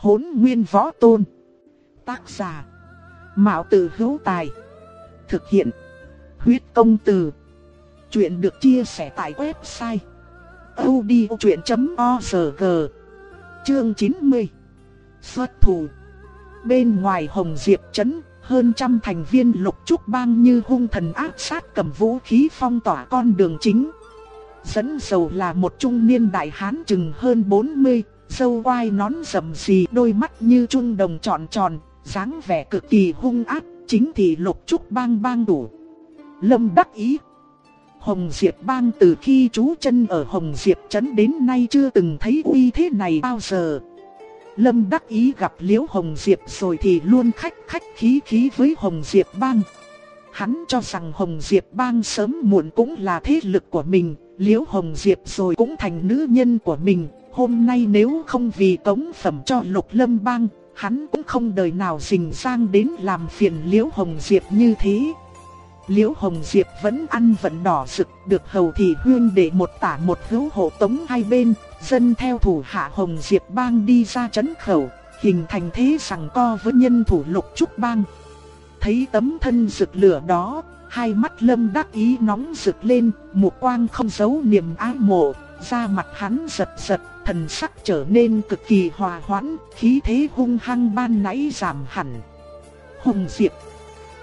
Hốn nguyên võ tôn. Tác giả. Mạo tử hữu tài. Thực hiện. Huyết công từ. Chuyện được chia sẻ tại website. odchuyện.org Chương 90 Xuất thủ Bên ngoài Hồng Diệp Trấn, hơn trăm thành viên lục trúc bang như hung thần ác sát cầm vũ khí phong tỏa con đường chính. Dẫn dầu là một trung niên đại hán chừng hơn 40, dâu quai nón rậm rì đôi mắt như trung đồng tròn tròn, dáng vẻ cực kỳ hung ác, chính thì lục trúc bang bang đủ. Lâm đắc ý. Hồng Diệp bang từ khi trú chân ở Hồng Diệp trấn đến nay chưa từng thấy uy thế này bao giờ. Lâm đắc ý gặp Liễu Hồng Diệp rồi thì luôn khách khách khí khí với Hồng Diệp bang. Hắn cho rằng Hồng Diệp bang sớm muộn cũng là thế lực của mình, Liễu Hồng Diệp rồi cũng thành nữ nhân của mình. Hôm nay nếu không vì tống phẩm cho Lục Lâm bang, hắn cũng không đời nào rình sang đến làm phiền Liễu Hồng Diệp như thế. Liễu Hồng Diệp vẫn ăn vẫn đỏ rực, được hầu thị huyên để một tả một hữu hộ tống hai bên, dân theo thủ hạ Hồng Diệp bang đi ra chấn khẩu, hình thành thế rằng co với nhân thủ lục trúc bang. Thấy tấm thân rực lửa đó, hai mắt lâm đắc ý nóng rực lên, một quang không giấu niềm ái mộ, da mặt hắn giật giật, thần sắc trở nên cực kỳ hòa hoãn, khí thế hung hăng ban nãy giảm hẳn. Hồng Diệp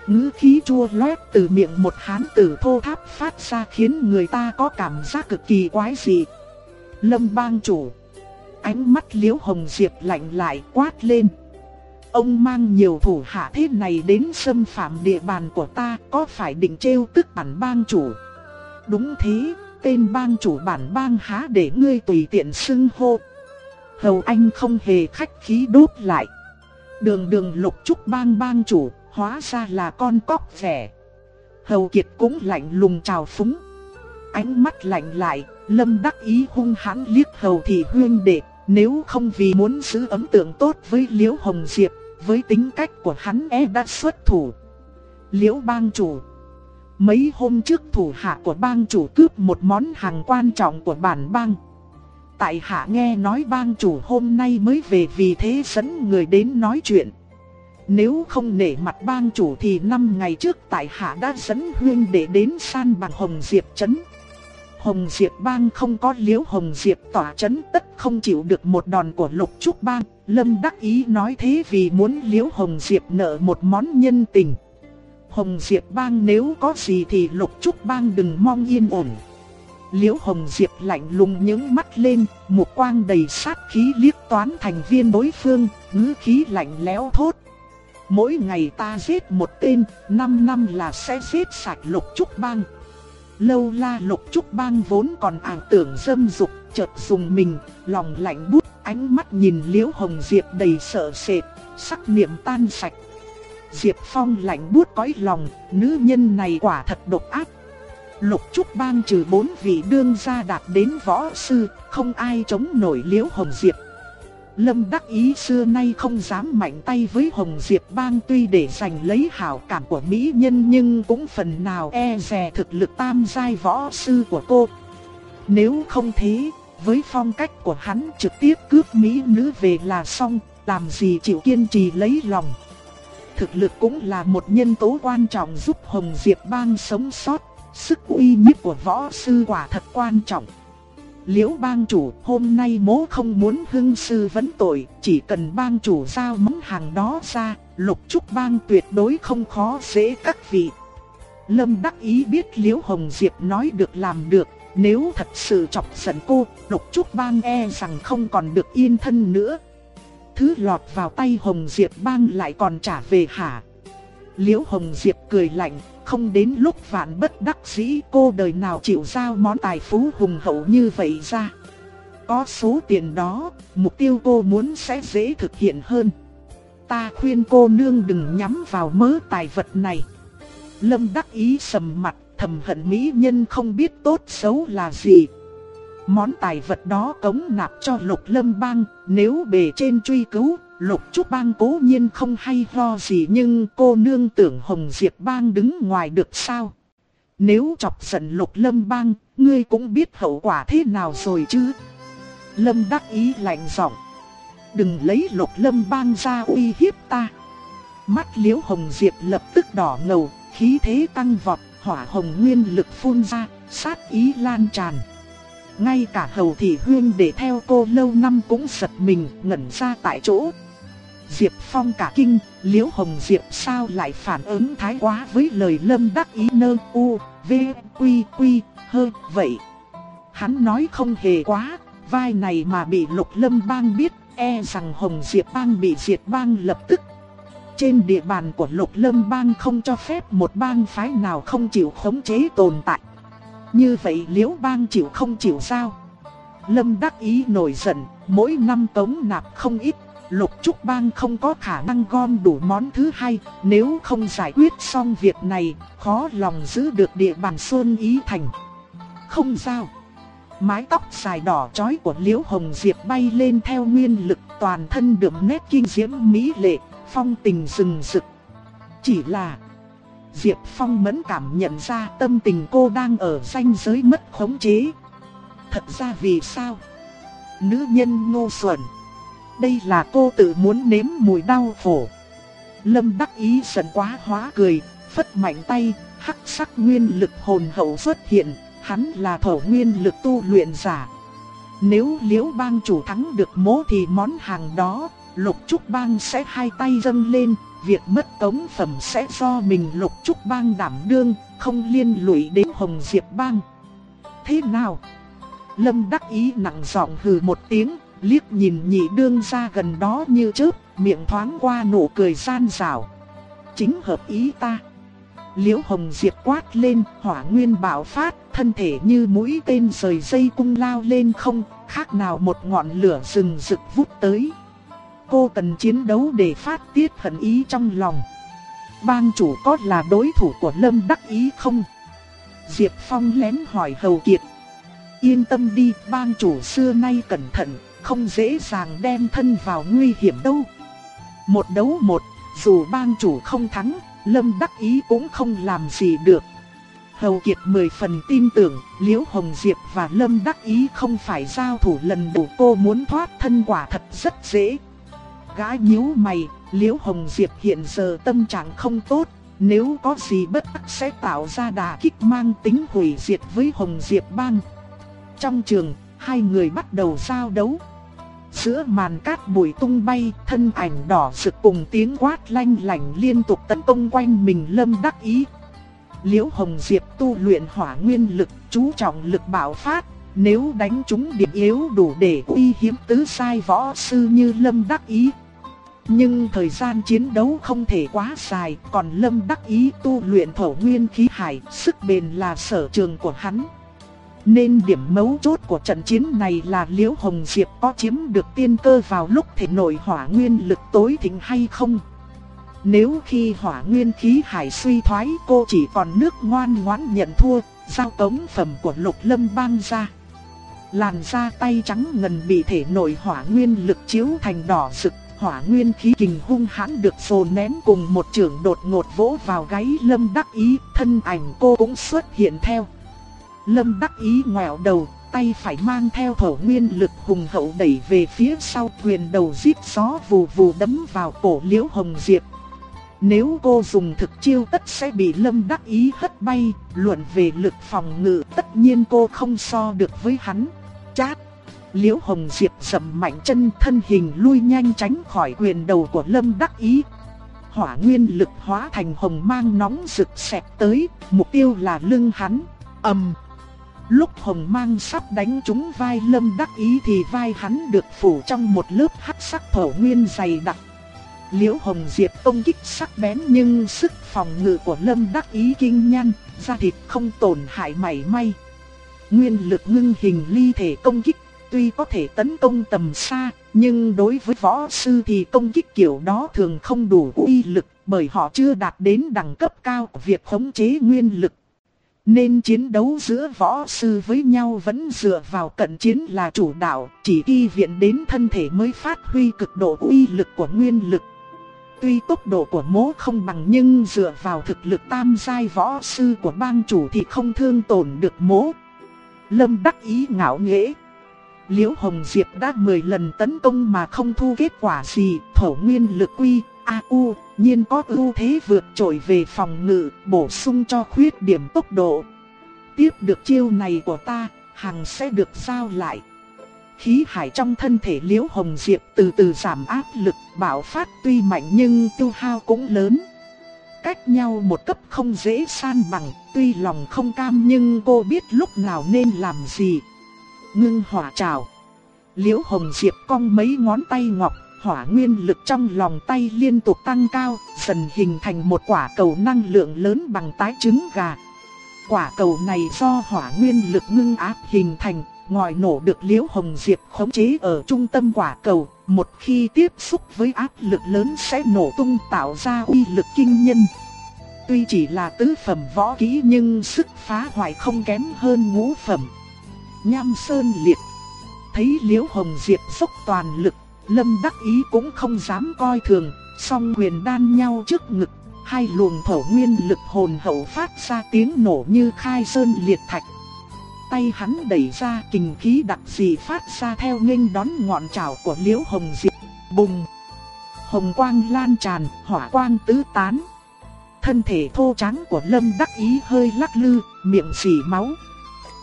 ngữ khí chua loét từ miệng một hán tử thô tháp phát ra khiến người ta có cảm giác cực kỳ quái dị. Lâm bang chủ. Ánh mắt liễu hồng diệp lạnh lại quát lên. Ông mang nhiều thủ hạ thế này đến xâm phạm địa bàn của ta có phải định trêu tức bản bang chủ. Đúng thế, tên bang chủ bản bang há để ngươi tùy tiện xưng hô. Hầu anh không hề khách khí đốt lại. Đường đường lục trúc bang bang chủ, hóa ra là con cóc rẻ Hầu Kiệt cũng lạnh lùng chào phúng. Ánh mắt lạnh lại, Lâm đắc ý hung hãn liếc hầu thị huyên đệ, nếu không vì muốn giữ ấn tượng tốt với Liễu Hồng Diệp, với tính cách của hắn e đã xuất thủ. Liễu bang chủ Mấy hôm trước thủ hạ của bang chủ cướp một món hàng quan trọng của bản bang. Tại hạ nghe nói bang chủ hôm nay mới về vì thế dẫn người đến nói chuyện. Nếu không nể mặt bang chủ thì năm ngày trước tại hạ đã dẫn huyên để đến san bằng Hồng Diệp Trấn. Hồng Diệp bang không có liễu Hồng Diệp tỏa chấn tất không chịu được một đòn của lục trúc bang. Lâm đắc ý nói thế vì muốn liễu Hồng Diệp nợ một món nhân tình. Hồng Diệp bang nếu có gì thì lục trúc bang đừng mong yên ổn. Liễu Hồng Diệp lạnh lùng những mắt lên, một quang đầy sát khí liếc toán thành viên đối phương, ngữ khí lạnh lẽo thốt. Mỗi ngày ta giết một tên, 5 năm là sẽ giết sạch lục trúc bang. Lâu la lục trúc bang vốn còn ảo tưởng dâm dục, chợt dùng mình, lòng lạnh bút, ánh mắt nhìn liễu hồng diệp đầy sợ sệt, sắc niệm tan sạch. Diệp Phong lạnh bút cõi lòng, nữ nhân này quả thật độc ác. Lục trúc bang trừ bốn vị đương gia đạt đến võ sư, không ai chống nổi liễu hồng diệp. Lâm đắc ý xưa nay không dám mạnh tay với Hồng Diệp Bang tuy để giành lấy hảo cảm của mỹ nhân nhưng cũng phần nào e dè thực lực tam giai võ sư của cô. Nếu không thế, với phong cách của hắn trực tiếp cướp mỹ nữ về là xong, làm gì chịu kiên trì lấy lòng. Thực lực cũng là một nhân tố quan trọng giúp Hồng Diệp Bang sống sót, sức uy nhiếp của võ sư quả thật quan trọng. Liễu bang chủ hôm nay mố không muốn hưng sư vấn tội, chỉ cần bang chủ giao món hàng đó ra, lục trúc bang tuyệt đối không khó dễ các vị. Lâm đắc ý biết Liễu Hồng Diệp nói được làm được, nếu thật sự chọc giận cô, lục trúc bang e rằng không còn được yên thân nữa. Thứ lọt vào tay Hồng Diệp bang lại còn trả về hả? Liễu Hồng Diệp cười lạnh, không đến lúc vạn bất đắc dĩ cô đời nào chịu giao món tài phú hùng hậu như vậy ra. Có số tiền đó, mục tiêu cô muốn sẽ dễ thực hiện hơn. Ta khuyên cô nương đừng nhắm vào mớ tài vật này. Lâm đắc ý sầm mặt, thầm hận mỹ nhân không biết tốt xấu là gì. Món tài vật đó cống nạp cho lục lâm bang, nếu bề trên truy cứu, Lục Trúc Bang cố nhiên không hay lo gì nhưng cô nương tưởng Hồng Diệp Bang đứng ngoài được sao? Nếu chọc giận Lục Lâm Bang, ngươi cũng biết hậu quả thế nào rồi chứ? Lâm đắc ý lạnh giọng. đừng lấy lục lâm bang ra uy hiếp ta. Mắt liễu hồng diệp lập tức đỏ ngầu, khí thế tăng vọt, hỏa hồng nguyên lực phun ra, sát ý lan tràn. Ngay cả hầu thị huyên để theo cô lâu năm cũng giật mình ngẩn ra tại chỗ. Diệp Phong cả kinh, Liễu Hồng Diệp sao lại phản ứng thái quá với lời lâm đắc ý nơ u, v, quy, quy, hơ, vậy. Hắn nói không hề quá, vai này mà bị lục lâm bang biết, e rằng Hồng Diệp bang bị diệt bang lập tức. Trên địa bàn của lục lâm bang không cho phép một bang phái nào không chịu khống chế tồn tại. Như vậy liễu bang chịu không chịu sao? Lâm đắc ý nổi giận, mỗi năm tống nạp không ít Lục Trúc Bang không có khả năng gom đủ món thứ hai, nếu không giải quyết xong việc này, khó lòng giữ được địa bàn Xuân Ý Thành. Không sao. Mái tóc dài đỏ chói của Liễu Hồng Diệp bay lên theo nguyên lực toàn thân đượm nét kinh diễm mỹ lệ, phong tình rừng rực. Chỉ là Diệp Phong mẫn cảm nhận ra tâm tình cô đang ở ranh giới mất khống chế. Thật ra vì sao? Nữ nhân ngô xuẩn đây là cô tự muốn nếm mùi đau khổ. Lâm đắc ý sần quá hóa cười, phất mạnh tay, hắc sắc nguyên lực hồn hậu xuất hiện, hắn là thổ nguyên lực tu luyện giả. Nếu liễu bang chủ thắng được mố thì món hàng đó, lục trúc bang sẽ hai tay dâng lên, việc mất tống phẩm sẽ do mình lục trúc bang đảm đương, không liên lụy đến hồng diệp bang. Thế nào? Lâm đắc ý nặng giọng hừ một tiếng, liếc nhìn nhị đương ra gần đó như chớp, miệng thoáng qua nụ cười gian rào. Chính hợp ý ta. Liễu Hồng Diệp quát lên, hỏa nguyên bạo phát, thân thể như mũi tên rời dây cung lao lên không, khác nào một ngọn lửa rừng rực vút tới. Cô cần chiến đấu để phát tiết hận ý trong lòng. Bang chủ có là đối thủ của Lâm Đắc Ý không? Diệp Phong lén hỏi Hầu Kiệt. Yên tâm đi, bang chủ xưa nay cẩn thận, không dễ dàng đem thân vào nguy hiểm đâu. Một đấu một, dù bang chủ không thắng, Lâm Đắc Ý cũng không làm gì được. Hầu Kiệt mười phần tin tưởng, Liễu Hồng Diệp và Lâm Đắc Ý không phải giao thủ lần đầu cô muốn thoát thân quả thật rất dễ. Gã nhíu mày, Liễu Hồng Diệp hiện giờ tâm trạng không tốt, nếu có gì bất ắc sẽ tạo ra đà kích mang tính hủy diệt với Hồng Diệp bang. Trong trường, hai người bắt đầu giao đấu. Giữa màn cát bụi tung bay, thân ảnh đỏ rực cùng tiếng quát lanh lảnh liên tục tấn công quanh mình lâm đắc ý. Liễu Hồng Diệp tu luyện hỏa nguyên lực, chú trọng lực bảo phát, nếu đánh trúng điểm yếu đủ để uy hiếp tứ sai võ sư như lâm đắc ý. Nhưng thời gian chiến đấu không thể quá dài, còn lâm đắc ý tu luyện thổ nguyên khí hải, sức bền là sở trường của hắn. Nên điểm mấu chốt của trận chiến này là Liễu Hồng Diệp có chiếm được tiên cơ vào lúc thể nội hỏa nguyên lực tối thịnh hay không. Nếu khi hỏa nguyên khí hải suy thoái cô chỉ còn nước ngoan ngoãn nhận thua, giao tống phẩm của lục lâm bang ra. Làn da tay trắng ngần bị thể nội hỏa nguyên lực chiếu thành đỏ rực, hỏa nguyên khí kình hung hãn được phồn nén cùng một trường đột ngột vỗ vào gáy lâm đắc ý, thân ảnh cô cũng xuất hiện theo. Lâm đắc ý ngoẹo đầu, tay phải mang theo thổ nguyên lực hùng hậu đẩy về phía sau quyền đầu giết gió vù vù đấm vào cổ liễu hồng diệp. Nếu cô dùng thực chiêu tất sẽ bị lâm đắc ý hất bay, luận về lực phòng ngự tất nhiên cô không so được với hắn. Chát! Liễu hồng diệp dầm mạnh chân thân hình lui nhanh tránh khỏi quyền đầu của lâm đắc ý. Hỏa nguyên lực hóa thành hồng mang nóng rực xẹt tới, mục tiêu là lưng hắn. ầm Lúc hồng mang sắp đánh trúng vai lâm đắc ý thì vai hắn được phủ trong một lớp hắc sắc thổ nguyên dày đặc. Liễu hồng diệp công kích sắc bén nhưng sức phòng ngự của lâm đắc ý kinh nhanh, da thịt không tổn hại mảy may. Nguyên lực ngưng hình ly thể công kích, tuy có thể tấn công tầm xa, nhưng đối với võ sư thì công kích kiểu đó thường không đủ uy lực bởi họ chưa đạt đến đẳng cấp cao của việc khống chế nguyên lực. Nên chiến đấu giữa võ sư với nhau vẫn dựa vào cận chiến là chủ đạo, chỉ khi viện đến thân thể mới phát huy cực độ uy lực của nguyên lực. Tuy tốc độ của mố không bằng nhưng dựa vào thực lực tam giai võ sư của bang chủ thì không thương tổn được mố. Lâm đắc ý ngạo nghễ. Liễu Hồng Diệp đã 10 lần tấn công mà không thu kết quả gì, thổ nguyên lực quy, a u, nhiên có ưu thế vượt trội về phòng ngự, bổ sung cho khuyết điểm tốc độ. Tiếp được chiêu này của ta, hằng sẽ được giao lại. Khí hải trong thân thể Liễu Hồng Diệp từ từ giảm áp lực, bạo phát tuy mạnh nhưng tiêu hao cũng lớn. Cách nhau một cấp không dễ san bằng, tuy lòng không cam nhưng cô biết lúc nào nên làm gì. Ngưng hỏa trào. Liễu Hồng Diệp cong mấy ngón tay ngọc, hỏa nguyên lực trong lòng tay liên tục tăng cao, dần hình thành một quả cầu năng lượng lớn bằng tái trứng gà. Quả cầu này do hỏa nguyên lực ngưng áp hình thành, ngòi nổ được Liễu Hồng Diệp khống chế ở trung tâm quả cầu, một khi tiếp xúc với áp lực lớn sẽ nổ tung tạo ra uy lực kinh nhân. Tuy chỉ là tứ phẩm võ kỹ nhưng sức phá hoại không kém hơn ngũ phẩm. Nham Sơn liệt Thấy Liễu Hồng Diệp dốc toàn lực, Lâm Đắc Ý cũng không dám coi thường, song quyền đan nhau trước ngực, hai luồng thổ nguyên lực hồn hậu phát ra tiếng nổ như khai sơn liệt thạch tay hắn đẩy ra kình khí đặc dị phát ra theo nghênh đón ngọn trảo của Liễu Hồng Diệp. Bùng! Hồng quang lan tràn, hỏa quang tứ tán. Thân thể thô trắng của Lâm Đắc Ý hơi lắc lư, miệng xỉ máu.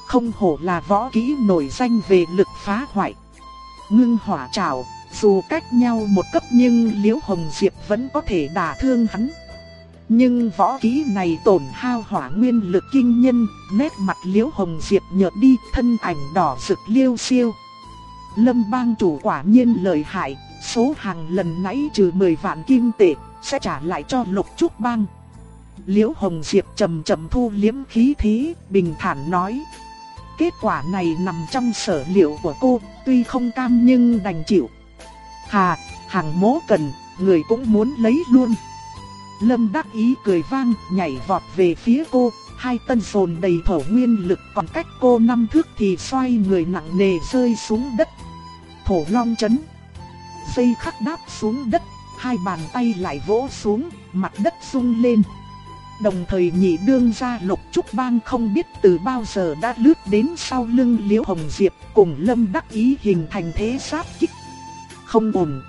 Không hổ là võ kỹ nổi danh về lực phá hoại. Ngưng hỏa trảo, dù cách nhau một cấp nhưng Liễu Hồng Diệp vẫn có thể đả thương hắn. Nhưng võ kỹ này tổn hao hỏa nguyên lực kinh nhân, nét mặt liễu hồng diệp nhợt đi, thân ảnh đỏ rực liêu siêu. Lâm bang chủ quả nhiên lợi hại, số hàng lần nãy trừ 10 vạn kim tệ, sẽ trả lại cho lục trúc bang. Liễu hồng diệp chậm chậm thu liếm khí thế, bình thản nói. Kết quả này nằm trong sở liệu của cô, tuy không cam nhưng đành chịu. Hà, hàng mố cần, người cũng muốn lấy luôn. Lâm đắc ý cười vang, nhảy vọt về phía cô, hai tân sồn đầy thổ nguyên lực còn cách cô năm thước thì xoay người nặng nề rơi xuống đất. Thổ long chấn. Dây khắc đáp xuống đất, hai bàn tay lại vỗ xuống, mặt đất rung lên. Đồng thời nhị đương gia lục trúc bang không biết từ bao giờ đã lướt đến sau lưng liễu hồng diệp cùng lâm đắc ý hình thành thế sát kích. Không ổn.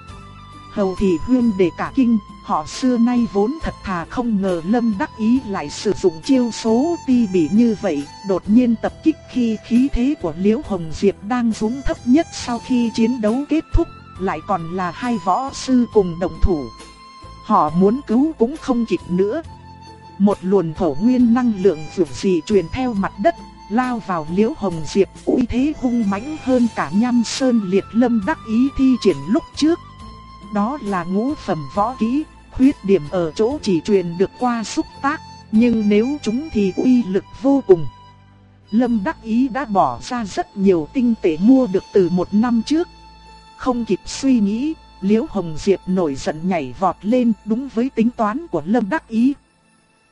Hầu thị huyên để cả kinh, Họ xưa nay vốn thật thà không ngờ Lâm Đắc Ý lại sử dụng chiêu số ti bỉ như vậy, đột nhiên tập kích khi khí thế của Liễu Hồng Diệp đang xuống thấp nhất sau khi chiến đấu kết thúc, lại còn là hai võ sư cùng đồng thủ. Họ muốn cứu cũng không kịp nữa. Một luồn thổ nguyên năng lượng vượt dị truyền theo mặt đất, lao vào Liễu Hồng Diệp, uy thế hung mãnh hơn cả nham sơn liệt lâm đắc ý thi triển lúc trước. Đó là ngũ phẩm võ kỹ, Khuyết điểm ở chỗ chỉ truyền được qua xúc tác, nhưng nếu chúng thì uy lực vô cùng. Lâm Đắc Ý đã bỏ ra rất nhiều tinh tệ mua được từ một năm trước. Không kịp suy nghĩ, Liễu Hồng Diệp nổi giận nhảy vọt lên đúng với tính toán của Lâm Đắc Ý.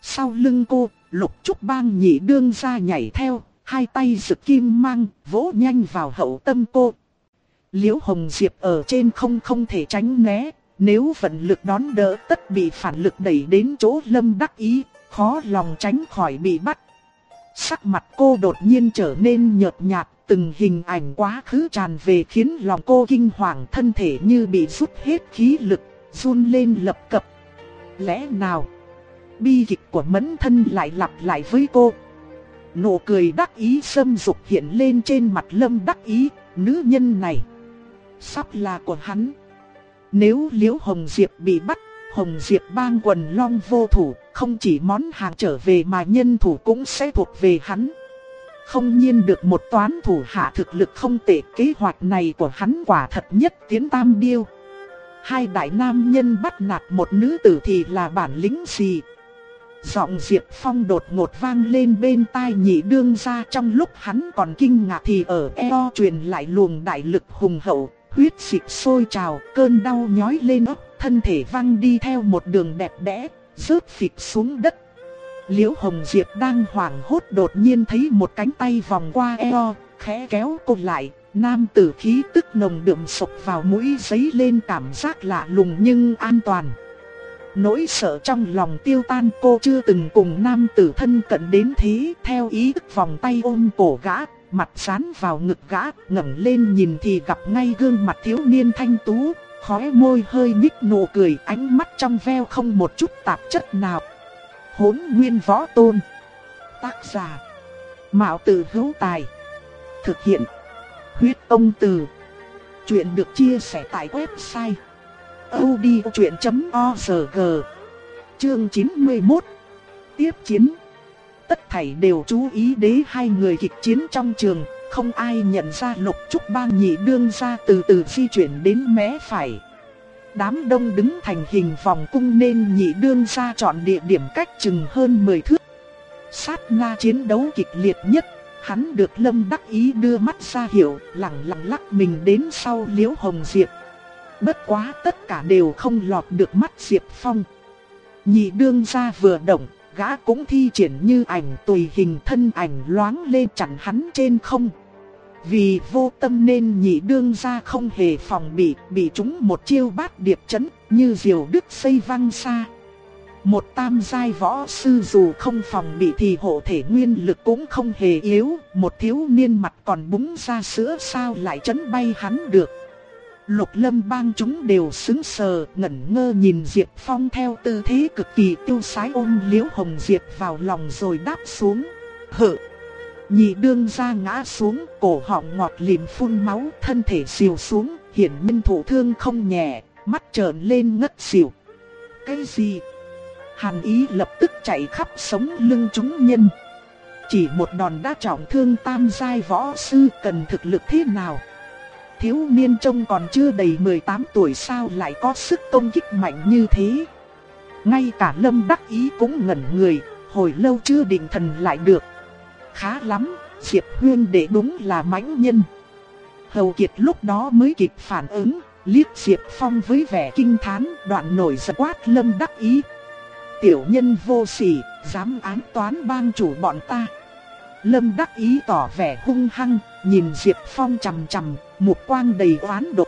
Sau lưng cô, Lục Trúc Bang nhị đương ra nhảy theo, hai tay rực kim mang, vỗ nhanh vào hậu tâm cô. Liễu Hồng Diệp ở trên không không thể tránh né, nếu vận lực đón đỡ tất bị phản lực đẩy đến chỗ lâm đắc ý, khó lòng tránh khỏi bị bắt. Sắc mặt cô đột nhiên trở nên nhợt nhạt, từng hình ảnh quá khứ tràn về khiến lòng cô kinh hoàng thân thể như bị rút hết khí lực, run lên lập cập. Lẽ nào, bi kịch của mẫn thân lại lặp lại với cô? Nụ cười đắc ý xâm dục hiện lên trên mặt lâm đắc ý, nữ nhân này. Sắp là của hắn. Nếu Liễu Hồng Diệp bị bắt, Hồng Diệp bang quần long vô thủ, không chỉ món hàng trở về mà nhân thủ cũng sẽ thuộc về hắn. Không nhiên được một toán thủ hạ thực lực không tệ kế hoạch này của hắn quả thật nhất tiến tam điêu. Hai đại nam nhân bắt nạt một nữ tử thì là bản lĩnh gì? Giọng Diệp Phong đột ngột vang lên bên tai nhị đương ra trong lúc hắn còn kinh ngạc thì ở eo truyền lại luồng đại lực hùng hậu, huyết dịch sôi trào, cơn đau nhói lên ấp, thân thể văng đi theo một đường đẹp đẽ, rớt phịch xuống đất. Liễu Hồng Diệp đang hoảng hốt đột nhiên thấy một cánh tay vòng qua eo, khẽ kéo cô lại, nam tử khí tức nồng đượm sộc vào mũi giấy lên cảm giác lạ lùng nhưng an toàn. Nỗi sợ trong lòng tiêu tan cô chưa từng cùng nam tử thân cận đến thế theo ý thức vòng tay ôm cổ gã, mặt dán vào ngực gã, ngẩng lên nhìn thì gặp ngay gương mặt thiếu niên thanh tú, khóe môi hơi nhích nụ cười, ánh mắt trong veo không một chút tạp chất nào. hốn Nguyên Võ Tôn Tác giả Mạo Tử Hữu Tài Thực hiện Huyết Ông Từ Chuyện được chia sẻ tại website audiochuyện.org Chương 91 Tiếp chiến. Tất thảy đều chú ý đế hai người kịch chiến trong trường. Không ai nhận ra lục trúc bang nhị đương ra từ từ di chuyển đến mé phải. Đám đông đứng thành hình vòng cung nên nhị đương ra chọn địa điểm cách chừng hơn 10 thước. Sát na chiến đấu kịch liệt nhất Hắn được Lâm Đắc Ý đưa mắt ra hiệu, lặng lặng lắc mình đến sau Liễu Hồng Diệp. Bất quá tất cả đều không lọt được mắt Diệp Phong. Nhị đương ra vừa động, gã cũng thi triển như ảnh tùy hình thân ảnh loáng lên chặn hắn trên không. Vì vô tâm nên nhị đương ra không hề phòng bị, bị chúng một chiêu bát điệp chấn như diều đứt xây văng xa. Một tam giai võ sư dù không phòng bị thì hộ thể nguyên lực cũng không hề yếu, một thiếu niên mặt còn búng ra sữa sao lại chấn bay hắn được. Lục lâm bang chúng đều xứng sờ, ngẩn ngơ nhìn Diệp Phong theo tư thế cực kỳ tiêu sái ôm liễu hồng Diệp vào lòng rồi đáp xuống. Hự! Nhị đương ra ngã xuống, cổ họng ngọt lìm phun máu, thân thể xìu xuống, hiển minh thủ thương không nhẹ, mắt trợn lên ngất xỉu. Cái gì? Hàn ý lập tức chạy khắp sống lưng chúng nhân. Chỉ một đòn đã trọng thương tam giai võ sư cần thực lực thế nào? Thiếu niên trông còn chưa đầy 18 tuổi sao lại có sức công kích mạnh như thế? Ngay cả Lâm Đắc Ý cũng ngẩn người, hồi lâu chưa định thần lại được. Khá lắm, Diệp Huyên để đúng là mãnh nhân. Hầu Kiệt lúc đó mới kịp phản ứng, liếc Diệp Phong với vẻ kinh thán, đoạn nổi giật quát Lâm Đắc Ý tiểu nhân vô sỉ, dám án toán bang chủ bọn ta. Lâm đắc ý tỏ vẻ hung hăng, nhìn Diệp Phong chằm chằm, một quang đầy oán độc.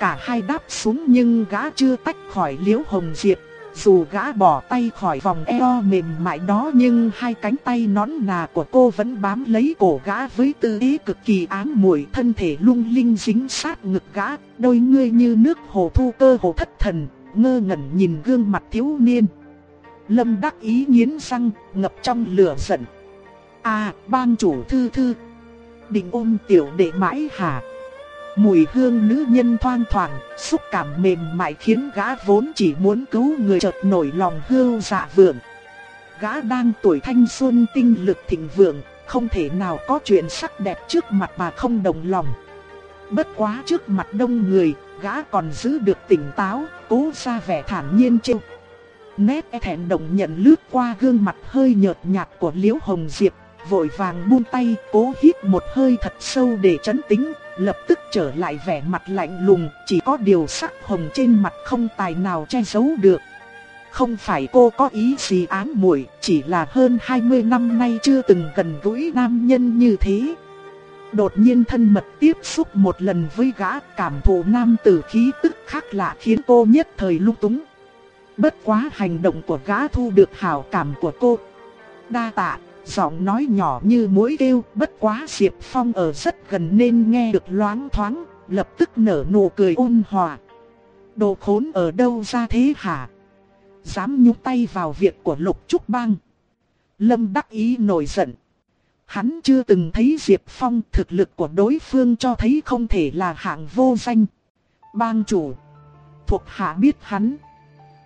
Cả hai đáp xuống nhưng gã chưa tách khỏi liễu hồng Diệp. Dù gã bỏ tay khỏi vòng eo mềm mại đó nhưng hai cánh tay nón nà của cô vẫn bám lấy cổ gã với tư ý cực kỳ ám muội thân thể lung linh dính sát ngực gã, đôi ngươi như nước hồ thu cơ hồ thất thần, ngơ ngẩn nhìn gương mặt thiếu niên. Lâm đắc ý nghiến răng, ngập trong lửa giận. À, bang chủ thư thư. Định ôm tiểu đệ mãi hả? Mùi hương nữ nhân thoang thoảng, xúc cảm mềm mại khiến gã vốn chỉ muốn cứu người chợt nổi lòng hưu dạ vượng. Gã đang tuổi thanh xuân tinh lực thịnh vượng, không thể nào có chuyện sắc đẹp trước mặt mà không đồng lòng. Bất quá trước mặt đông người, gã còn giữ được tỉnh táo, cố ra vẻ thản nhiên trêu. Nét e thẹn động nhận lướt qua gương mặt hơi nhợt nhạt của Liễu Hồng Diệp, vội vàng buông tay, cố hít một hơi thật sâu để chấn tĩnh, lập tức trở lại vẻ mặt lạnh lùng, chỉ có điều sắc hồng trên mặt không tài nào che giấu được. Không phải cô có ý gì ám muội, chỉ là hơn 20 năm nay chưa từng gần gũi nam nhân như thế. Đột nhiên thân mật tiếp xúc một lần với gã cảm thụ nam tử khí tức khác lạ khiến cô nhất thời lúc túng. Bất quá hành động của gã thu được hảo cảm của cô. Đa tạ, giọng nói nhỏ như mũi kêu, bất quá Diệp Phong ở rất gần nên nghe được loáng thoáng, lập tức nở nụ cười ôn hòa. Đồ khốn ở đâu ra thế hả? Dám nhúng tay vào việc của Lục Trúc Bang. Lâm đắc ý nổi giận. Hắn chưa từng thấy Diệp Phong thực lực của đối phương cho thấy không thể là hạng vô danh. Bang chủ. Thuộc hạ biết hắn.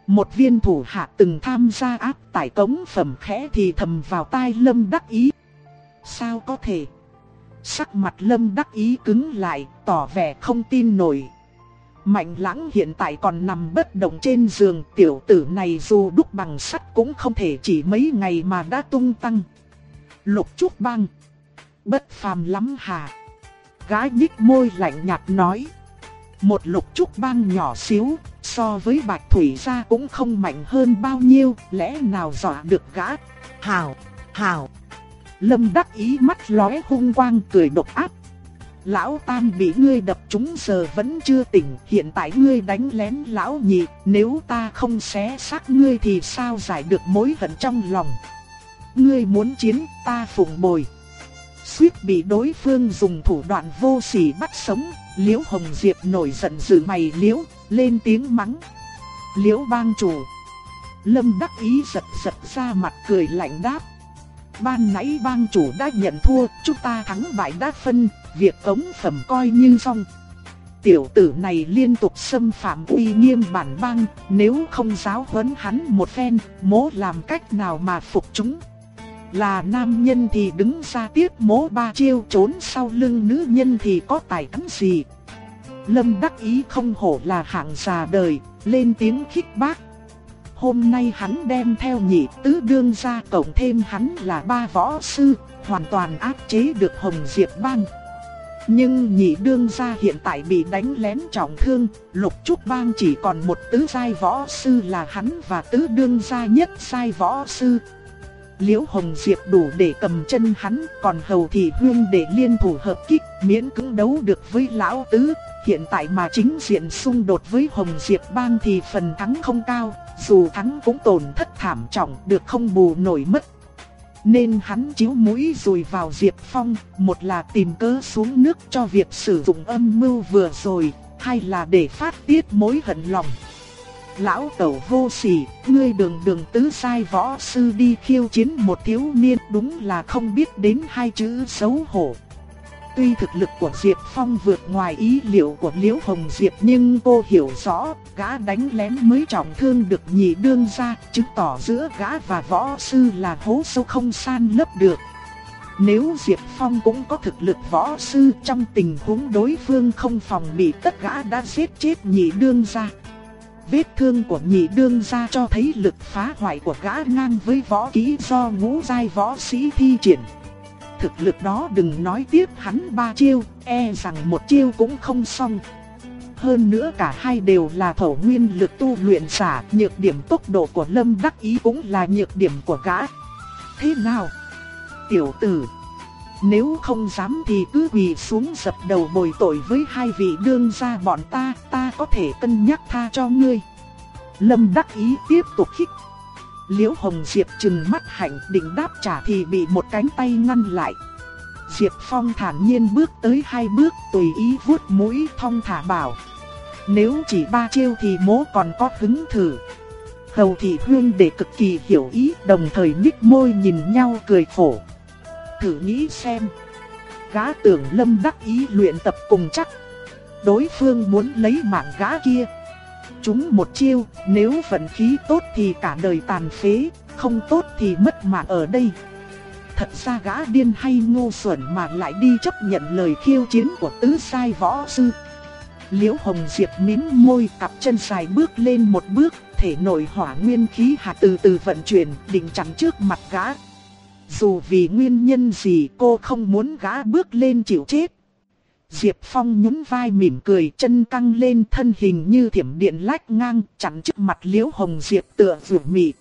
Một viên thủ hạ từng tham gia áp tải cống phẩm khẽ thì thầm vào tai Lâm Đắc Ý. Sao có thể? Sắc mặt Lâm Đắc Ý cứng lại, tỏ vẻ không tin nổi. Mạnh lãng hiện tại còn nằm bất động trên giường tiểu tử này dù đúc bằng sắt cũng không thể chỉ mấy ngày mà đã tung tăng. Lục Trúc băng Bất phàm lắm hà Gái nhích môi lạnh nhạt nói. Một lục trúc bang nhỏ xíu, so với bạch thủy gia cũng không mạnh hơn bao nhiêu, lẽ nào dọa được gã. Hào, hào. Lâm đắc ý mắt lóe hung quang cười độc ác. Lão Tam bị ngươi đập trúng giờ vẫn chưa tỉnh, hiện tại ngươi đánh lén lão nhị, nếu ta không xé xác ngươi thì sao giải được mối hận trong lòng. Ngươi muốn chiến, ta phụng bồi. suýt bị đối phương dùng thủ đoạn vô sỉ bắt sống, Liễu Hồng Diệp nổi giận dự mày Liễu, lên tiếng mắng. Liễu bang chủ. Lâm đắc ý giật giật ra mặt cười lạnh đáp. Ban nãy bang chủ đã nhận thua, chúng ta thắng bại đã phân, việc ống phẩm coi như xong. Tiểu tử này liên tục xâm phạm uy nghiêm bản bang, nếu không giáo huấn hắn một phen, mố làm cách nào mà phục chúng. Là nam nhân thì đứng ra tiếp mố ba chiêu trốn sau lưng nữ nhân thì có tài cắn gì. Lâm đắc ý không hổ là hạng già đời, lên tiếng khích bác. Hôm nay hắn đem theo nhị tứ đương ra cộng thêm hắn là ba võ sư, hoàn toàn áp chế được Hồng Diệp Bang. Nhưng nhị đương gia hiện tại bị đánh lén trọng thương, lục trúc bang chỉ còn một tứ giai võ sư là hắn và tứ đương gia nhất giai võ sư. Liễu Hồng Diệp đủ để cầm chân hắn, còn hầu thị huyên để liên thủ hợp kích, miễn cứng đấu được với lão tứ. Hiện tại mà chính diện xung đột với Hồng Diệp bang thì phần thắng không cao, dù thắng cũng tổn thất thảm trọng được không bù nổi mất. Nên hắn chiếu mũi rồi vào Diệp Phong, một là tìm cớ xuống nước cho việc sử dụng âm mưu vừa rồi, hai là để phát tiết mối hận lòng. Lão tẩu vô sỉ, ngươi đường đường tứ sai võ sư đi khiêu chiến một thiếu niên đúng là không biết đến hai chữ xấu hổ. Tuy thực lực của Diệp Phong vượt ngoài ý liệu của Liễu Hồng Diệp nhưng cô hiểu rõ, gã đánh lén mới trọng thương được nhị đương ra, chứng tỏ giữa gã và võ sư là hố sâu không san lấp được. Nếu Diệp Phong cũng có thực lực võ sư trong tình huống đối phương không phòng bị tất gã đã giết chết nhị đương ra. Vết thương của nhị đương gia cho thấy lực phá hoại của gã ngang với võ kỹ do ngũ giai võ sĩ thi triển. Thực lực đó đừng nói tiếp hắn ba chiêu, e rằng một chiêu cũng không xong. Hơn nữa cả hai đều là thổ nguyên lực tu luyện giả, nhược điểm tốc độ của Lâm Đắc Ý cũng là nhược điểm của gã. Thế nào? Tiểu tử, nếu không dám thì cứ quỳ xuống dập đầu bồi tội với hai vị đương gia bọn ta, ta có thể cân nhắc tha cho ngươi. Lâm Đắc Ý tiếp tục khích Liễu Hồng Diệp trừng mắt hạnh định đáp trả thì bị một cánh tay ngăn lại. Diệp Phong thản nhiên bước tới hai bước tùy ý vuốt mũi thong thả bảo. Nếu chỉ ba chiêu thì mố còn có hứng thử. Hầu thị huyên để cực kỳ hiểu ý đồng thời nhích môi nhìn nhau cười khổ. Thử nghĩ xem. Gã tưởng lâm đắc ý luyện tập cùng chắc. Đối phương muốn lấy mạng gã kia chúng một chiêu, nếu vận khí tốt thì cả đời tàn phế, không tốt thì mất mạng ở đây. Thật ra gã điên hay ngu xuẩn mà lại đi chấp nhận lời khiêu chiến của tứ sai võ sư. Liễu Hồng Diệp mím môi cặp chân dài bước lên một bước, thể nội hỏa nguyên khí hạt từ từ vận chuyển, định chắn trước mặt gã. Dù vì nguyên nhân gì cô không muốn gã bước lên chịu chết, Diệp Phong nhún vai mỉm cười chân căng lên thân hình như thiểm điện lách ngang chắn trước mặt liễu hồng Diệp tựa vừa mị.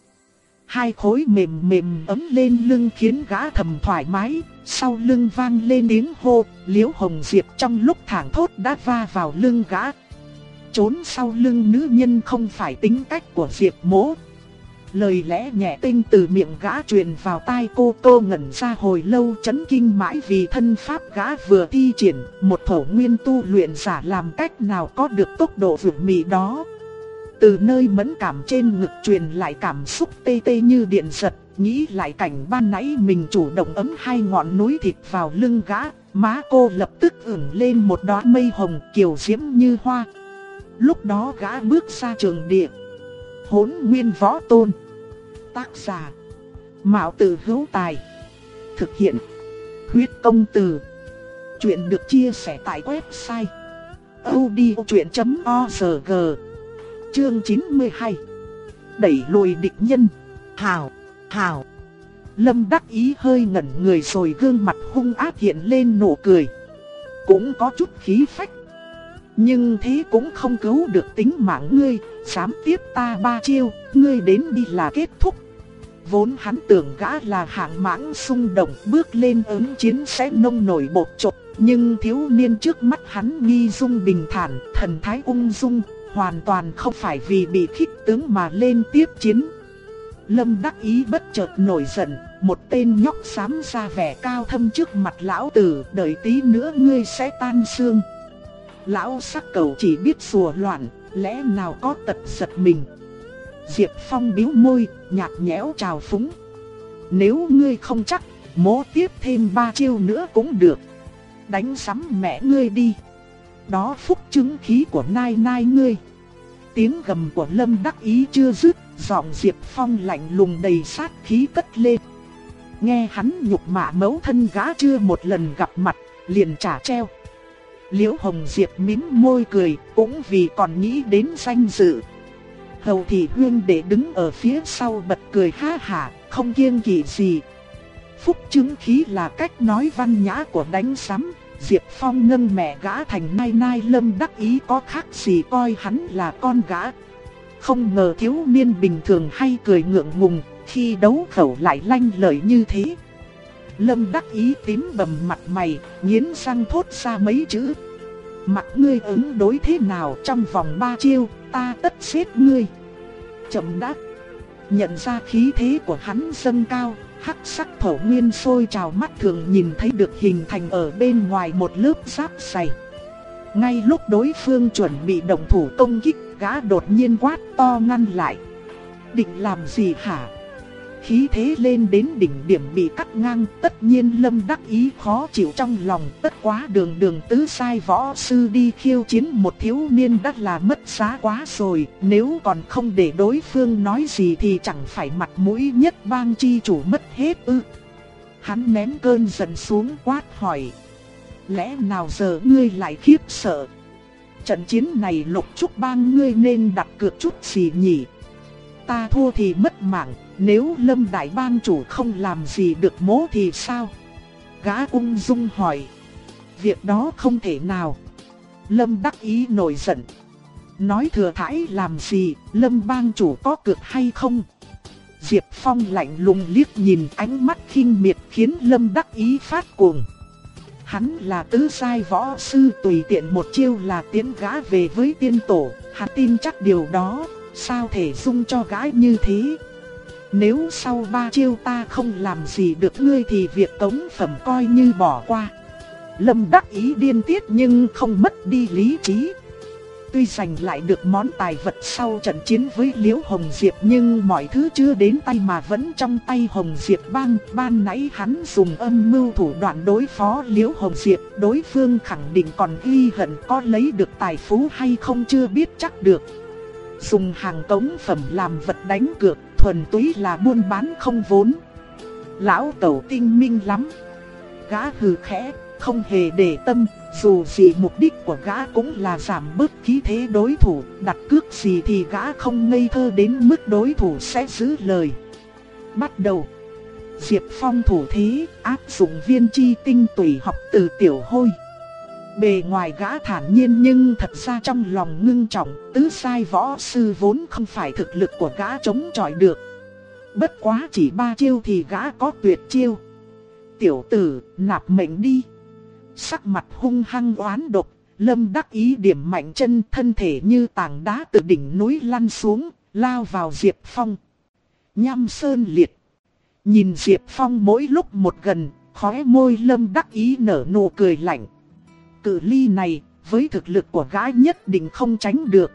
Hai khối mềm mềm ấm lên lưng khiến gã thầm thoải mái, sau lưng vang lên tiếng hô, liễu hồng Diệp trong lúc thẳng thốt đã va vào lưng gã. Trốn sau lưng nữ nhân không phải tính cách của Diệp mố, Lời lẽ nhẹ tinh từ miệng gã truyền vào tai cô cô ngẩn ra hồi lâu chấn kinh mãi vì thân pháp gã vừa thi triển, một thổ nguyên tu luyện giả làm cách nào có được tốc độ vượt mì đó. Từ nơi mẫn cảm trên ngực truyền lại cảm xúc tê tê như điện giật, nghĩ lại cảnh ban nãy mình chủ động ấm hai ngọn núi thịt vào lưng gã, má cô lập tức ửng lên một đóa mây hồng kiều diễm như hoa. Lúc đó gã bước ra trường địa, hỗn nguyên võ tôn. Tác giả. Mạo tử hữu tài. Thực hiện. Huyết công từ. Chuyện được chia sẻ tại website. odchuyện.org Chương 92 Đẩy lùi địch nhân. Hào, hào. Lâm đắc ý hơi ngẩn người rồi gương mặt hung ác hiện lên nụ cười. Cũng có chút khí phách. Nhưng thế cũng không cứu được tính mạng ngươi, dám tiếp ta ba chiêu, ngươi đến đi là kết thúc. Vốn hắn tưởng gã là hạng mãng xung động bước lên ứng chiến sẽ nông nổi bột trộn. Nhưng thiếu niên trước mắt hắn nghi dung bình thản, thần thái ung dung, hoàn toàn không phải vì bị khích tướng mà lên tiếp chiến. Lâm đắc ý bất chợt nổi giận, một tên nhóc dám ra vẻ cao thâm trước mặt lão tử, đợi tí nữa ngươi sẽ tan xương. Lão sắc cầu chỉ biết sùa loạn, lẽ nào có tật giật mình. Diệp Phong biếu môi, nhạt nhẽo chào phúng. Nếu ngươi không chắc, mố tiếp thêm ba chiêu nữa cũng được. Đánh sắm mẹ ngươi đi. Đó phúc chứng khí của nai nai ngươi. Tiếng gầm của Lâm đắc ý chưa dứt, giọng Diệp Phong lạnh lùng đầy sát khí cất lên. Nghe hắn nhục mạ mẫu thân gã chưa một lần gặp mặt, liền trả treo. Liễu Hồng Diệp mím môi cười, cũng vì còn nghĩ đến danh dự. Hầu thị huyên để đứng ở phía sau bật cười ha hả, không kiêng kỵ gì. Phúc chứng khí là cách nói văn nhã của đánh sắm, Diệp Phong nâng mẹ gã thành nai nai lâm đắc ý có khác gì coi hắn là con gã. Không ngờ thiếu niên bình thường hay cười ngượng ngùng, khi đấu khẩu lại lanh lợi như thế. Lâm đắc ý tím bầm mặt mày, nghiến răng thốt ra mấy chữ. Mặt ngươi ứng đối thế nào trong vòng ba chiêu, ta tất xếp ngươi. Chậm đắc. Nhận ra khí thế của hắn dâng cao, hắc sắc thổ nguyên sôi trào mắt thường nhìn thấy được hình thành ở bên ngoài một lớp giáp dày. Ngay lúc đối phương chuẩn bị động thủ công kích, gã đột nhiên quát to ngăn lại. Định làm gì hả? Khí thế lên đến đỉnh điểm bị cắt ngang, tất nhiên Lâm đắc ý khó chịu trong lòng, tất quá đường đường tứ sai võ sư đi khiêu chiến một thiếu niên đã là mất giá quá rồi, nếu còn không để đối phương nói gì thì chẳng phải mặt mũi nhất bang chi chủ mất hết ư. Hắn ném cơn giận xuống quát hỏi, lẽ nào giờ ngươi lại khiếp sợ? Trận chiến này lục trúc bang ngươi nên đặt cược chút gì nhỉ? Ta thua thì mất mạng, nếu Lâm Đại Bang chủ không làm gì được mố thì sao? Gã ung dung hỏi. Việc đó không thể nào. Lâm đắc ý nổi giận. Nói thừa thãi làm gì, Lâm Bang chủ có cược hay không? Diệp Phong lạnh lùng liếc nhìn ánh mắt khinh miệt khiến Lâm đắc ý phát cuồng. Hắn là tứ sai võ sư tùy tiện một chiêu là tiến gã về với tiên tổ, hắn tin chắc điều đó, sao thể dung cho gái như thế. Nếu sau ba chiêu ta không làm gì được ngươi thì việc tống phẩm coi như bỏ qua. Lâm đắc ý điên tiết nhưng không mất đi lý trí. Tuy giành lại được món tài vật sau trận chiến với Liễu Hồng Diệp nhưng mọi thứ chưa đến tay mà vẫn trong tay Hồng Diệp bang. Ban nãy hắn dùng âm mưu thủ đoạn đối phó Liễu Hồng Diệp, đối phương khẳng định còn ghi hận có lấy được tài phú hay không chưa biết chắc được. Dùng hàng cống phẩm làm vật đánh cược thuần túy là buôn bán không vốn. Lão tẩu tinh minh lắm. Gã hừ khẽ, không hề để tâm, dù gì mục đích của gã cũng là giảm bớt khí thế đối thủ, đặt cước gì thì gã không ngây thơ đến mức đối thủ sẽ giữ lời. Bắt đầu. Diệp Phong thủ thí áp dụng viên chi tinh tùy học từ tiểu hôi. Bề ngoài gã thản nhiên nhưng thật ra trong lòng ngưng trọng, tứ sai võ sư vốn không phải thực lực của gã chống chọi được. Bất quá chỉ ba chiêu thì gã có tuyệt chiêu. Tiểu tử, nạp mệnh đi. Sắc mặt hung hăng oán độc, lâm đắc ý điểm mạnh chân thân thể như tảng đá từ đỉnh núi lăn xuống, lao vào Diệp Phong. Nham sơn liệt. Nhìn Diệp Phong mỗi lúc một gần, khóe môi lâm đắc ý nở nụ cười lạnh cự ly này, với thực lực của gã nhất định không tránh được.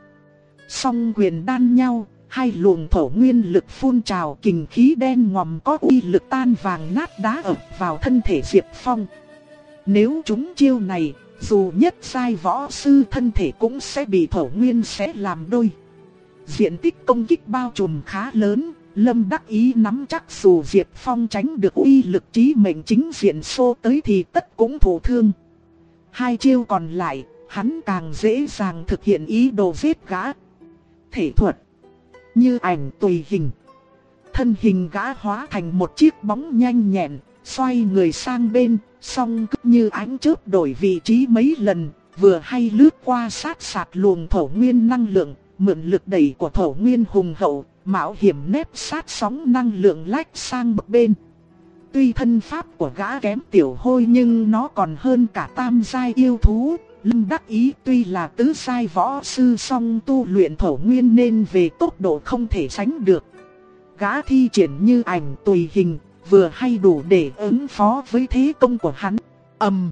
Song quyền đan nhau, hai luồng thổ nguyên lực phun trào kình khí đen ngòm có uy lực tan vàng nát đá ập vào thân thể Diệp Phong. Nếu chúng chiêu này, dù nhất sai võ sư thân thể cũng sẽ bị thổ nguyên sẽ làm đôi. Diện tích công kích bao trùm khá lớn, Lâm đắc ý nắm chắc dù Diệp Phong tránh được uy lực trí mệnh chính diện xô tới thì tất cũng thổ thương. Hai chiêu còn lại, hắn càng dễ dàng thực hiện ý đồ giết gã. Thể thuật Như ảnh tùy hình Thân hình gã hóa thành một chiếc bóng nhanh nhẹn, xoay người sang bên, song cứ như ánh chớp đổi vị trí mấy lần, vừa hay lướt qua sát sạt luồng thổ nguyên năng lượng, mượn lực đẩy của thổ nguyên hùng hậu, mạo hiểm nếp sát sóng năng lượng lách sang một bên. Tuy thân pháp của gã kém tiểu hôi nhưng nó còn hơn cả tam giai yêu thú. Lâm đắc ý tuy là tứ sai võ sư song tu luyện thổ nguyên nên về tốc độ không thể sánh được. Gã thi triển như ảnh tùy hình, vừa hay đủ để ứng phó với thế công của hắn. ầm,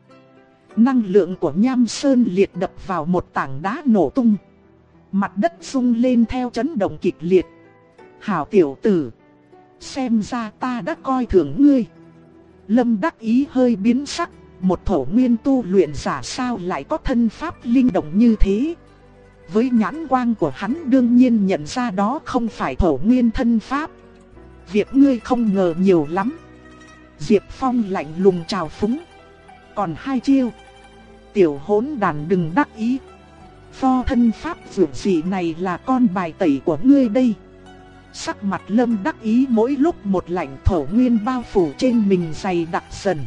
năng lượng của nham sơn liệt đập vào một tảng đá nổ tung. Mặt đất rung lên theo chấn động kịch liệt. Hảo tiểu tử, xem ra ta đã coi thường ngươi. Lâm đắc ý hơi biến sắc, một thổ nguyên tu luyện giả sao lại có thân pháp linh động như thế. Với nhãn quang của hắn đương nhiên nhận ra đó không phải thổ nguyên thân pháp. Việc ngươi không ngờ nhiều lắm. Diệp Phong lạnh lùng chào phúng. Còn hai chiêu. Tiểu hỗn đàn đừng đắc ý. Pho thân pháp dưỡng dị này là con bài tẩy của ngươi đây. Sắc mặt lâm đắc ý mỗi lúc một lạnh thổ nguyên bao phủ trên mình dày đặc dần.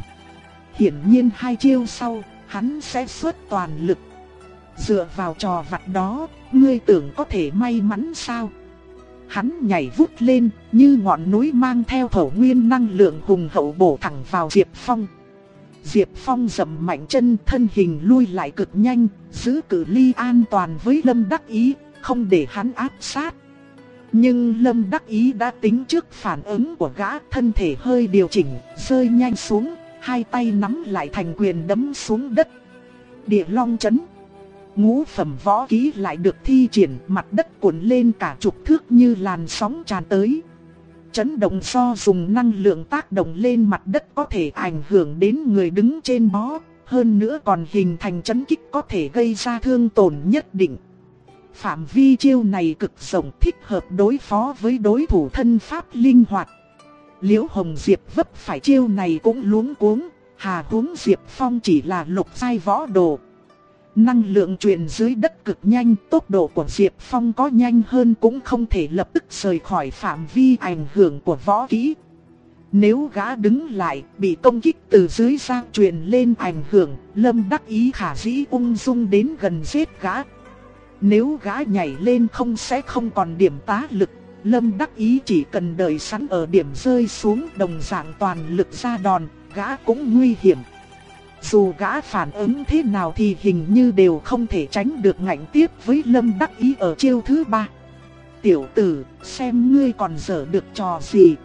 Hiển nhiên hai chiêu sau, hắn sẽ xuất toàn lực. Dựa vào trò vặt đó, ngươi tưởng có thể may mắn sao? Hắn nhảy vút lên, như ngọn núi mang theo thổ nguyên năng lượng hùng hậu bổ thẳng vào Diệp Phong. Diệp Phong dậm mạnh chân thân hình lui lại cực nhanh, giữ cự ly an toàn với Lâm Đắc Ý, không để hắn áp sát. Nhưng Lâm Đắc Ý đã tính trước phản ứng của gã thân thể hơi điều chỉnh, rơi nhanh xuống, hai tay nắm lại thành quyền đấm xuống đất. Địa long chấn. Ngũ phẩm võ ký lại được thi triển mặt đất cuộn lên cả chục thước như làn sóng tràn tới. Chấn động do dùng năng lượng tác động lên mặt đất có thể ảnh hưởng đến người đứng trên bó, hơn nữa còn hình thành chấn kích có thể gây ra thương tổn nhất định. Phạm vi chiêu này cực rộng thích hợp đối phó với đối thủ thân pháp linh hoạt. Liễu Hồng Diệp vấp phải chiêu này cũng luống cuống, hà huống Diệp Phong chỉ là lục sai võ đồ. Năng lượng truyền dưới đất cực nhanh, tốc độ của Diệp Phong có nhanh hơn cũng không thể lập tức rời khỏi phạm vi ảnh hưởng của võ kỹ. Nếu gã đứng lại, bị công kích từ dưới sang truyền lên ảnh hưởng, Lâm đắc ý khả dĩ ung dung đến gần giết gã. Nếu gã nhảy lên không sẽ không còn điểm tá lực, Lâm đắc ý chỉ cần đợi sẵn ở điểm rơi xuống đồng dạng toàn lực ra đòn, gã cũng nguy hiểm. Dù gã phản ứng thế nào thì hình như đều không thể tránh được ngạnh tiếp với Lâm Đắc Ý ở chiêu thứ ba. Tiểu tử, xem ngươi còn dở được trò gì.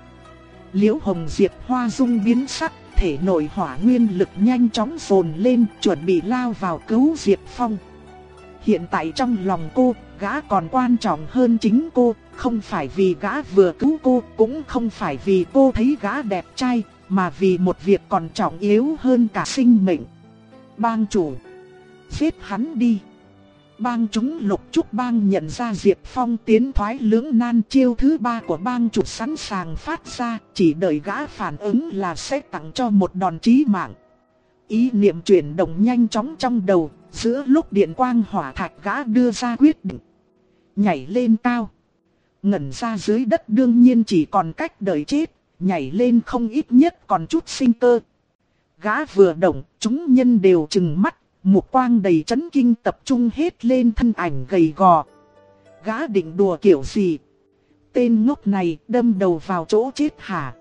Liễu Hồng Diệp hoa dung biến sắc, thể nội hỏa nguyên lực nhanh chóng dồn lên, chuẩn bị lao vào cứu Diệp Phong. Hiện tại trong lòng cô, gã còn quan trọng hơn chính cô, không phải vì gã vừa cứu cô, cũng không phải vì cô thấy gã đẹp trai, mà vì một việc còn trọng yếu hơn cả sinh mệnh. Bang chủ, giết hắn đi. Bang chúng lục trúc bang nhận ra Diệp Phong tiến thoái lưỡng nan chiêu thứ ba của bang chủ sẵn sàng phát ra, chỉ đợi gã phản ứng là sẽ tặng cho một đòn chí mạng. Ý niệm chuyển động nhanh chóng trong đầu, giữa lúc điện quang hỏa thạch gã đưa ra quyết định. Nhảy lên cao. Ngẩn ra dưới đất đương nhiên chỉ còn cách đợi chết, nhảy lên không ít nhất còn chút sinh cơ. Gã vừa động, chúng nhân đều chừng mắt, một quang đầy chấn kinh tập trung hết lên thân ảnh gầy gò. Gã định đùa kiểu gì? Tên ngốc này đâm đầu vào chỗ chết hả?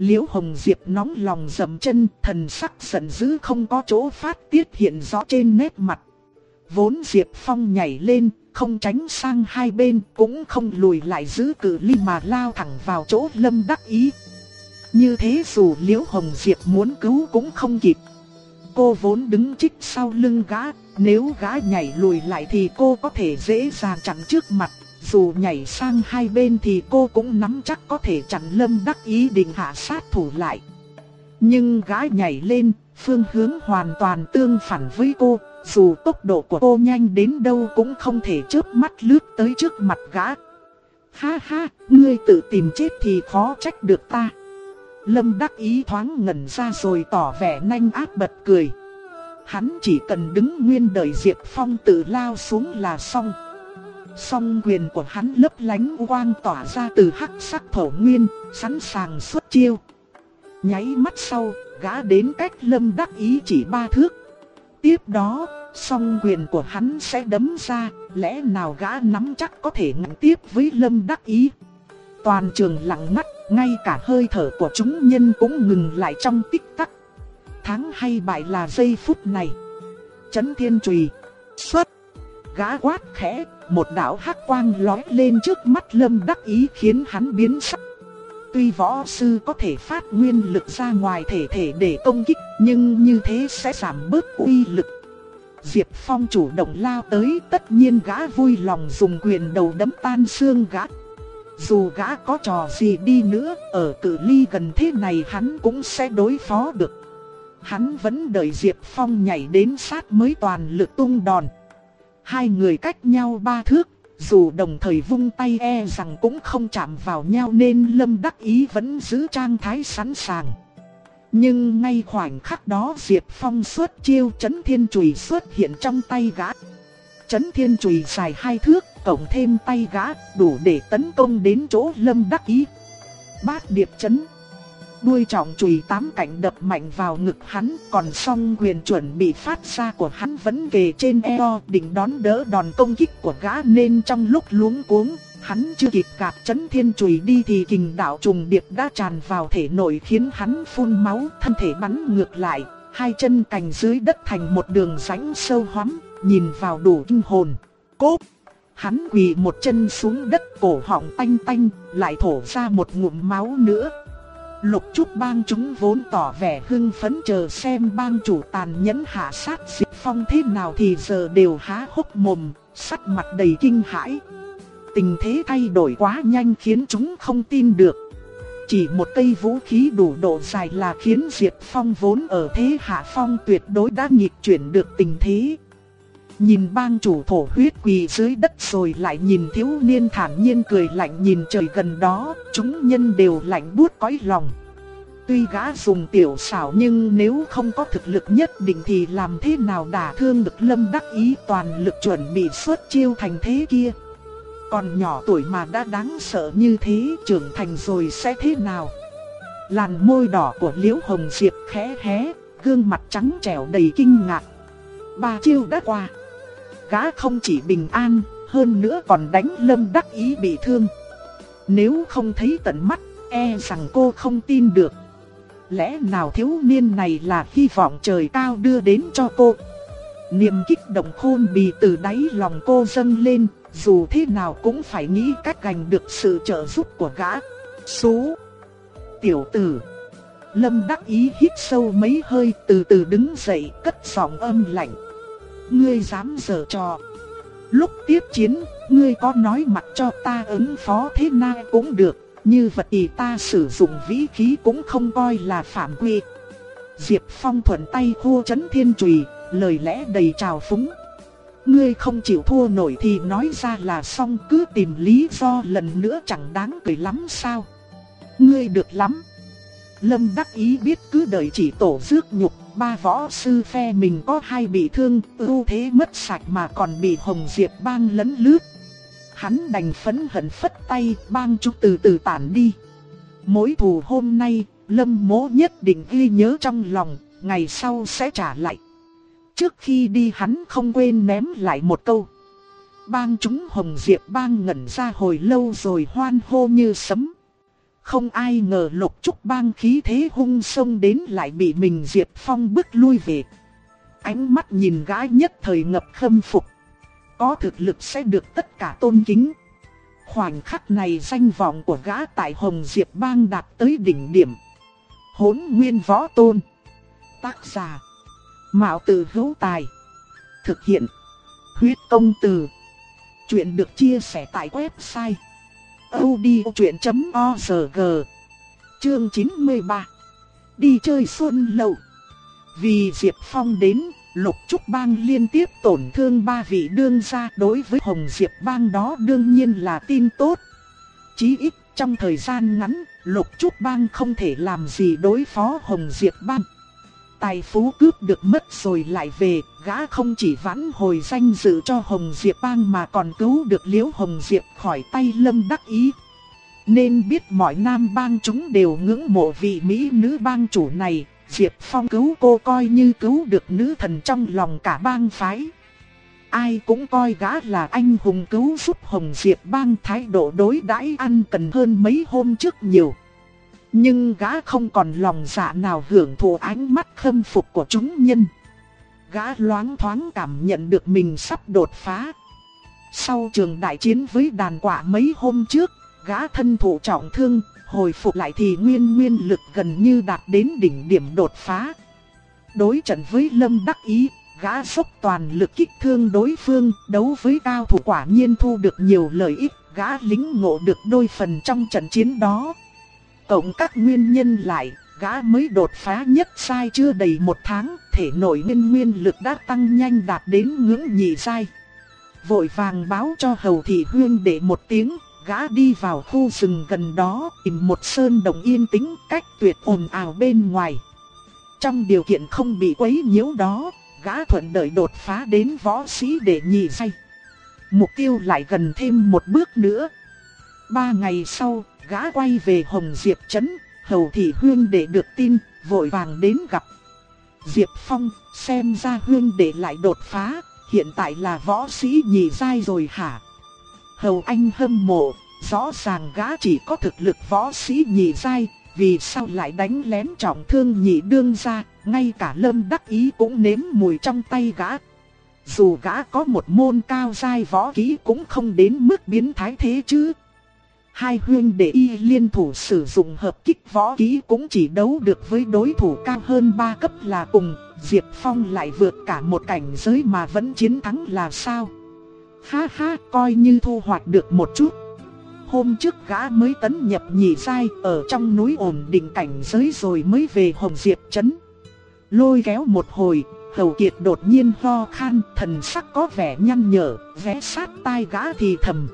Liễu Hồng Diệp nóng lòng dầm chân, thần sắc giận dữ không có chỗ phát tiết hiện rõ trên nét mặt. Vốn Diệp Phong nhảy lên, không tránh sang hai bên, cũng không lùi lại giữ cự ly mà lao thẳng vào chỗ Lâm Đắc Ý. Như thế dù Liễu Hồng Diệp muốn cứu cũng không kịp. Cô vốn đứng chích sau lưng gã, nếu gã nhảy lùi lại thì cô có thể dễ dàng chặn trước mặt. Dù nhảy sang hai bên thì cô cũng nắm chắc có thể chặn Lâm Đắc Ý định hạ sát thủ lại. Nhưng gã nhảy lên, phương hướng hoàn toàn tương phản với cô, dù tốc độ của cô nhanh đến đâu cũng không thể chớp mắt lướt tới trước mặt gã. Ha ha, ngươi tự tìm chết thì khó trách được ta. Lâm đắc ý thoáng ngẩn ra rồi tỏ vẻ nhanh ác bật cười. Hắn chỉ cần đứng nguyên đợi Diệp Phong tự lao xuống là xong. Song quyền của hắn lấp lánh quang tỏa ra từ hắc sắc thổ nguyên, sẵn sàng xuất chiêu. Nháy mắt sau, gã đến cách lâm đắc ý chỉ ba thước. Tiếp đó, song quyền của hắn sẽ đấm ra, lẽ nào gã nắm chắc có thể ngăn tiếp với lâm đắc ý. Toàn trường lặng ngắt, ngay cả hơi thở của chúng nhân cũng ngừng lại trong tích tắc. Thắng hay bại là giây phút này. Chấn thiên trùy, xuất, gã quát khẽ, một đạo hắc quang lói lên trước mắt lâm đắc ý khiến hắn biến sắc. Tuy võ sư có thể phát nguyên lực ra ngoài thể thể để công kích, nhưng như thế sẽ giảm bớt uy lực. Diệp Phong chủ động lao tới, tất nhiên gã vui lòng dùng quyền đầu đấm tan xương gã. Dù gã có trò gì đi nữa, ở cự ly gần thế này hắn cũng sẽ đối phó được. Hắn vẫn đợi Diệp Phong nhảy đến sát mới toàn lực tung đòn. Hai người cách nhau ba thước, dù đồng thời vung tay e rằng cũng không chạm vào nhau nên Lâm Đắc Ý vẫn giữ trang thái sẵn sàng. Nhưng ngay khoảnh khắc đó Diệp Phong xuất chiêu chấn thiên chùy xuất hiện trong tay gã. Chấn thiên chùy dài hai thước, cộng thêm tay gã, đủ để tấn công đến chỗ Lâm Đắc Ý. Bát điệp chấn. Đuôi trọng chùy tám cạnh đập mạnh vào ngực hắn, còn song quyền chuẩn bị phát ra của hắn vẫn kề trên eo, định đón đỡ đòn công kích của gã nên trong lúc luống cuống, hắn chưa kịp gạt chấn thiên chùy đi thì kình đạo trùng điệp đã tràn vào thể nội khiến hắn phun máu, thân thể bắn ngược lại, hai chân cành dưới đất thành một đường rãnh sâu hoắm, nhìn vào đủ kinh hồn. Cốp! Hắn quỳ một chân xuống đất cổ họng tanh tanh, lại thổ ra một ngụm máu nữa. Lục trúc bang chúng vốn tỏ vẻ hưng phấn chờ xem bang chủ tàn nhẫn hạ sát Diệt Phong thế nào thì giờ đều há hốc mồm, sắc mặt đầy kinh hãi. Tình thế thay đổi quá nhanh khiến chúng không tin được. Chỉ một cây vũ khí đủ độ dài là khiến Diệp Phong vốn ở thế hạ phong tuyệt đối đã nghịch chuyển được tình thế. Nhìn bang chủ thổ huyết quỳ dưới đất rồi lại nhìn thiếu niên thản nhiên cười lạnh nhìn trời gần đó, chúng nhân đều lạnh buốt cõi lòng. Tuy gã dùng tiểu xảo nhưng nếu không có thực lực nhất định thì làm thế nào đả thương được lâm đắc ý toàn lực chuẩn bị xuất chiêu thành thế kia. Còn nhỏ tuổi mà đã đáng sợ như thế trưởng thành rồi sẽ thế nào? Làn môi đỏ của Liễu Hồng Diệp khẽ hé, gương mặt trắng trẻo đầy kinh ngạc. Ba chiêu đã qua gã không chỉ bình an, hơn nữa còn đánh lâm đắc ý bị thương. Nếu không thấy tận mắt, e rằng cô không tin được. Lẽ nào thiếu niên này là hy vọng trời cao đưa đến cho cô? Niềm kích động khôn bì từ đáy lòng cô dâng lên, dù thế nào cũng phải nghĩ cách giành được sự trợ giúp của gã. Số Tiểu tử Lâm đắc ý hít sâu mấy hơi từ từ đứng dậy cất giọng âm lạnh ngươi dám giở trò. Lúc tiếp chiến, ngươi có nói mặt cho ta ứng phó thế nào cũng được, như vật thì ta sử dụng vĩ khí cũng không coi là phạm quy. Diệp Phong thuận tay hô chấn thiên trùy, lời lẽ đầy trào phúng. Ngươi không chịu thua nổi thì nói ra là xong cứ tìm lý do lần nữa chẳng đáng cười lắm sao. Ngươi được lắm. Lâm đắc ý biết cứ đợi chỉ tổ rước nhục ba võ sư phe mình có hai bị thương, ưu thế mất sạch mà còn bị Hồng Diệp bang lấn lướt. Hắn đành phấn hận phất tay, bang chúng từ từ tản đi. Mối thù hôm nay, Lâm mố nhất định ghi nhớ trong lòng, ngày sau sẽ trả lại. Trước khi đi hắn không quên ném lại một câu. Bang chúng Hồng Diệp bang ngẩn ra hồi lâu rồi hoan hô như sấm. Không ai ngờ lục trúc bang khí thế hung sông đến lại bị mình Diệp Phong bước lui về. Ánh mắt nhìn gái nhất thời ngập khâm phục. Có thực lực sẽ được tất cả tôn kính. Khoảnh khắc này danh vọng của gã tại Hồng Diệp bang đạt tới đỉnh điểm. Hốn nguyên võ tôn. Tác giả. Mạo tử hữu tài. Thực hiện. Huyết công từ. Chuyện được chia sẻ tại website audiochuyện.org Chương 93 Đi chơi xuân lậu. Vì Diệp Phong đến, Lục Trúc Bang liên tiếp tổn thương ba vị đương gia. Đối với Hồng Diệp Bang đó đương nhiên là tin tốt. Chí ít trong thời gian ngắn, Lục Trúc Bang không thể làm gì đối phó Hồng Diệp Bang tài phú cướp được mất rồi lại về, gã không chỉ vãn hồi danh dự cho Hồng Diệp Bang mà còn cứu được Liễu Hồng Diệp khỏi tay Lâm Đắc Ý. Nên biết mọi nam bang chúng đều ngưỡng mộ vị Mỹ nữ bang chủ này, Diệp Phong cứu cô coi như cứu được nữ thần trong lòng cả bang phái. Ai cũng coi gã là anh hùng cứu giúp Hồng Diệp bang thái độ đối đãi ăn cần hơn mấy hôm trước nhiều. Nhưng gã không còn lòng dạ nào hưởng thụ ánh mắt khâm phục của chúng nhân. Gã loáng thoáng cảm nhận được mình sắp đột phá. Sau trường đại chiến với đàn quả mấy hôm trước, gã thân thụ trọng thương, hồi phục lại thì nguyên nguyên lực gần như đạt đến đỉnh điểm đột phá. Đối trận với Lâm Đắc Ý, gã sốc toàn lực kích thương đối phương, đấu với cao thủ quả nhiên thu được nhiều lợi ích, gã lính ngộ được đôi phần trong trận chiến đó. Cộng các nguyên nhân lại, gã mới đột phá nhất sai chưa đầy một tháng, thể nội nguyên nguyên lực đã tăng nhanh đạt đến ngưỡng nhị sai. Vội vàng báo cho hầu thị huyên để một tiếng, gã đi vào khu rừng gần đó, tìm một sơn đồng yên tĩnh cách tuyệt ồn ào bên ngoài. Trong điều kiện không bị quấy nhiễu đó, gã thuận đợi đột phá đến võ sĩ để nhị sai Mục tiêu lại gần thêm một bước nữa. Ba ngày sau, gã quay về Hồng Diệp Trấn, hầu thị huyên để được tin, vội vàng đến gặp. Diệp Phong, xem ra huyên để lại đột phá, hiện tại là võ sĩ nhị giai rồi hả? Hầu anh hâm mộ, rõ ràng gã chỉ có thực lực võ sĩ nhị giai, vì sao lại đánh lén trọng thương nhị đương ra, ngay cả lâm đắc ý cũng nếm mùi trong tay gã. Dù gã có một môn cao giai võ kỹ cũng không đến mức biến thái thế chứ. Hai huyên đệ y liên thủ sử dụng hợp kích võ kỹ cũng chỉ đấu được với đối thủ cao hơn 3 cấp là cùng, Diệp Phong lại vượt cả một cảnh giới mà vẫn chiến thắng là sao? Ha ha, coi như thu hoạch được một chút. Hôm trước gã mới tấn nhập nhị sai ở trong núi ổn định cảnh giới rồi mới về Hồng Diệp Trấn. Lôi kéo một hồi, Hầu Kiệt đột nhiên ho khan, thần sắc có vẻ nhăn nhở, vẽ sát tai gã thì thầm.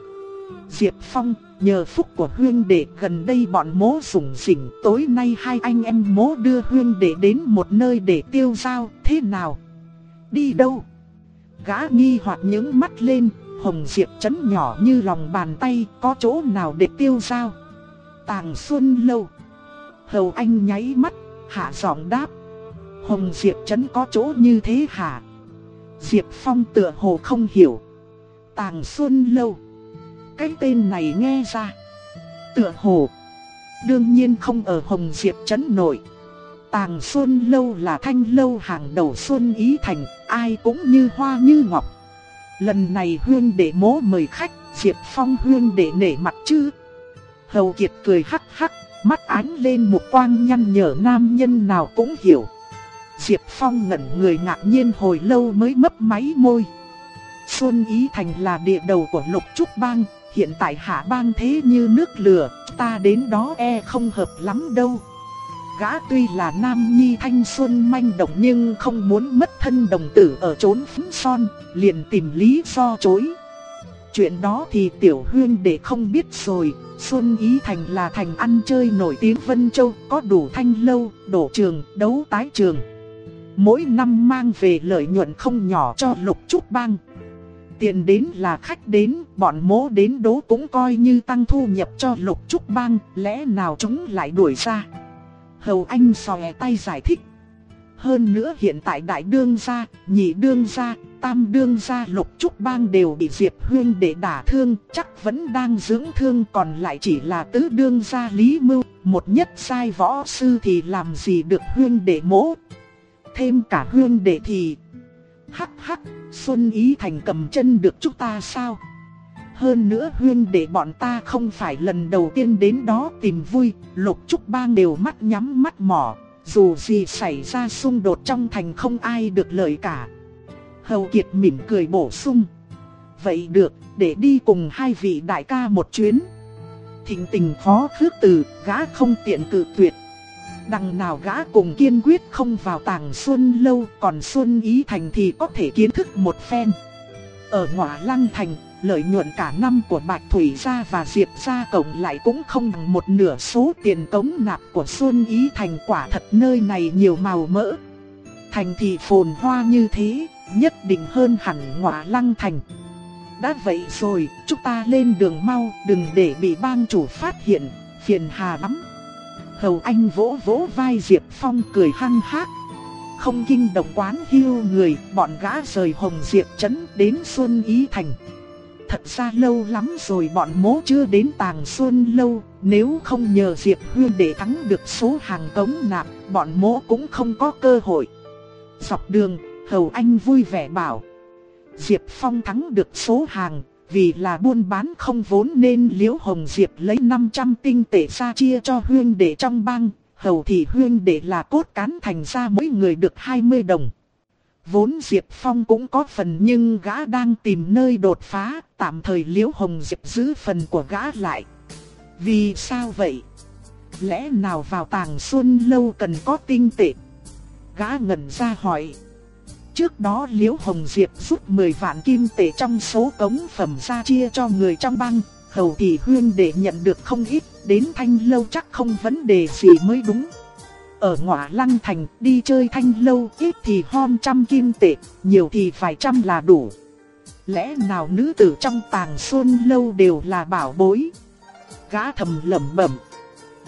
Diệp Phong, nhờ phúc của huyên đệ gần đây bọn mố sủng sỉnh tối nay hai anh em mố đưa huyên đệ đến một nơi để tiêu giao, thế nào? Đi đâu? Gã nghi hoặc những mắt lên, hồng diệp chấn nhỏ như lòng bàn tay, có chỗ nào để tiêu giao? Tàng Xuân Lâu Hầu anh nháy mắt, hạ giọng đáp Hồng Diệp chấn có chỗ như thế hả? Diệp Phong tựa hồ không hiểu Tàng Xuân Lâu cái tên này nghe ra. Tựa hồ, Đương nhiên không ở Hồng Diệp Trấn nội. Tàng Xuân Lâu là thanh lâu hàng đầu Xuân Ý Thành, Ai cũng như hoa như ngọc. Lần này Huyên để mố mời khách, Diệp Phong Huyên để nể mặt chứ. Hầu Kiệt cười hắc hắc, Mắt ánh lên một quang nhăn nhở nam nhân nào cũng hiểu. Diệp Phong ngẩn người ngạc nhiên hồi lâu mới mấp máy môi. Xuân Ý Thành là địa đầu của lục trúc bang hiện tại hạ bang thế như nước lửa, ta đến đó e không hợp lắm đâu. Gã tuy là nam nhi thanh xuân manh động nhưng không muốn mất thân đồng tử ở trốn phấn son, liền tìm lý do chối. Chuyện đó thì tiểu huyên để không biết rồi, Xuân Ý Thành là thành ăn chơi nổi tiếng Vân Châu, có đủ thanh lâu, đổ trường, đấu tái trường. Mỗi năm mang về lợi nhuận không nhỏ cho lục trúc bang. Tiền đến là khách đến, bọn mố đến đố cũng coi như tăng thu nhập cho lục trúc bang, lẽ nào chúng lại đuổi ra. Hầu Anh xòe tay giải thích. Hơn nữa hiện tại đại đương gia, nhị đương gia, tam đương gia lục trúc bang đều bị Diệp Huyên để đả thương, chắc vẫn đang dưỡng thương còn lại chỉ là tứ đương gia Lý Mưu, một nhất sai võ sư thì làm gì được Huyên để mỗ? Thêm cả Huyên để thì Hắc hắc, Xuân Ý Thành cầm chân được chúng ta sao? Hơn nữa huyên để bọn ta không phải lần đầu tiên đến đó tìm vui, lục trúc bang đều mắt nhắm mắt mỏ, dù gì xảy ra xung đột trong thành không ai được lợi cả. Hầu Kiệt mỉm cười bổ sung. Vậy được, để đi cùng hai vị đại ca một chuyến. Thịnh tình khó khước từ, gã không tiện cự tuyệt. Đằng nào gã cùng kiên quyết không vào tàng Xuân Lâu Còn Xuân Ý Thành thì có thể kiến thức một phen Ở ngọa lăng thành Lợi nhuận cả năm của Bạch Thủy Gia và Diệp Gia cộng lại cũng không bằng một nửa số tiền cống nạp của Xuân Ý Thành quả thật nơi này nhiều màu mỡ. Thành thị phồn hoa như thế, nhất định hơn hẳn ngọa lăng thành. Đã vậy rồi, chúng ta lên đường mau, đừng để bị bang chủ phát hiện, phiền hà lắm. Hầu Anh vỗ vỗ vai Diệp Phong cười hăng hác. Không kinh động quán hưu người, bọn gã rời Hồng Diệp Trấn đến Xuân Ý Thành. Thật ra lâu lắm rồi bọn mố chưa đến Tàng Xuân Lâu, nếu không nhờ Diệp Huyên để thắng được số hàng cống nạp, bọn mố cũng không có cơ hội. Dọc đường, Hầu Anh vui vẻ bảo. Diệp Phong thắng được số hàng, vì là buôn bán không vốn nên Liễu Hồng Diệp lấy 500 tinh tệ ra chia cho huyên để trong bang, hầu thì huyên để là cốt cán thành ra mỗi người được 20 đồng. Vốn Diệp Phong cũng có phần nhưng gã đang tìm nơi đột phá, tạm thời Liễu Hồng Diệp giữ phần của gã lại. Vì sao vậy? Lẽ nào vào tàng xuân lâu cần có tinh tệ? Gã ngẩn ra hỏi. Trước đó Liễu Hồng Diệp rút 10 vạn kim tệ trong số cống phẩm ra chia cho người trong băng, hầu Thị huyên để nhận được không ít, đến thanh lâu chắc không vấn đề gì mới đúng. Ở ngọa lăng thành đi chơi thanh lâu ít thì hom trăm kim tệ, nhiều thì vài trăm là đủ. Lẽ nào nữ tử trong tàng xuân lâu đều là bảo bối? Gã thầm lẩm bẩm.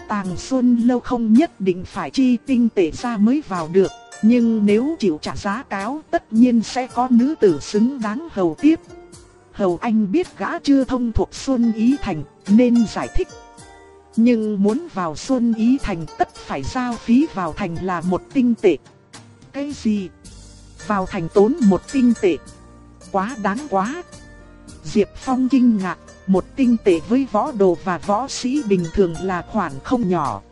Tàng xuân lâu không nhất định phải chi tinh tệ ra mới vào được. Nhưng nếu chịu trả giá cáo tất nhiên sẽ có nữ tử xứng đáng hầu tiếp. Hầu anh biết gã chưa thông thuộc Xuân Ý Thành nên giải thích. Nhưng muốn vào Xuân Ý Thành tất phải giao phí vào thành là một tinh tệ. Cái gì? Vào thành tốn một tinh tệ. Quá đáng quá. Diệp Phong kinh ngạc, một tinh tệ với võ đồ và võ sĩ bình thường là khoản không nhỏ.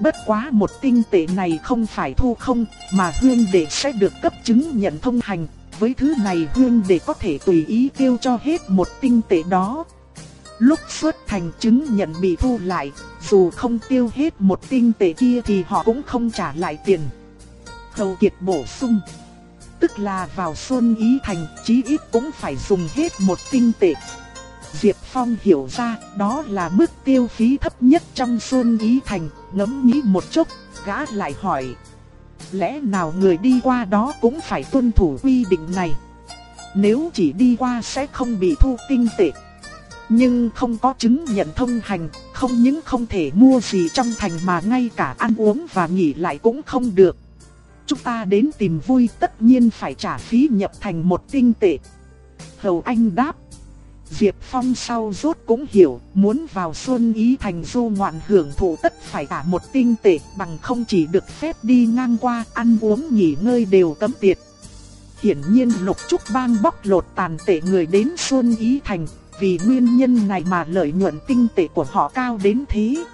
Bất quá một tinh tệ này không phải thu không, mà huyên đệ sẽ được cấp chứng nhận thông hành. Với thứ này huyên đệ có thể tùy ý tiêu cho hết một tinh tệ đó. Lúc xuất thành chứng nhận bị thu lại, dù không tiêu hết một tinh tệ kia thì họ cũng không trả lại tiền. Hầu Kiệt bổ sung. Tức là vào xuân ý thành chí ít cũng phải dùng hết một tinh tệ. Diệp Phong hiểu ra đó là mức tiêu phí thấp nhất trong Xuân Ý Thành, ngẫm nghĩ một chút, gã lại hỏi. Lẽ nào người đi qua đó cũng phải tuân thủ quy định này? Nếu chỉ đi qua sẽ không bị thu tinh tệ. Nhưng không có chứng nhận thông hành, không những không thể mua gì trong thành mà ngay cả ăn uống và nghỉ lại cũng không được. Chúng ta đến tìm vui tất nhiên phải trả phí nhập thành một tinh tệ. Hầu Anh đáp. Diệp Phong sau rốt cũng hiểu, muốn vào Xuân Ý Thành du ngoạn hưởng thụ tất phải cả một tinh tệ bằng không chỉ được phép đi ngang qua, ăn uống nghỉ ngơi đều cấm tiệt. Hiển nhiên Lục Trúc Bang bóc lột tàn tệ người đến Xuân Ý Thành, vì nguyên nhân này mà lợi nhuận tinh tệ của họ cao đến thế.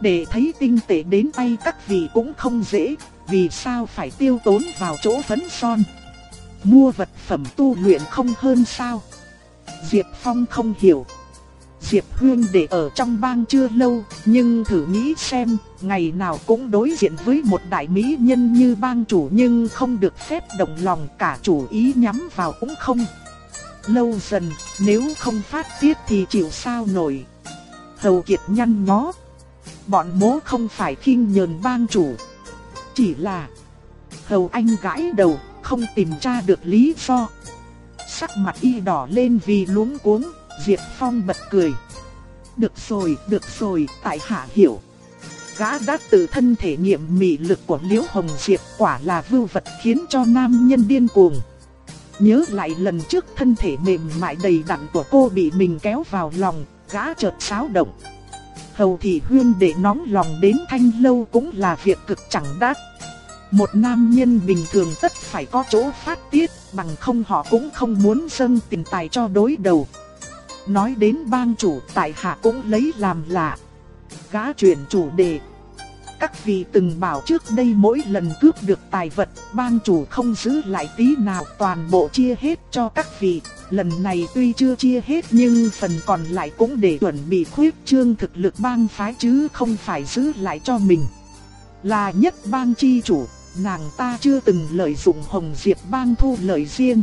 Để thấy tinh tệ đến tay các vị cũng không dễ, vì sao phải tiêu tốn vào chỗ phấn son. Mua vật phẩm tu luyện không hơn sao. Diệp Phong không hiểu. Diệp Huyên để ở trong bang chưa lâu, nhưng thử nghĩ xem, ngày nào cũng đối diện với một đại mỹ nhân như bang chủ nhưng không được phép động lòng cả chủ ý nhắm vào cũng không. Lâu dần, nếu không phát tiết thì chịu sao nổi. Hầu Kiệt nhăn nhó. Bọn mố không phải khinh nhờn bang chủ. Chỉ là Hầu Anh gãi đầu, không tìm ra được lý do. Sắc mặt y đỏ lên vì luống cuống, Diệp Phong bật cười. Được rồi, được rồi, tại hạ hiểu. Gã đã tự thân thể nghiệm mị lực của Liễu Hồng Diệp quả là vưu vật khiến cho nam nhân điên cuồng. Nhớ lại lần trước thân thể mềm mại đầy đặn của cô bị mình kéo vào lòng, gã chợt xáo động. Hầu thị huyên để nóng lòng đến thanh lâu cũng là việc cực chẳng đắt. Một nam nhân bình thường tất phải có chỗ phát tiết, bằng không họ cũng không muốn dâng tiền tài cho đối đầu. Nói đến bang chủ tại hạ cũng lấy làm lạ. Gã chuyển chủ đề. Các vị từng bảo trước đây mỗi lần cướp được tài vật, bang chủ không giữ lại tí nào toàn bộ chia hết cho các vị. Lần này tuy chưa chia hết nhưng phần còn lại cũng để chuẩn bị khuyết trương thực lực bang phái chứ không phải giữ lại cho mình. Là nhất bang chi chủ, nàng ta chưa từng lợi dụng Hồng Diệp bang thu lợi riêng.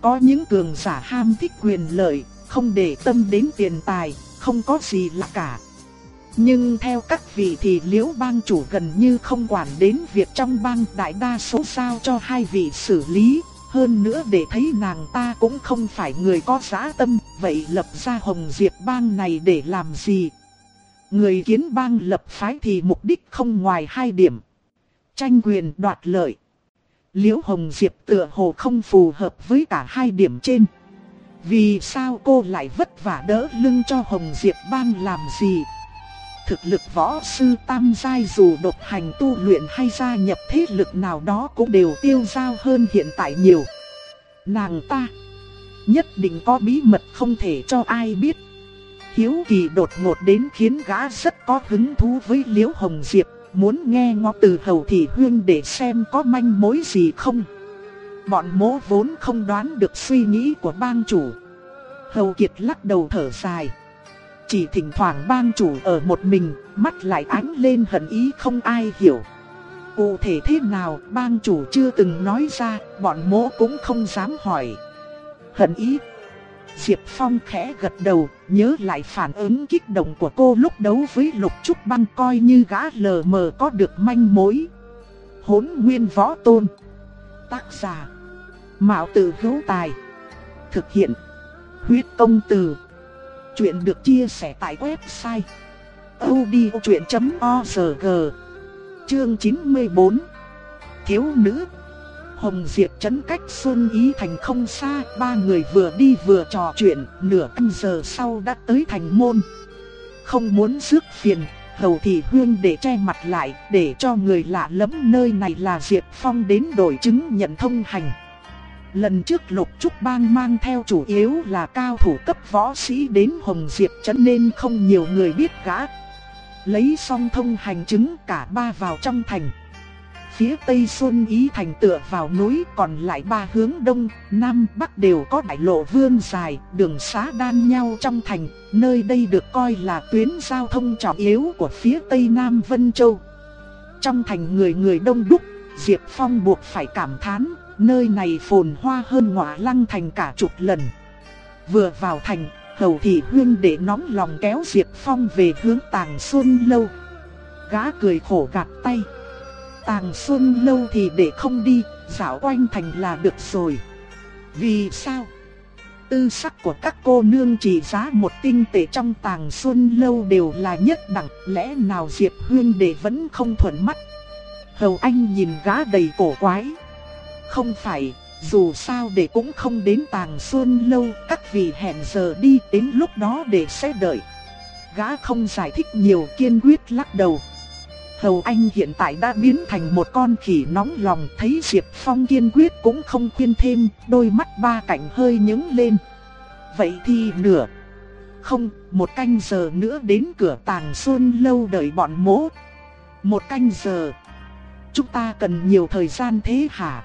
Có những cường giả ham thích quyền lợi, không để tâm đến tiền tài, không có gì lạ cả. Nhưng theo các vị thì liễu bang chủ gần như không quản đến việc trong bang đại đa số sao cho hai vị xử lý. Hơn nữa để thấy nàng ta cũng không phải người có giá tâm, vậy lập ra hồng diệp bang này để làm gì? Người kiến bang lập phái thì mục đích không ngoài hai điểm. Tranh quyền đoạt lợi. Liễu Hồng Diệp tựa hồ không phù hợp với cả hai điểm trên. Vì sao cô lại vất vả đỡ lưng cho Hồng Diệp ban làm gì? Thực lực võ sư tam giai dù độc hành tu luyện hay gia nhập thế lực nào đó cũng đều tiêu dao hơn hiện tại nhiều. Nàng ta nhất định có bí mật không thể cho ai biết. Hiếu kỳ đột ngột đến khiến gã rất có hứng thú với Liễu Hồng Diệp, muốn nghe ngó từ hầu thị huyên để xem có manh mối gì không. Bọn mố vốn không đoán được suy nghĩ của bang chủ. Hầu Kiệt lắc đầu thở dài. Chỉ thỉnh thoảng bang chủ ở một mình, mắt lại ánh lên hận ý không ai hiểu. Cụ thể thế nào bang chủ chưa từng nói ra, bọn mỗ cũng không dám hỏi. Hận ý. Diệp Phong khẽ gật đầu, nhớ lại phản ứng kích động của cô lúc đấu với Lục Trúc Băng coi như gã lờ mờ có được manh mối. Hốn nguyên võ tôn. Tác giả. Mạo tử hữu tài. Thực hiện. Huyết công từ. Chuyện được chia sẻ tại website. odchuyện.org Chương 94 Thiếu nữ Hồng Diệp trấn cách Xuân Ý Thành không xa, ba người vừa đi vừa trò chuyện, nửa canh giờ sau đã tới thành môn. Không muốn rước phiền, hầu thị huyên để che mặt lại, để cho người lạ lẫm nơi này là Diệp Phong đến đổi chứng nhận thông hành. Lần trước Lục Trúc Bang mang theo chủ yếu là cao thủ cấp võ sĩ đến Hồng Diệp trấn nên không nhiều người biết gã. Lấy xong thông hành chứng cả ba vào trong thành. Phía Tây Xuân Ý thành tựa vào núi còn lại ba hướng Đông, Nam, Bắc đều có đại lộ vươn dài, đường xá đan nhau trong thành, nơi đây được coi là tuyến giao thông trọng yếu của phía Tây Nam Vân Châu. Trong thành người người đông đúc, Diệp Phong buộc phải cảm thán, nơi này phồn hoa hơn ngọa lăng thành cả chục lần. Vừa vào thành, hầu thị huyên để nóng lòng kéo Diệp Phong về hướng tàng xuân lâu. Gã cười khổ gạt tay. Tàng xuân lâu thì để không đi, dạo quanh thành là được rồi. Vì sao? Tư sắc của các cô nương chỉ giá một tinh tệ trong tàng xuân lâu đều là nhất đẳng, lẽ nào Diệp Huyên để vẫn không thuận mắt. Hầu Anh nhìn gã đầy cổ quái. Không phải, dù sao để cũng không đến tàng xuân lâu, các vị hẹn giờ đi đến lúc đó để sẽ đợi. Gã không giải thích nhiều kiên quyết lắc đầu. Hầu Anh hiện tại đã biến thành một con khỉ nóng lòng thấy Diệp Phong kiên quyết cũng không khuyên thêm, đôi mắt ba cạnh hơi nhướng lên. Vậy thì nửa. Không, một canh giờ nữa đến cửa tàng xuân lâu đợi bọn mỗ. Một canh giờ. Chúng ta cần nhiều thời gian thế hả?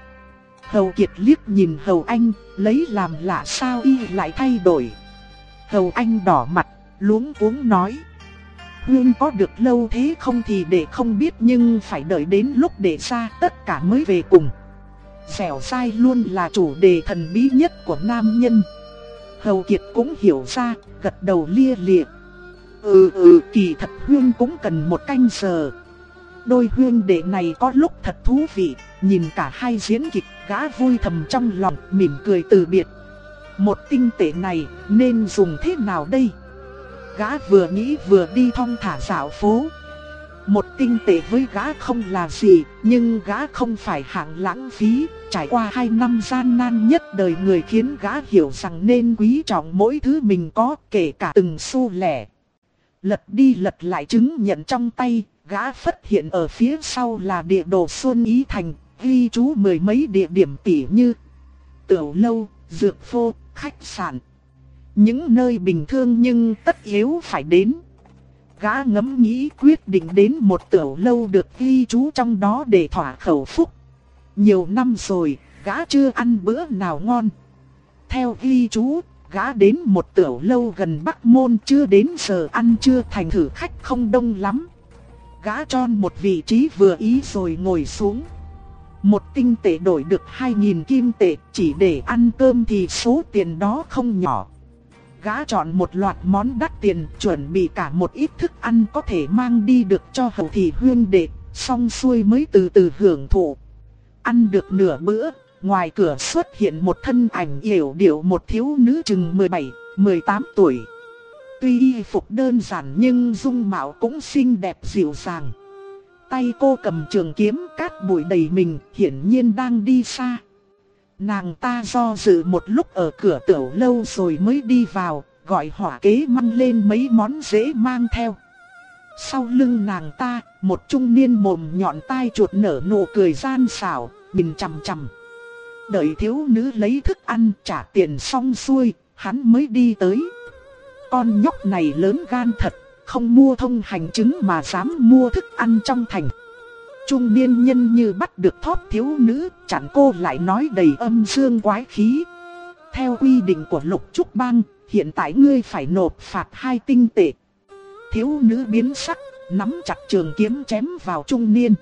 Hầu Kiệt liếc nhìn Hầu Anh, lấy làm lạ sao y lại thay đổi. Hầu Anh đỏ mặt, luống cuống nói. Huyên có được lâu thế không thì để không biết nhưng phải đợi đến lúc để ra tất cả mới về cùng. Dẻo dai luôn là chủ đề thần bí nhất của nam nhân. Hầu Kiệt cũng hiểu ra, gật đầu lia lịa. Ừ ừ kỳ thật Huyên cũng cần một canh giờ. Đôi huyên đệ này có lúc thật thú vị, nhìn cả hai diễn kịch, gã vui thầm trong lòng, mỉm cười từ biệt. Một tinh tệ này nên dùng thế nào đây? Gã vừa nghĩ vừa đi thong thả dạo phố. Một tinh tệ với gã không là gì, nhưng gã không phải hạng lãng phí, trải qua hai năm gian nan nhất đời người khiến gã hiểu rằng nên quý trọng mỗi thứ mình có, kể cả từng xu lẻ. Lật đi lật lại chứng nhận trong tay, gã phát hiện ở phía sau là địa đồ Xuân Ý Thành, ghi chú mười mấy địa điểm tỉ như tiểu lâu, dược phô, khách sạn. Những nơi bình thường nhưng tất yếu phải đến. Gã ngẫm nghĩ quyết định đến một tiểu lâu được ghi chú trong đó để thỏa khẩu phúc. Nhiều năm rồi, gã chưa ăn bữa nào ngon. Theo ghi chú, gã đến một tiểu lâu gần Bắc Môn chưa đến giờ ăn chưa thành thử khách không đông lắm gã tròn một vị trí vừa ý rồi ngồi xuống. Một tinh tệ đổi được 2.000 kim tệ chỉ để ăn cơm thì số tiền đó không nhỏ. Gã chọn một loạt món đắt tiền chuẩn bị cả một ít thức ăn có thể mang đi được cho hậu thị huyên đệ, xong xuôi mới từ từ hưởng thụ. Ăn được nửa bữa, ngoài cửa xuất hiện một thân ảnh yểu điệu một thiếu nữ chừng 17, 18 tuổi. Tuy y phục đơn giản nhưng dung mạo cũng xinh đẹp dịu dàng. Tay cô cầm trường kiếm cát bụi đầy mình, hiển nhiên đang đi xa. Nàng ta do dự một lúc ở cửa tiểu lâu rồi mới đi vào, gọi hỏa kế mang lên mấy món dễ mang theo. Sau lưng nàng ta, một trung niên mồm nhọn tai chuột nở nụ cười gian xảo, nhìn chằm chằm. Đợi thiếu nữ lấy thức ăn trả tiền xong xuôi, hắn mới đi tới. Con nhóc này lớn gan thật, không mua thông hành chứng mà dám mua thức ăn trong thành. Trung niên nhân như bắt được thóp thiếu nữ, chẳng cô lại nói đầy âm dương quái khí. Theo quy định của lục trúc bang, hiện tại ngươi phải nộp phạt hai tinh tệ. Thiếu nữ biến sắc, nắm chặt trường kiếm chém vào trung niên.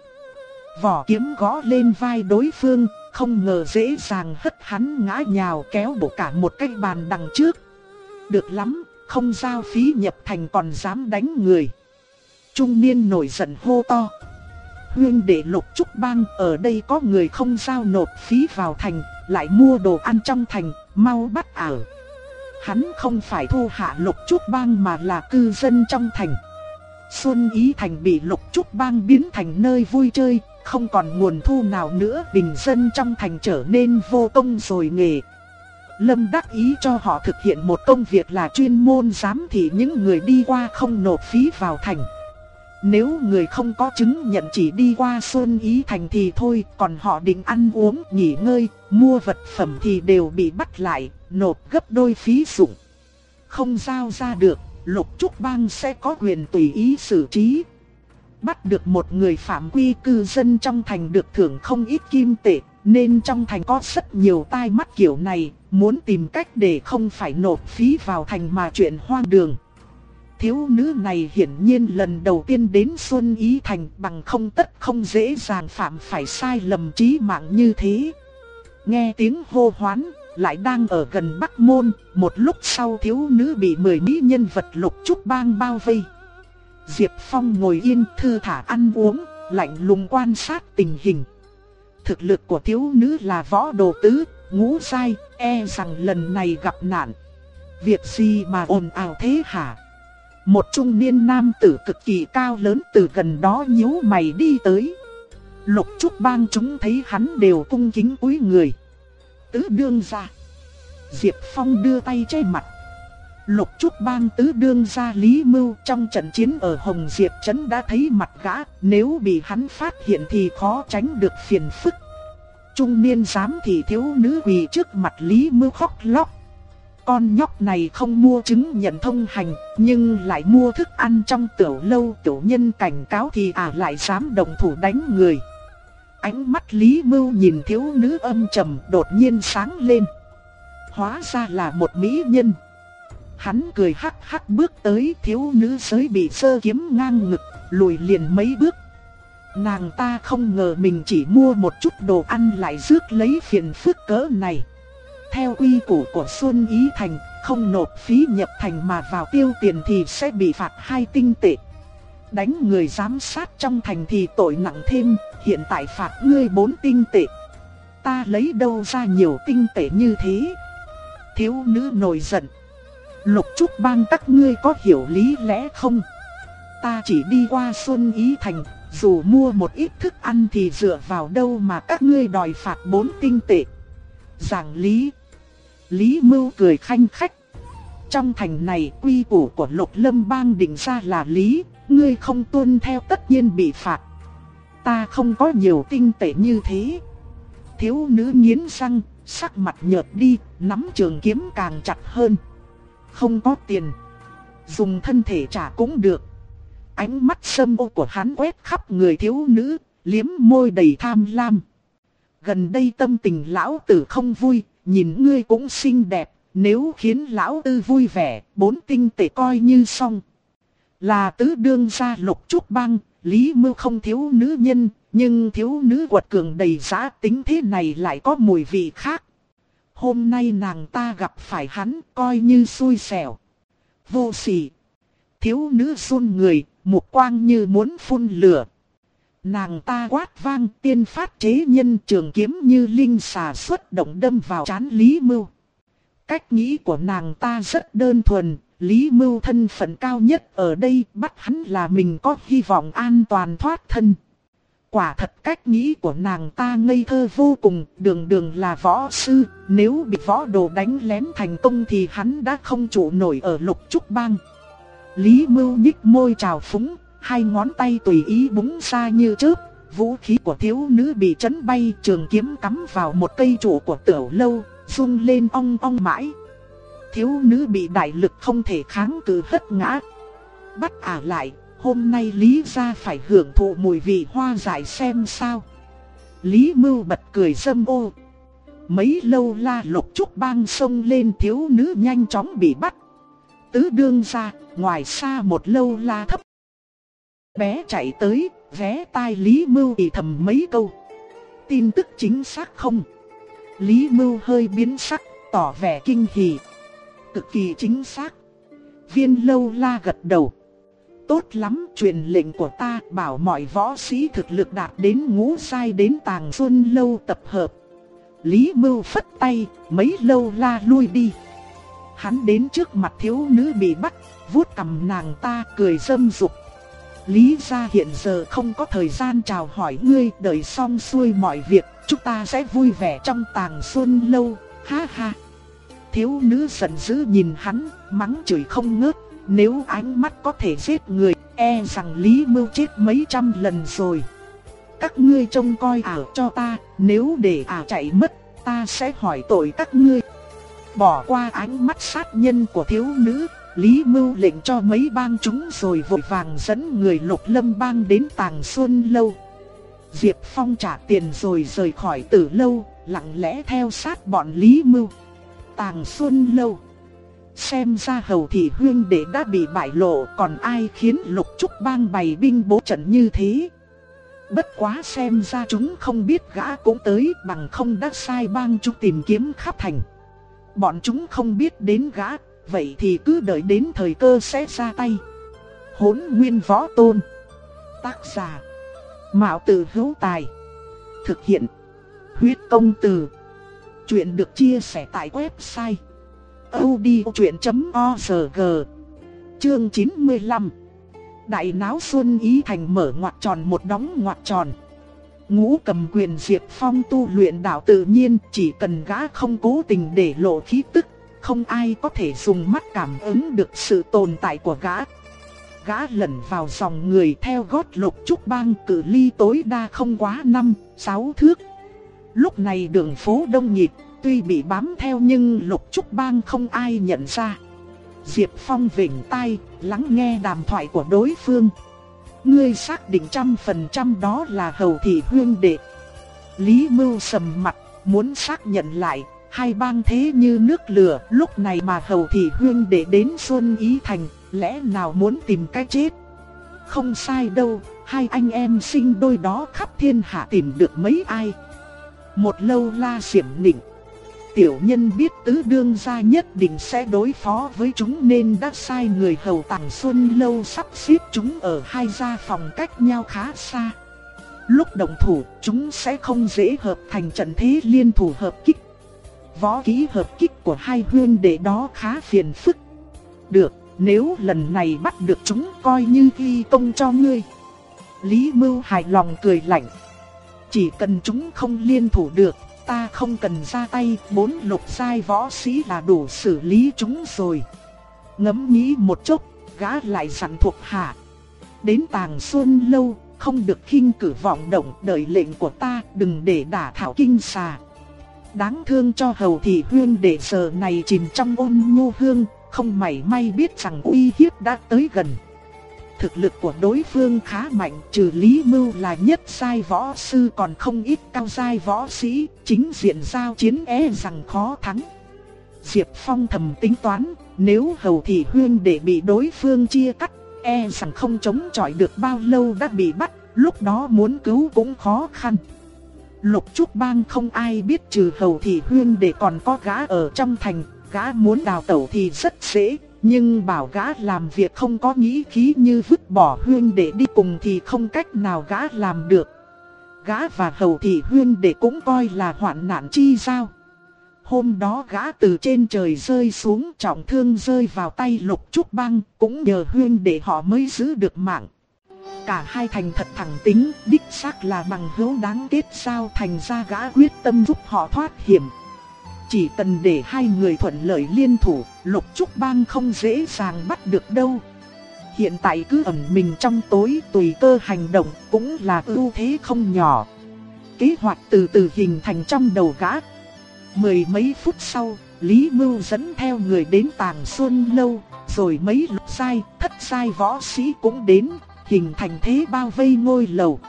Vỏ kiếm gõ lên vai đối phương, không ngờ dễ dàng hất hắn ngã nhào kéo bổ cả một cái bàn đằng trước. Được lắm, không giao phí nhập thành còn dám đánh người. Trung niên nổi giận hô to. Huyên đệ lục trúc bang ở đây có người không giao nộp phí vào thành, lại mua đồ ăn trong thành, mau bắt ở Hắn không phải thu hạ lục trúc bang mà là cư dân trong thành. Xuân Ý Thành bị lục trúc bang biến thành nơi vui chơi, không còn nguồn thu nào nữa, bình dân trong thành trở nên vô công rồi nghề. Lâm đắc ý cho họ thực hiện một công việc là chuyên môn giám thị những người đi qua không nộp phí vào thành. Nếu người không có chứng nhận chỉ đi qua Xuân Ý Thành thì thôi, còn họ định ăn uống, nghỉ ngơi, mua vật phẩm thì đều bị bắt lại, nộp gấp đôi phí dụng. Không giao ra được, Lục Trúc Bang sẽ có quyền tùy ý xử trí. Bắt được một người phạm quy cư dân trong thành được thưởng không ít kim tệ, nên trong thành có rất nhiều tai mắt kiểu này, muốn tìm cách để không phải nộp phí vào thành mà chuyện hoang đường. Thiếu nữ này hiển nhiên lần đầu tiên đến Xuân Ý Thành bằng không tất không dễ dàng phạm phải sai lầm trí mạng như thế. Nghe tiếng hô hoán, lại đang ở gần Bắc Môn, một lúc sau thiếu nữ bị mười mỹ nhân vật lục trúc bang bao vây. Diệp Phong ngồi yên thư thả ăn uống, lạnh lùng quan sát tình hình. Thực lực của thiếu nữ là võ đồ tứ, ngũ sai, e rằng lần này gặp nạn. Việc gì mà ồn ào thế hả? Một trung niên nam tử cực kỳ cao lớn từ gần đó nhíu mày đi tới. Lục trúc bang chúng thấy hắn đều cung kính cúi người. Tứ đương ra. Diệp Phong đưa tay che mặt. Lục trúc bang tứ đương ra Lý Mưu trong trận chiến ở Hồng Diệp Trấn đã thấy mặt gã, nếu bị hắn phát hiện thì khó tránh được phiền phức. Trung niên dám thì thiếu nữ quỳ trước mặt Lý Mưu khóc lóc. Con nhóc này không mua chứng nhận thông hành, nhưng lại mua thức ăn trong tiểu lâu tiểu nhân cảnh cáo thì à lại dám đồng thủ đánh người. Ánh mắt Lý Mưu nhìn thiếu nữ âm trầm đột nhiên sáng lên. Hóa ra là một mỹ nhân. Hắn cười hắc hắc bước tới thiếu nữ giới bị sơ kiếm ngang ngực, lùi liền mấy bước. Nàng ta không ngờ mình chỉ mua một chút đồ ăn lại rước lấy phiền phức cỡ này. Theo quy củ của Xuân Ý Thành, không nộp phí nhập thành mà vào tiêu tiền thì sẽ bị phạt hai tinh tệ. Đánh người giám sát trong thành thì tội nặng thêm, hiện tại phạt ngươi bốn tinh tệ. Ta lấy đâu ra nhiều tinh tệ như thế? Thiếu nữ nổi giận. Lục trúc bang các ngươi có hiểu lý lẽ không? Ta chỉ đi qua Xuân Ý Thành, dù mua một ít thức ăn thì dựa vào đâu mà các ngươi đòi phạt bốn tinh tệ. Giảng lý. Lý Mưu cười khanh khách. Trong thành này quy củ của lục lâm bang định ra là lý, ngươi không tuân theo tất nhiên bị phạt. Ta không có nhiều tinh tệ như thế. Thiếu nữ nghiến răng, sắc mặt nhợt đi, nắm trường kiếm càng chặt hơn. Không có tiền. Dùng thân thể trả cũng được. Ánh mắt sâm ô của hắn quét khắp người thiếu nữ, liếm môi đầy tham lam. Gần đây tâm tình lão tử không vui, nhìn ngươi cũng xinh đẹp, nếu khiến lão tư vui vẻ, bốn tinh tệ coi như xong. Là tứ đương gia lục trúc băng, Lý Mưu không thiếu nữ nhân, nhưng thiếu nữ quật cường đầy giá tính thế này lại có mùi vị khác. Hôm nay nàng ta gặp phải hắn, coi như xui xẻo. Vô sỉ. Thiếu nữ run người, một quang như muốn phun lửa. Nàng ta quát vang tiên phát chế nhân trường kiếm như linh xà xuất động đâm vào chán Lý Mưu. Cách nghĩ của nàng ta rất đơn thuần, Lý Mưu thân phận cao nhất ở đây bắt hắn là mình có hy vọng an toàn thoát thân. Quả thật cách nghĩ của nàng ta ngây thơ vô cùng, đường đường là võ sư, nếu bị võ đồ đánh lén thành công thì hắn đã không trụ nổi ở lục trúc bang. Lý Mưu nhích môi trào phúng, hai ngón tay tùy ý búng ra như chớp, vũ khí của thiếu nữ bị chấn bay trường kiếm cắm vào một cây trụ của tiểu lâu, rung lên ong ong mãi. Thiếu nữ bị đại lực không thể kháng cự hất ngã. Bắt ả lại, hôm nay Lý gia phải hưởng thụ mùi vị hoa dại xem sao. Lý Mưu bật cười dâm ô. Mấy lâu la lục trúc bang sông lên thiếu nữ nhanh chóng bị bắt. Tứ đương ra, ngoài xa một lâu la thấp. Bé chạy tới, vé tai Lý Mưu thì thầm mấy câu. Tin tức chính xác không? Lý Mưu hơi biến sắc, tỏ vẻ kinh hỉ. Cực kỳ chính xác. Viên lâu la gật đầu. Tốt lắm, truyền lệnh của ta bảo mọi võ sĩ thực lực đạt đến ngũ sai đến tàng xuân lâu tập hợp. Lý Mưu phất tay, mấy lâu la lui đi. Hắn đến trước mặt thiếu nữ bị bắt, vuốt cầm nàng ta cười dâm dục. Lý gia hiện giờ không có thời gian chào hỏi ngươi, đợi xong xuôi mọi việc, chúng ta sẽ vui vẻ trong tàng xuân lâu, ha ha. Thiếu nữ giận dữ nhìn hắn, mắng chửi không ngớt, nếu ánh mắt có thể giết người, e rằng Lý Mưu chết mấy trăm lần rồi. Các ngươi trông coi ảo cho ta, nếu để ả chạy mất, ta sẽ hỏi tội các ngươi. Bỏ qua ánh mắt sát nhân của thiếu nữ, Lý Mưu lệnh cho mấy bang chúng rồi vội vàng dẫn người lục lâm bang đến tàng xuân lâu. Diệp Phong trả tiền rồi rời khỏi tử lâu, lặng lẽ theo sát bọn Lý Mưu. Tàng xuân lâu. Xem ra hầu thị huyên đệ đã bị bại lộ còn ai khiến lục trúc bang bày binh bố trận như thế. Bất quá xem ra chúng không biết gã cũng tới bằng không đã sai bang chúng tìm kiếm khắp thành. Bọn chúng không biết đến gã, vậy thì cứ đợi đến thời cơ sẽ ra tay. Hốn nguyên võ tôn. Tác giả. Mạo tử hữu tài. Thực hiện. Huyết công từ. Chuyện được chia sẻ tại website. odchuyện.org Chương 95 Đại náo xuân ý thành mở ngoặt tròn một đóng ngoặt tròn. Ngũ cầm quyền Diệp Phong tu luyện đạo tự nhiên chỉ cần gã không cố tình để lộ khí tức, không ai có thể dùng mắt cảm ứng được sự tồn tại của gã. Gã lẩn vào dòng người theo gót lục trúc bang cử ly tối đa không quá 5, 6 thước. Lúc này đường phố đông nhịp, tuy bị bám theo nhưng lục trúc bang không ai nhận ra. Diệp Phong vỉnh tai, lắng nghe đàm thoại của đối phương. Ngươi xác định trăm phần trăm đó là hầu thị huyên đệ. Lý Mưu sầm mặt, muốn xác nhận lại, hai bang thế như nước lửa, lúc này mà hầu thị huyên để đến Xuân Ý Thành, lẽ nào muốn tìm cái chết? Không sai đâu, hai anh em sinh đôi đó khắp thiên hạ tìm được mấy ai. Một lâu la xiểm nịnh. Tiểu nhân biết tứ đương gia nhất định sẽ đối phó với chúng nên đã sai người hầu tàng xuân lâu sắp xếp chúng ở hai gia phòng cách nhau khá xa. Lúc đồng thủ, chúng sẽ không dễ hợp thành trận thế liên thủ hợp kích. Võ kỹ hợp kích của hai huyên đệ đó khá phiền phức. Được, nếu lần này bắt được chúng coi như ghi công cho ngươi. Lý Mưu hài lòng cười lạnh. Chỉ cần chúng không liên thủ được, ta không cần ra tay, bốn lục sai võ sĩ là đủ xử lý chúng rồi. Ngẫm nghĩ một chút, gã lại sẵn thuộc hạ. Đến tàng xuân lâu, không được khinh cử vọng động đợi lệnh của ta, đừng để đả thảo kinh xà. Đáng thương cho hầu thị huyên để giờ này chìm trong ôn nhu hương, không mảy may biết rằng uy hiếp đã tới gần thực lực của đối phương khá mạnh, trừ Lý Mưu là nhất sai võ sư còn không ít cao sai võ sĩ, chính diện giao chiến e rằng khó thắng. Diệp Phong thầm tính toán, nếu hầu thị huyên để bị đối phương chia cắt, e rằng không chống chọi được bao lâu đã bị bắt, lúc đó muốn cứu cũng khó khăn. Lục Trúc Bang không ai biết trừ hầu thị huyên để còn có gã ở trong thành, gã muốn đào tẩu thì rất dễ, nhưng bảo gã làm việc không có nghĩ khí như vứt bỏ huyên để đi cùng thì không cách nào gã làm được. Gã và hầu thị huyên để cũng coi là hoạn nạn chi sao. Hôm đó gã từ trên trời rơi xuống trọng thương rơi vào tay lục trúc băng, cũng nhờ huyên để họ mới giữ được mạng. Cả hai thành thật thẳng tính, đích xác là bằng hữu đáng kết sao thành ra gã quyết tâm giúp họ thoát hiểm. Chỉ cần để hai người thuận lợi liên thủ, lục trúc bang không dễ dàng bắt được đâu. Hiện tại cứ ẩn mình trong tối tùy cơ hành động cũng là ưu thế không nhỏ. Kế hoạch từ từ hình thành trong đầu gã. Mười mấy phút sau, Lý Mưu dẫn theo người đến Tàng Xuân Lâu, rồi mấy lục sai, thất sai võ sĩ cũng đến, hình thành thế bao vây ngôi lầu.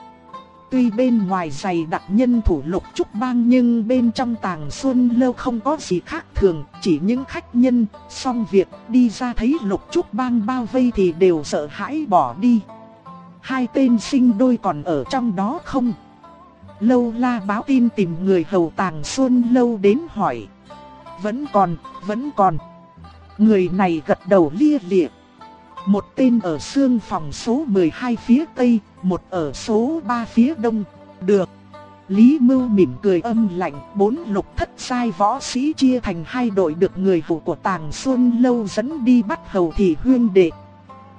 Tuy bên ngoài dày đặc nhân thủ lục trúc bang nhưng bên trong tàng xuân lâu không có gì khác thường, chỉ những khách nhân, xong việc đi ra thấy lục trúc bang bao vây thì đều sợ hãi bỏ đi. Hai tên sinh đôi còn ở trong đó không? Lâu la báo tin tìm người hầu tàng xuân lâu đến hỏi. Vẫn còn, vẫn còn. Người này gật đầu lia liệt. Một tên ở xương phòng số 12 phía tây, một ở số 3 phía đông. Được. Lý Mưu mỉm cười âm lạnh, bốn lục thất sai võ sĩ chia thành hai đội được người hầu của Tàng Xuân Lâu dẫn đi bắt Hầu Thị Huyên Đệ.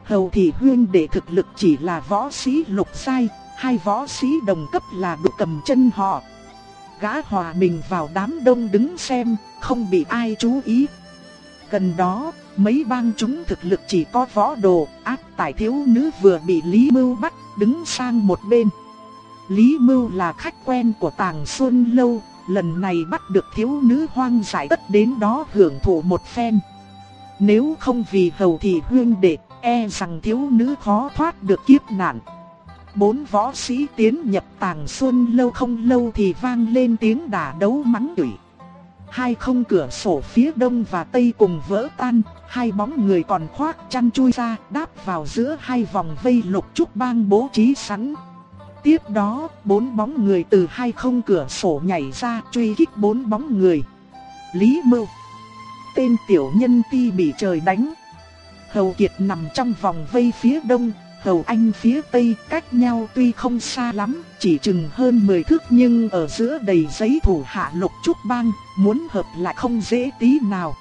Hầu Thị Huyên Đệ thực lực chỉ là võ sĩ lục sai, hai võ sĩ đồng cấp là đụ cầm chân họ. Gã hòa mình vào đám đông đứng xem, không bị ai chú ý. Gần đó, mấy bang chúng thực lực chỉ có võ đồ, ác tài thiếu nữ vừa bị Lý Mưu bắt, đứng sang một bên. Lý Mưu là khách quen của Tàng Xuân Lâu, lần này bắt được thiếu nữ hoang giải, tất đến đó hưởng thụ một phen. Nếu không vì hầu thì huyên đệ, e rằng thiếu nữ khó thoát được kiếp nạn. Bốn võ sĩ tiến nhập Tàng Xuân Lâu không lâu thì vang lên tiếng đả đấu mắng chửi. Hai không cửa sổ phía đông và tây cùng vỡ tan, hai bóng người còn khoác chăn chui ra đáp vào giữa hai vòng vây lục trúc bang bố trí sẵn. Tiếp đó, bốn bóng người từ hai không cửa sổ nhảy ra truy kích bốn bóng người. Lý Mưu Tên tiểu nhân ti bị trời đánh. Hầu Kiệt nằm trong vòng vây phía đông, Hầu Anh phía tây cách nhau tuy không xa lắm, chỉ chừng hơn 10 thước nhưng ở giữa đầy giấy thủ hạ lục trúc bang, muốn hợp lại không dễ tí nào.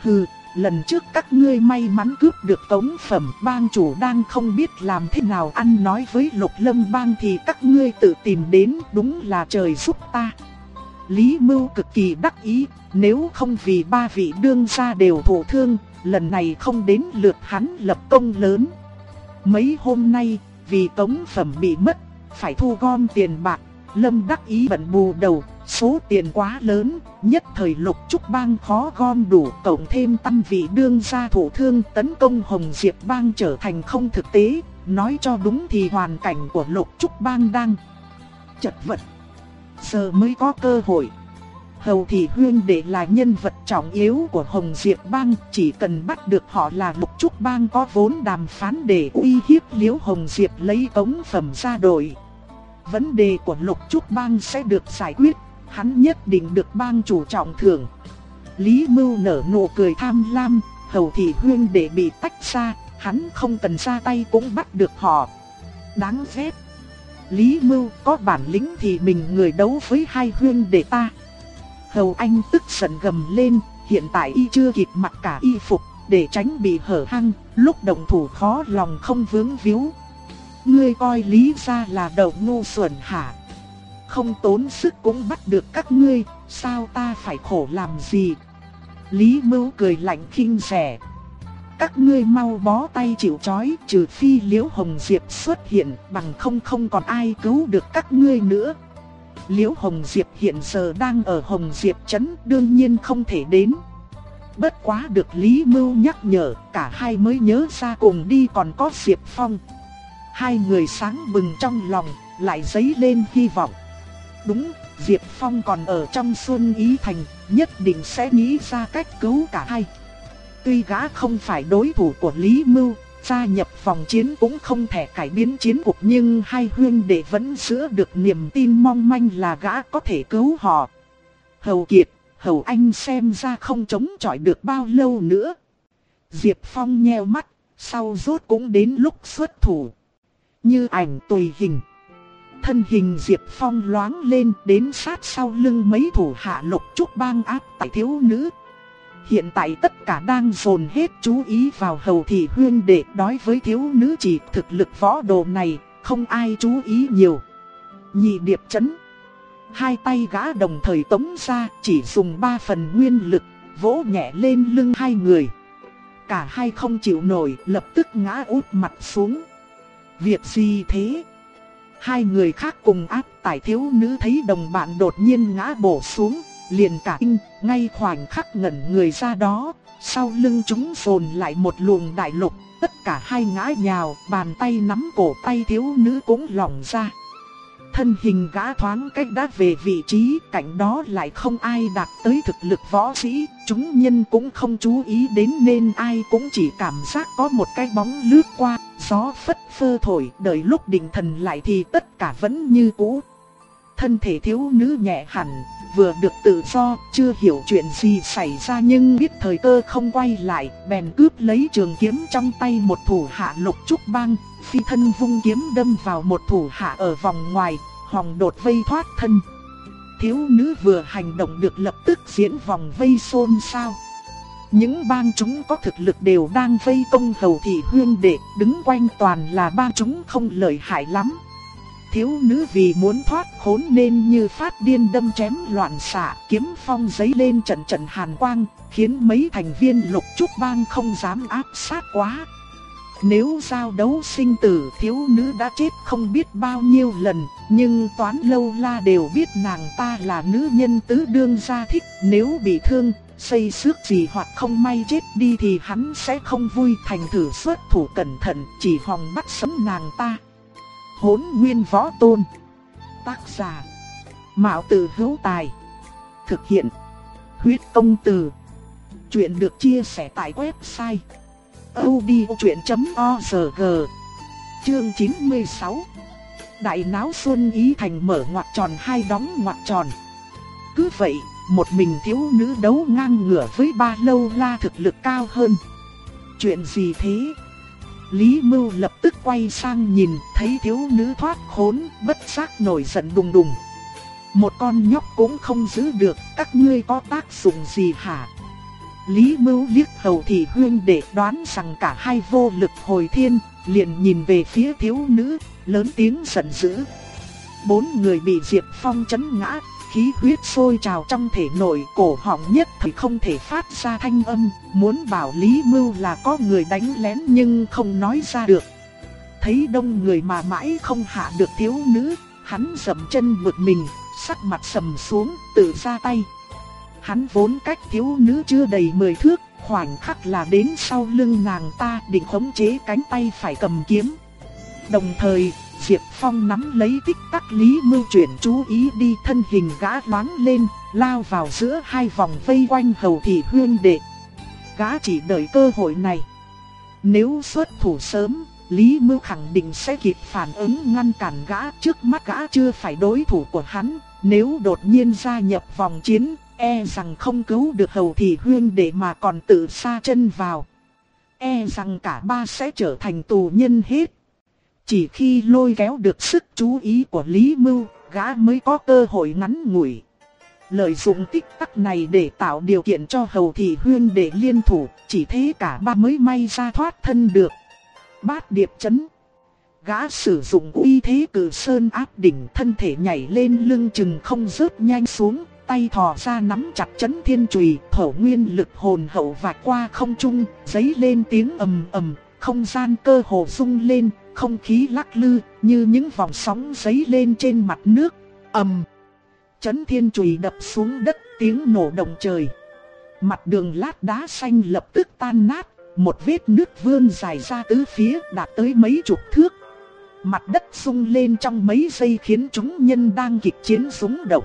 Hừ, lần trước các ngươi may mắn cướp được tống phẩm bang chủ đang không biết làm thế nào ăn nói với lục lâm bang thì các ngươi tự tìm đến đúng là trời giúp ta. Lý Mưu cực kỳ đắc ý, nếu không vì ba vị đương gia đều thổ thương, lần này không đến lượt hắn lập công lớn. Mấy hôm nay, vì tống phẩm bị mất, phải thu gom tiền bạc, Lâm đắc ý bận bù đầu, số tiền quá lớn, nhất thời lục trúc bang khó gom đủ, cộng thêm tâm vị đương gia thủ thương tấn công Hồng Diệp bang trở thành không thực tế, nói cho đúng thì hoàn cảnh của lục trúc bang đang chật vật. Giờ mới có cơ hội. Hầu Thị Huyên Đệ là nhân vật trọng yếu của Hồng Diệp Bang, chỉ cần bắt được họ là Lục Trúc Bang có vốn đàm phán để uy hiếp Liễu Hồng Diệp lấy cống phẩm ra đổi. Vấn đề của Lục Trúc Bang sẽ được giải quyết, hắn nhất định được bang chủ trọng thưởng. Lý Mưu nở nụ cười tham lam, Hầu Thị Huyên Đệ bị tách ra, hắn không cần ra tay cũng bắt được họ. Đáng ghét. Lý Mưu có bản lĩnh thì mình người đấu với hai huyên đệ ta. Hầu Anh tức giận gầm lên, hiện tại y chưa kịp mặc cả y phục, để tránh bị hở hăng, lúc động thủ khó lòng không vướng víu. Ngươi coi lý ra là đầu ngu xuẩn hả? Không tốn sức cũng bắt được các ngươi, sao ta phải khổ làm gì? Lý Mưu cười lạnh khinh rẻ. Các ngươi mau bó tay chịu chói, trừ phi Liễu Hồng Diệp xuất hiện, bằng không không còn ai cứu được các ngươi nữa. Liễu Hồng Diệp hiện giờ đang ở Hồng Diệp Trấn đương nhiên không thể đến. Bất quá được Lý Mưu nhắc nhở, cả hai mới nhớ ra cùng đi còn có Diệp Phong. Hai người sáng bừng trong lòng, lại dấy lên hy vọng. Đúng, Diệp Phong còn ở trong Xuân Ý Thành, nhất định sẽ nghĩ ra cách cứu cả hai. Tuy gã không phải đối thủ của Lý Mưu, gia nhập vòng chiến cũng không thể cải biến chiến cục nhưng hai huyên đệ vẫn giữ được niềm tin mong manh là gã có thể cứu họ. Hầu Kiệt, Hầu Anh xem ra không chống chọi được bao lâu nữa. Diệp Phong nheo mắt, sau rốt cũng đến lúc xuất thủ. Như ảnh tùy hình. Thân hình Diệp Phong loáng lên đến sát sau lưng mấy thủ hạ lục trúc bang áp tại thiếu nữ Hiện tại tất cả đang dồn hết chú ý vào hầu thị huyên để đối với thiếu nữ chỉ thực lực võ đồ này, không ai chú ý nhiều. Nhị điệp chấn. Hai tay gã đồng thời tống ra chỉ dùng ba phần nguyên lực, vỗ nhẹ lên lưng hai người. cả hai không chịu nổi, lập tức ngã úp mặt xuống. Việc gì thế? Hai người khác cùng áp tải thiếu nữ thấy đồng bạn đột nhiên ngã bổ xuống, liền cả kinh, ngay khoảnh khắc ngẩn người ra đó, sau lưng chúng phồn lại một luồng đại lục, tất cả hai ngã nhào, bàn tay nắm cổ tay thiếu nữ cũng lỏng ra. Thân hình gã thoáng cách đã về vị trí, cạnh đó lại không ai đạt tới thực lực võ sĩ, chúng nhân cũng không chú ý đến nên ai cũng chỉ cảm giác có một cái bóng lướt qua, gió phất phơ thổi, đợi lúc định thần lại thì tất cả vẫn như cũ. Thân thể thiếu nữ nhẹ hẳn, vừa được tự do, chưa hiểu chuyện gì xảy ra nhưng biết thời cơ không quay lại, bèn cướp lấy trường kiếm trong tay một thủ hạ lục trúc băng, phi thân vung kiếm đâm vào một thủ hạ ở vòng ngoài, hòng đột vây thoát thân. Thiếu nữ vừa hành động được lập tức diễn vòng vây xôn xao. Những bang chúng có thực lực đều đang vây công hầu thị huyên đệ, đứng quanh toàn là bang chúng không lợi hại lắm thiếu nữ vì muốn thoát khốn nên như phát điên đâm chém loạn xạ, kiếm phong giấy lên trận trận hàn quang, khiến mấy thành viên lục trúc bang không dám áp sát quá. Nếu giao đấu sinh tử thiếu nữ đã chết không biết bao nhiêu lần, nhưng toán lâu la đều biết nàng ta là nữ nhân tứ đương gia thích, nếu bị thương, xây xước gì hoặc không may chết đi thì hắn sẽ không vui thành thử xuất thủ cẩn thận, chỉ hòng bắt sống nàng ta hỗn nguyên võ tôn. Tác giả. Mạo tử hữu tài. Thực hiện. Huyết công từ. Chuyện được chia sẻ tại website. odchuyện.org Chương 96 Đại náo xuân ý thành mở ngoặc tròn hai đóng ngoặc tròn. Cứ vậy, một mình thiếu nữ đấu ngang ngửa với ba lâu la thực lực cao hơn. Chuyện gì thế? Lý Mưu lập tức quay sang nhìn, thấy thiếu nữ thoát khốn, bất giác nổi giận đùng đùng. Một con nhóc cũng không giữ được, các ngươi có tác dụng gì hả? Lý Mưu liếc hầu thị huyên để đoán rằng cả hai vô lực hồi thiên, liền nhìn về phía thiếu nữ, lớn tiếng giận dữ. Bốn người bị Diệp Phong chấn ngã, khí huyết sôi trào trong thể nội cổ họng nhất thì không thể phát ra thanh âm, muốn bảo Lý Mưu là có người đánh lén nhưng không nói ra được. Thấy đông người mà mãi không hạ được thiếu nữ, hắn dậm chân vượt mình, sắc mặt sầm xuống, tự ra tay. Hắn vốn cách thiếu nữ chưa đầy 10 thước, khoảnh khắc là đến sau lưng nàng ta định khống chế cánh tay phải cầm kiếm. Đồng thời, Diệp Phong nắm lấy tích tắc Lý Mưu chuyển chú ý đi thân hình gã loáng lên, lao vào giữa hai vòng vây quanh hầu thị huyên đệ. Gã chỉ đợi cơ hội này. Nếu xuất thủ sớm, Lý Mưu khẳng định sẽ kịp phản ứng ngăn cản gã trước mắt gã chưa phải đối thủ của hắn. Nếu đột nhiên gia nhập vòng chiến, e rằng không cứu được hầu thị huyên đệ mà còn tự xa chân vào. E rằng cả ba sẽ trở thành tù nhân hết. Chỉ khi lôi kéo được sức chú ý của Lý Mưu, gã mới có cơ hội ngắn ngủi. Lợi dụng tích tắc này để tạo điều kiện cho hầu thị huyên để liên thủ, chỉ thế cả ba mới may ra thoát thân được. Bát điệp chấn. Gã sử dụng uy thế cử sơn áp đỉnh thân thể nhảy lên lưng chừng không rớt nhanh xuống, tay thò ra nắm chặt chấn thiên chùy, thổ nguyên lực hồn hậu vạch qua không trung, giấy lên tiếng ầm ầm, không gian cơ hồ rung lên, không khí lắc lư như những vòng sóng giấy lên trên mặt nước. ầm, chấn thiên chùy đập xuống đất tiếng nổ động trời. Mặt đường lát đá xanh lập tức tan nát, một vết nước vươn dài ra tứ phía đạt tới mấy chục thước. Mặt đất sung lên trong mấy giây khiến chúng nhân đang kịch chiến súng động.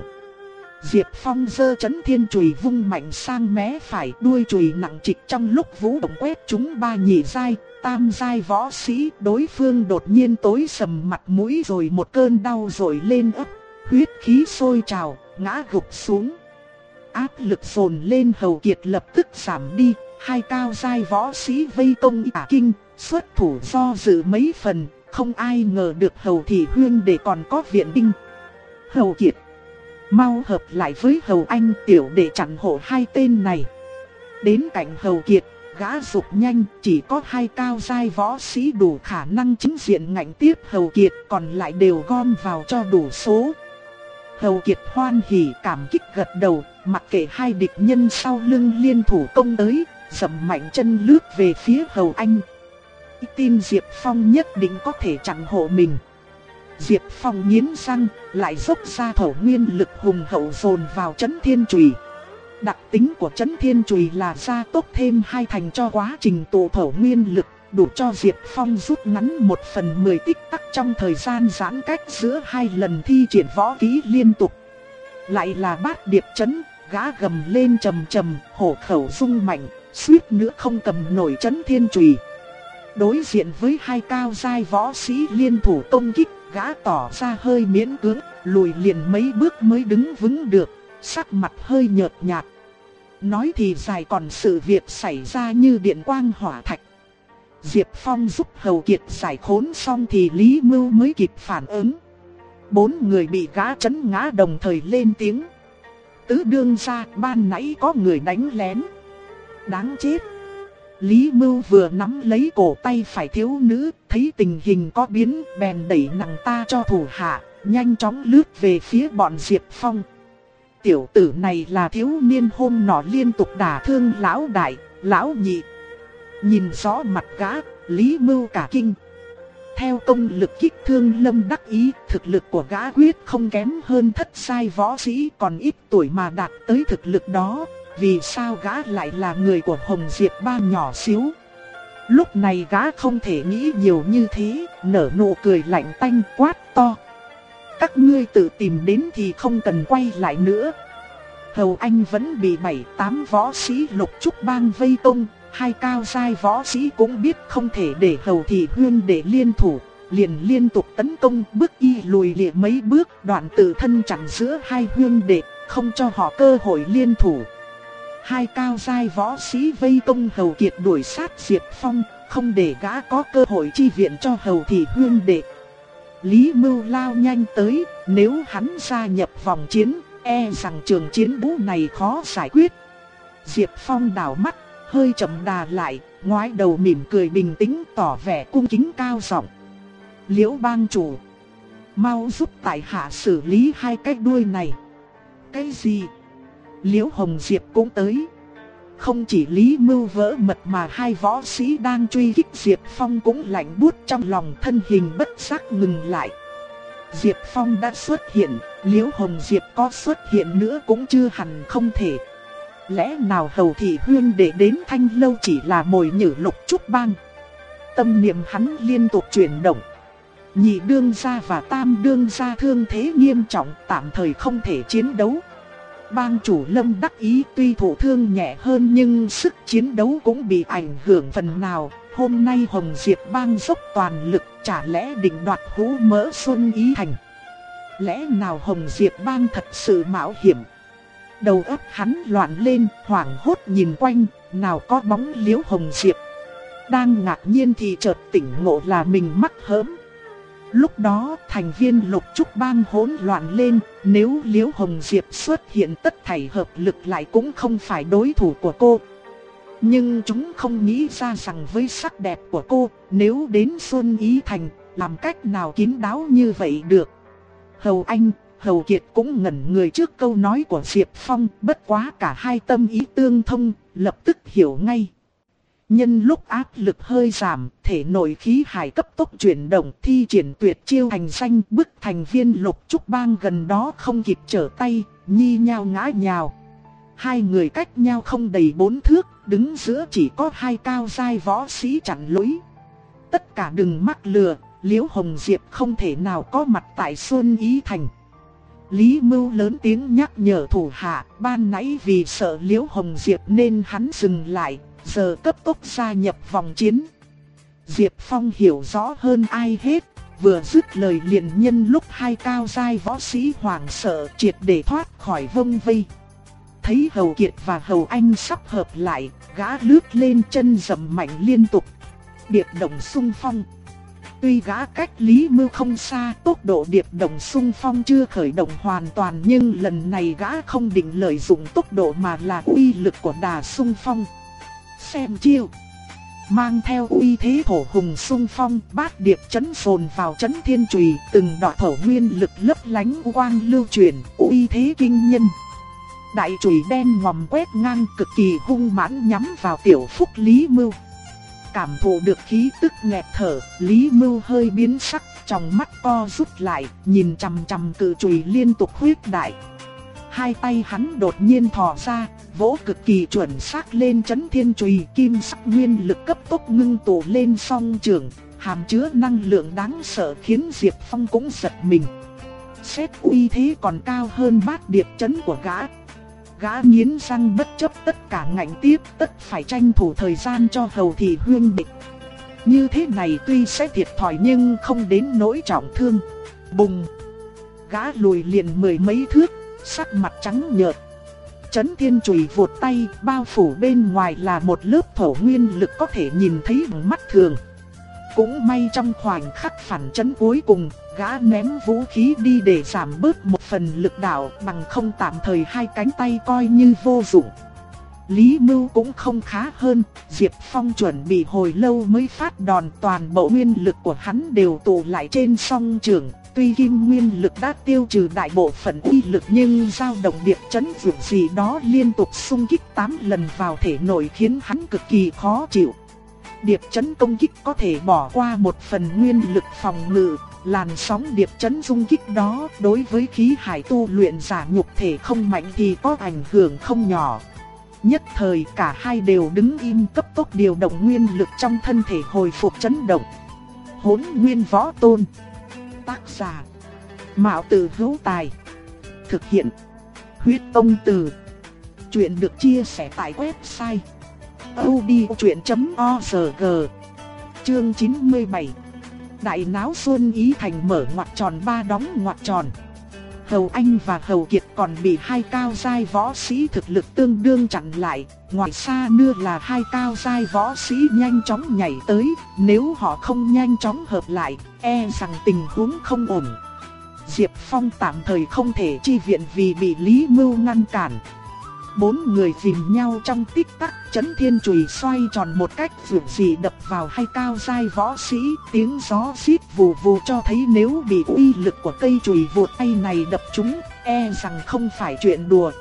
Diệp Phong giơ chấn thiên chùy vung mạnh sang mé phải đuôi chùy nặng trịch trong lúc vũ động quét chúng ba nhị giai, tam giai võ sĩ đối phương đột nhiên tối sầm mặt mũi rồi một cơn đau rồi lên ấp, huyết khí sôi trào, ngã gục xuống. Áp lực dồn lên hầu kiệt lập tức giảm đi, hai cao giai võ sĩ vây công ả kinh, xuất thủ do dự mấy phần, không ai ngờ được hầu thị huyên để còn có viện binh. Hầu kiệt, mau hợp lại với hầu anh tiểu để chặn hộ hai tên này. Đến cạnh hầu kiệt, gã rục nhanh, chỉ có hai cao giai võ sĩ đủ khả năng chính diện ngạnh tiếp Hầu Kiệt, còn lại đều gom vào cho đủ số. Hầu Kiệt hoan hỉ cảm kích gật đầu, mặc kệ hai địch nhân sau lưng liên thủ công tới, dầm mạnh chân lướt về phía Hầu Anh. Tin Diệp Phong nhất định có thể chặn hộ mình. Diệp Phong nghiến răng, lại dốc ra thổ nguyên lực hùng hậu dồn vào chấn thiên chùy. Đặc tính của chấn thiên chùy là gia tốc thêm hai thành cho quá trình tụ thổ nguyên lực, đủ cho Diệp Phong rút ngắn một phần mười tích tắc trong thời gian giãn cách giữa hai lần thi triển võ kỹ liên tục. Lại là bát điệp chấn, gã gầm lên trầm trầm, hổ khẩu rung mạnh, suýt nữa không cầm nổi chấn thiên chùy. Đối diện với hai cao giai võ sĩ liên thủ công kích, gã tỏ ra hơi miễn cưỡng, lùi liền mấy bước mới đứng vững được, sắc mặt hơi nhợt nhạt. Nói thì dài còn sự việc xảy ra như điện quang hỏa thạch. Diệp Phong giúp Hầu Kiệt giải khốn xong thì Lý Mưu mới kịp phản ứng. Bốn người bị gã chấn ngã đồng thời lên tiếng. Tứ đương ra ban nãy có người đánh lén. Đáng chết. Lý Mưu vừa nắm lấy cổ tay phải thiếu nữ, thấy tình hình có biến, bèn đẩy nàng ta cho thủ hạ, nhanh chóng lướt về phía bọn Diệp Phong. Tiểu tử này là thiếu niên hôm nọ liên tục đả thương lão đại, lão nhị. Nhìn rõ mặt gã, Lý Mưu cả kinh. Theo công lực kích thương lâm đắc ý, thực lực của gã quyết không kém hơn thất sai võ sĩ còn ít tuổi mà đạt tới thực lực đó, vì sao gã lại là người của Hồng Diệp ba nhỏ xíu. Lúc này gã không thể nghĩ nhiều như thế, nở nụ cười lạnh tanh quát to. Các ngươi tự tìm đến thì không cần quay lại nữa. Hầu Anh vẫn bị bảy tám võ sĩ lục trúc bang vây công, hai cao giai võ sĩ cũng biết không thể để Hầu Thị Huyên để liên thủ, liền liên tục tấn công bước y lùi lịa mấy bước đoạn tự thân chặn giữa hai huyên đệ, không cho họ cơ hội liên thủ. Hai cao giai võ sĩ vây công Hầu Kiệt đuổi sát Diệp Phong, không để gã có cơ hội chi viện cho Hầu Thị Huyên đệ. Lý Mưu lao nhanh tới, nếu hắn gia nhập vòng chiến, e rằng trường chiến bú này khó giải quyết. Diệp Phong đảo mắt, hơi chậm đà lại, ngoái đầu mỉm cười bình tĩnh tỏ vẻ cung kính cao giọng. Liễu bang chủ, mau giúp tại hạ xử lý hai cái đuôi này. Cái gì? Liễu Hồng Diệp cũng tới. Không chỉ Lý Mưu vỡ mật mà hai võ sĩ đang truy kích Diệp Phong cũng lạnh buốt trong lòng thân hình bất giác ngừng lại. Diệp Phong đã xuất hiện, Liễu Hồng Diệp có xuất hiện nữa cũng chưa hẳn không thể. Lẽ nào Hầu Thị Huyên để đến Thanh Lâu chỉ là mồi nhử lục trúc bang. Tâm niệm hắn liên tục chuyển động. Nhị đương gia và tam đương gia thương thế nghiêm trọng tạm thời không thể chiến đấu. Bang chủ lâm đắc ý tuy thụ thương nhẹ hơn nhưng sức chiến đấu cũng bị ảnh hưởng phần nào. Hôm nay Hồng Diệp bang dốc toàn lực chả lẽ định đoạt hũ mỡ xuân ý thành. Lẽ nào Hồng Diệp bang thật sự mạo hiểm. Đầu óc hắn loạn lên, hoảng hốt nhìn quanh, nào có bóng liễu Hồng Diệp. Đang ngạc nhiên thì chợt tỉnh ngộ là mình mắc hớm. Lúc đó thành viên lục trúc bang hỗn loạn lên, nếu Liễu Hồng Diệp xuất hiện tất thảy hợp lực lại cũng không phải đối thủ của cô. Nhưng chúng không nghĩ ra rằng với sắc đẹp của cô, nếu đến Xuân Ý Thành, làm cách nào kín đáo như vậy được. Hầu Anh, Hầu Kiệt cũng ngẩn người trước câu nói của Diệp Phong, bất quá cả hai tâm ý tương thông, lập tức hiểu ngay. Nhân lúc áp lực hơi giảm, thể nội khí hải cấp tốc chuyển động thi triển tuyệt chiêu thành xanh bức thành viên lục trúc bang gần đó không kịp trở tay, nhi nhau ngã nhào. Hai người cách nhau không đầy bốn thước, đứng giữa chỉ có hai cao giai võ sĩ chặn lối. Tất cả đừng mắc lừa, Liễu Hồng Diệp không thể nào có mặt tại Xuân Ý Thành. Lý Mưu lớn tiếng nhắc nhở thủ hạ, ban nãy vì sợ Liễu Hồng Diệp nên hắn dừng lại, giờ cấp tốc gia nhập vòng chiến. Diệp Phong hiểu rõ hơn ai hết, vừa dứt lời liền nhân lúc hai cao giai võ sĩ hoảng sợ triệt để thoát khỏi vông vây. Thấy Hầu Kiệt và Hầu Anh sắp hợp lại, gã lướt lên chân dầm mạnh liên tục. Điệp động sung phong. Tuy gã cách Lý Mưu không xa, tốc độ điệp động sung phong chưa khởi động hoàn toàn nhưng lần này gã không định lợi dụng tốc độ mà là uy lực của đà sung phong xem chiêu. Mang theo uy thế thổ hùng sung phong, bát điệp chấn phồn vào chấn thiên trùy, từng đọt thổ nguyên lực lấp lánh quang lưu truyền, uy thế kinh nhân. Đại chùy đen ngòm quét ngang cực kỳ hung mãn nhắm vào tiểu phúc Lý Mưu. Cảm thụ được khí tức nghẹt thở, Lý Mưu hơi biến sắc, trong mắt co rút lại, nhìn chằm chằm cự chùy liên tục huyết đại. Hai tay hắn đột nhiên thò ra, vỗ cực kỳ chuẩn xác lên chấn thiên chùy kim sắc nguyên lực cấp tốc ngưng tụ lên song trường, hàm chứa năng lượng đáng sợ khiến Diệp Phong cũng giật mình. Xét uy thế còn cao hơn bát điệp chấn của gã. Gã nghiến răng bất chấp tất cả ngạnh tiếp tất phải tranh thủ thời gian cho hầu thị huyên địch. Như thế này tuy sẽ thiệt thòi nhưng không đến nỗi trọng thương. Bùng! Gã lùi liền mười mấy thước, sắc mặt trắng nhợt. Chấn thiên chùy vụt tay, bao phủ bên ngoài là một lớp thổ nguyên lực có thể nhìn thấy bằng mắt thường. Cũng may trong khoảnh khắc phản chấn cuối cùng, gã ném vũ khí đi để giảm bớt một phần lực đạo bằng không tạm thời hai cánh tay coi như vô dụng. Lý Mưu cũng không khá hơn, Diệp Phong chuẩn bị hồi lâu mới phát đòn toàn bộ nguyên lực của hắn đều tụ lại trên song trường. Tuy kim nguyên lực đã tiêu trừ đại bộ phận uy lực nhưng dao động điệp chấn vượt gì đó liên tục xung kích 8 lần vào thể nội khiến hắn cực kỳ khó chịu. Điệp chấn công kích có thể bỏ qua một phần nguyên lực phòng ngự, làn sóng điệp chấn dung kích đó đối với khí hải tu luyện giả nhục thể không mạnh thì có ảnh hưởng không nhỏ. Nhất thời cả hai đều đứng im cấp tốc điều động nguyên lực trong thân thể hồi phục chấn động. Hỗn nguyên võ tôn. Tác giả. Mạo tử hữu tài. Thực hiện. Huyết tông từ. Chuyện được chia sẻ tại website. odchuyện.org Chương 97 Đại náo xuân ý thành mở ngoặt tròn ba đóng ngoặt tròn. Hầu Anh và Hầu Kiệt còn bị hai cao giai võ sĩ thực lực tương đương chặn lại, ngoài xa nữa là hai cao giai võ sĩ nhanh chóng nhảy tới, nếu họ không nhanh chóng hợp lại, e rằng tình huống không ổn. Diệp Phong tạm thời không thể chi viện vì bị Lý Mưu ngăn cản, Bốn người dìm nhau trong tích tắc, chấn thiên chùy xoay tròn một cách vượt dị đập vào hai cao dai võ sĩ, tiếng gió xít vù vù cho thấy nếu bị uy lực của cây chùy vụt tay này đập chúng e rằng không phải chuyện đùa.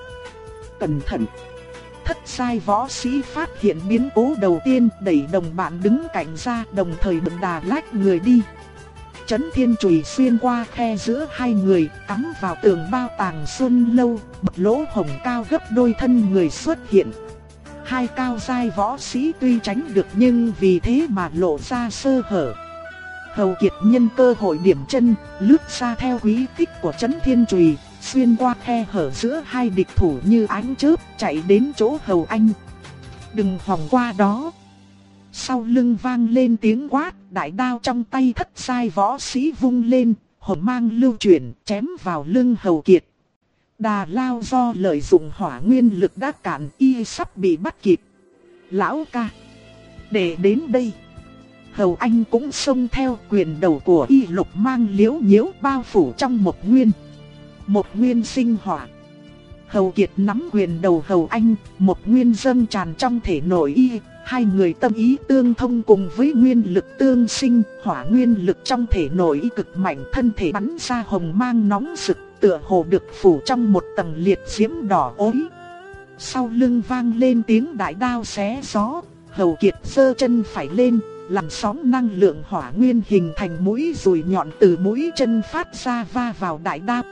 Cẩn thận! Thất sai võ sĩ phát hiện biến cố đầu tiên đẩy đồng bạn đứng cạnh ra đồng thời bận đà lách người đi. Chấn thiên chùy xuyên qua khe giữa hai người, cắm vào tường bao tàng xuân lâu, bật lỗ hồng cao gấp đôi thân người xuất hiện. Hai cao giai võ sĩ tuy tránh được nhưng vì thế mà lộ ra sơ hở. Hầu Kiệt nhân cơ hội điểm chân, lướt xa theo quý tích của chấn thiên chùy, xuyên qua khe hở giữa hai địch thủ như ánh chớp, chạy đến chỗ Hầu Anh. Đừng hòng qua đó. Sau lưng vang lên tiếng quát, đại đao trong tay thất sai võ sĩ vung lên, hồn mang lưu chuyển, chém vào lưng hầu kiệt. Đà lao do lợi dụng hỏa nguyên lực đã cạn y sắp bị bắt kịp. Lão ca, để đến đây. Hầu anh cũng xông theo quyền đầu của y lục mang liễu nhiễu bao phủ trong một nguyên. Một nguyên sinh hỏa. Hầu kiệt nắm quyền đầu hầu anh, một nguyên dâng tràn trong thể nội y, Hai người tâm ý tương thông cùng với nguyên lực tương sinh, hỏa nguyên lực trong thể nội cực mạnh thân thể bắn ra hồng mang nóng rực, tựa hồ được phủ trong một tầng liệt diễm đỏ ối. Sau lưng vang lên tiếng đại đao xé gió, hầu kiệt sơ chân phải lên, làm sóng năng lượng hỏa nguyên hình thành mũi rùi nhọn từ mũi chân phát ra va vào đại đao.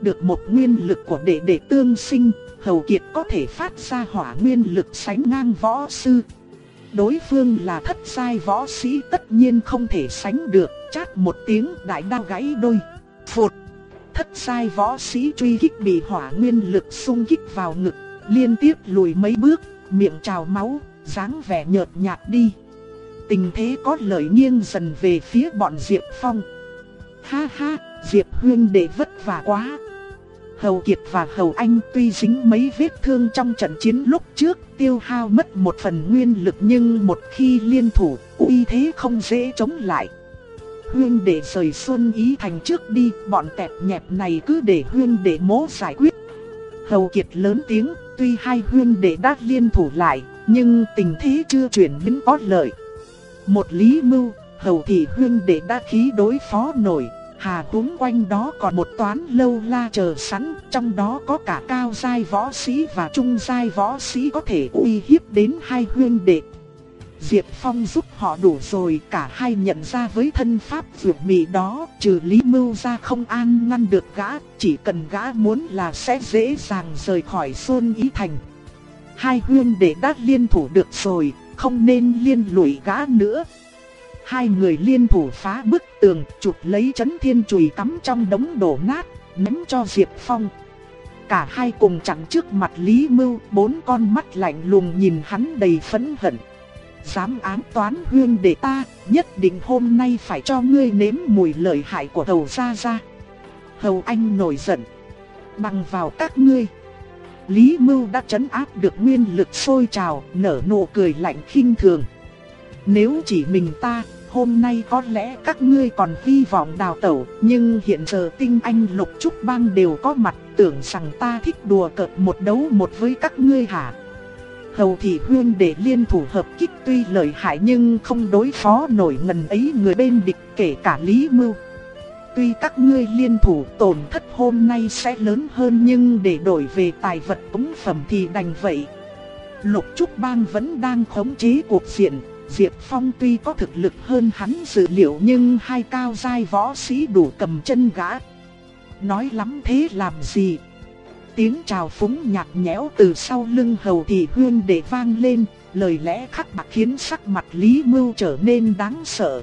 Được một nguyên lực của đệ đệ tương sinh, hầu kiệt có thể phát ra hỏa nguyên lực sánh ngang võ sư, Đối phương là thất sai võ sĩ tất nhiên không thể sánh được, chát một tiếng đại đao gãy đôi. Phụt! Thất sai võ sĩ truy kích bị hỏa nguyên lực xung kích vào ngực, liên tiếp lùi mấy bước, miệng trào máu, dáng vẻ nhợt nhạt đi. Tình thế có lợi nghiêng dần về phía bọn Diệp Phong. Ha ha, Diệp Huyên để vất vả quá, Hầu Kiệt và Hầu Anh tuy dính mấy vết thương trong trận chiến lúc trước tiêu hao mất một phần nguyên lực nhưng một khi liên thủ uy thế không dễ chống lại. Huyên để rời xuân ý thành trước đi, bọn tẹp nhẹp này cứ để huyên để mố giải quyết. Hầu Kiệt lớn tiếng, tuy hai huyên để đã liên thủ lại, nhưng tình thế chưa chuyển biến có lợi. Một lý mưu, hầu thị huyên để đã khí đối phó nổi, Hà Túng quanh đó còn một toán lâu la chờ sẵn, trong đó có cả cao giai võ sĩ và trung giai võ sĩ có thể uy hiếp đến hai huyên đệ. Diệp Phong giúp họ đủ rồi, cả hai nhận ra với thân pháp vượt mị đó, trừ Lý Mưu ra không an ngăn được gã, chỉ cần gã muốn là sẽ dễ dàng rời khỏi Xuân Ý Thành. Hai huyên đệ đã liên thủ được rồi, không nên liên lụy gã nữa. Hai người liên thủ phá bức tường, chụp lấy chấn thiên chùy cắm trong đống đổ nát, ném cho Diệp Phong. Cả hai cùng chặn trước mặt Lý Mưu, bốn con mắt lạnh lùng nhìn hắn đầy phẫn hận. Dám án toán huyên để ta, nhất định hôm nay phải cho ngươi nếm mùi lợi hại của hầu gia gia. Hầu anh nổi giận. Bằng vào các ngươi. Lý Mưu đã chấn áp được nguyên lực sôi trào, nở nụ cười lạnh khinh thường. Nếu chỉ mình ta, hôm nay có lẽ các ngươi còn hy vọng đào tẩu, nhưng hiện giờ tinh anh lục trúc bang đều có mặt, tưởng rằng ta thích đùa cợt một đấu một với các ngươi hả? Hầu thị huyên để liên thủ hợp kích tuy lợi hại nhưng không đối phó nổi ngần ấy người bên địch kể cả Lý Mưu. Tuy các ngươi liên thủ tổn thất hôm nay sẽ lớn hơn nhưng để đổi về tài vật cúng phẩm thì đành vậy. Lục Trúc Bang vẫn đang khống chế cuộc diện, Diệp Phong tuy có thực lực hơn hắn dự liệu nhưng hai cao giai võ sĩ đủ cầm chân gã. Nói lắm thế làm gì? Tiếng chào phúng nhạt nhẽo từ sau lưng hầu thị huyên để vang lên, lời lẽ khắc bạc khiến sắc mặt Lý Mưu trở nên đáng sợ.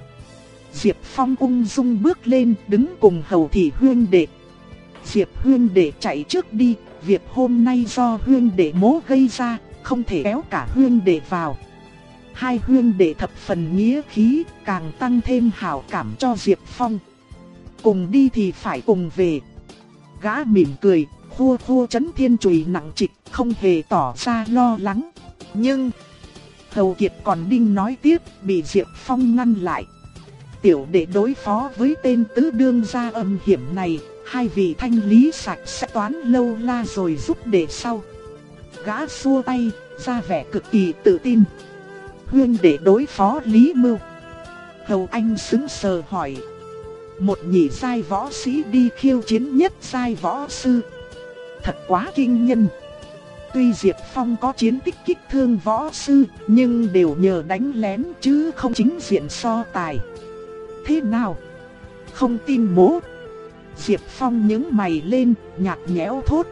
Diệp Phong ung dung bước lên đứng cùng hầu thị huyên đệ. Diệp huyên đệ chạy trước đi, việc hôm nay do huyên đệ mố gây ra, không thể kéo cả huyên đệ vào. Hai huyên đệ thập phần nghĩa khí, càng tăng thêm hảo cảm cho Diệp Phong. Cùng đi thì phải cùng về. Gã mỉm cười, khua khua chấn thiên chùy nặng trịch, không hề tỏ ra lo lắng. Nhưng, Hầu Kiệt còn đinh nói tiếp, bị Diệp Phong ngăn lại. Tiểu đệ đối phó với tên tứ đương gia âm hiểm này, hai vị thanh lý sạch sẽ toán lâu la rồi giúp đệ sau. Gã xua tay, ra vẻ cực kỳ tự tin. Huyên để đối phó Lý Mưu. Hầu Anh xứng sờ hỏi. Một nhị sai võ sĩ đi khiêu chiến nhất sai võ sư, thật quá kinh nhân. Tuy Diệp Phong có chiến tích kích thương võ sư, nhưng đều nhờ đánh lén chứ không chính diện so tài. Thế nào? Không tin bố. Diệp Phong nhướng mày lên, nhạt nhẽo thốt.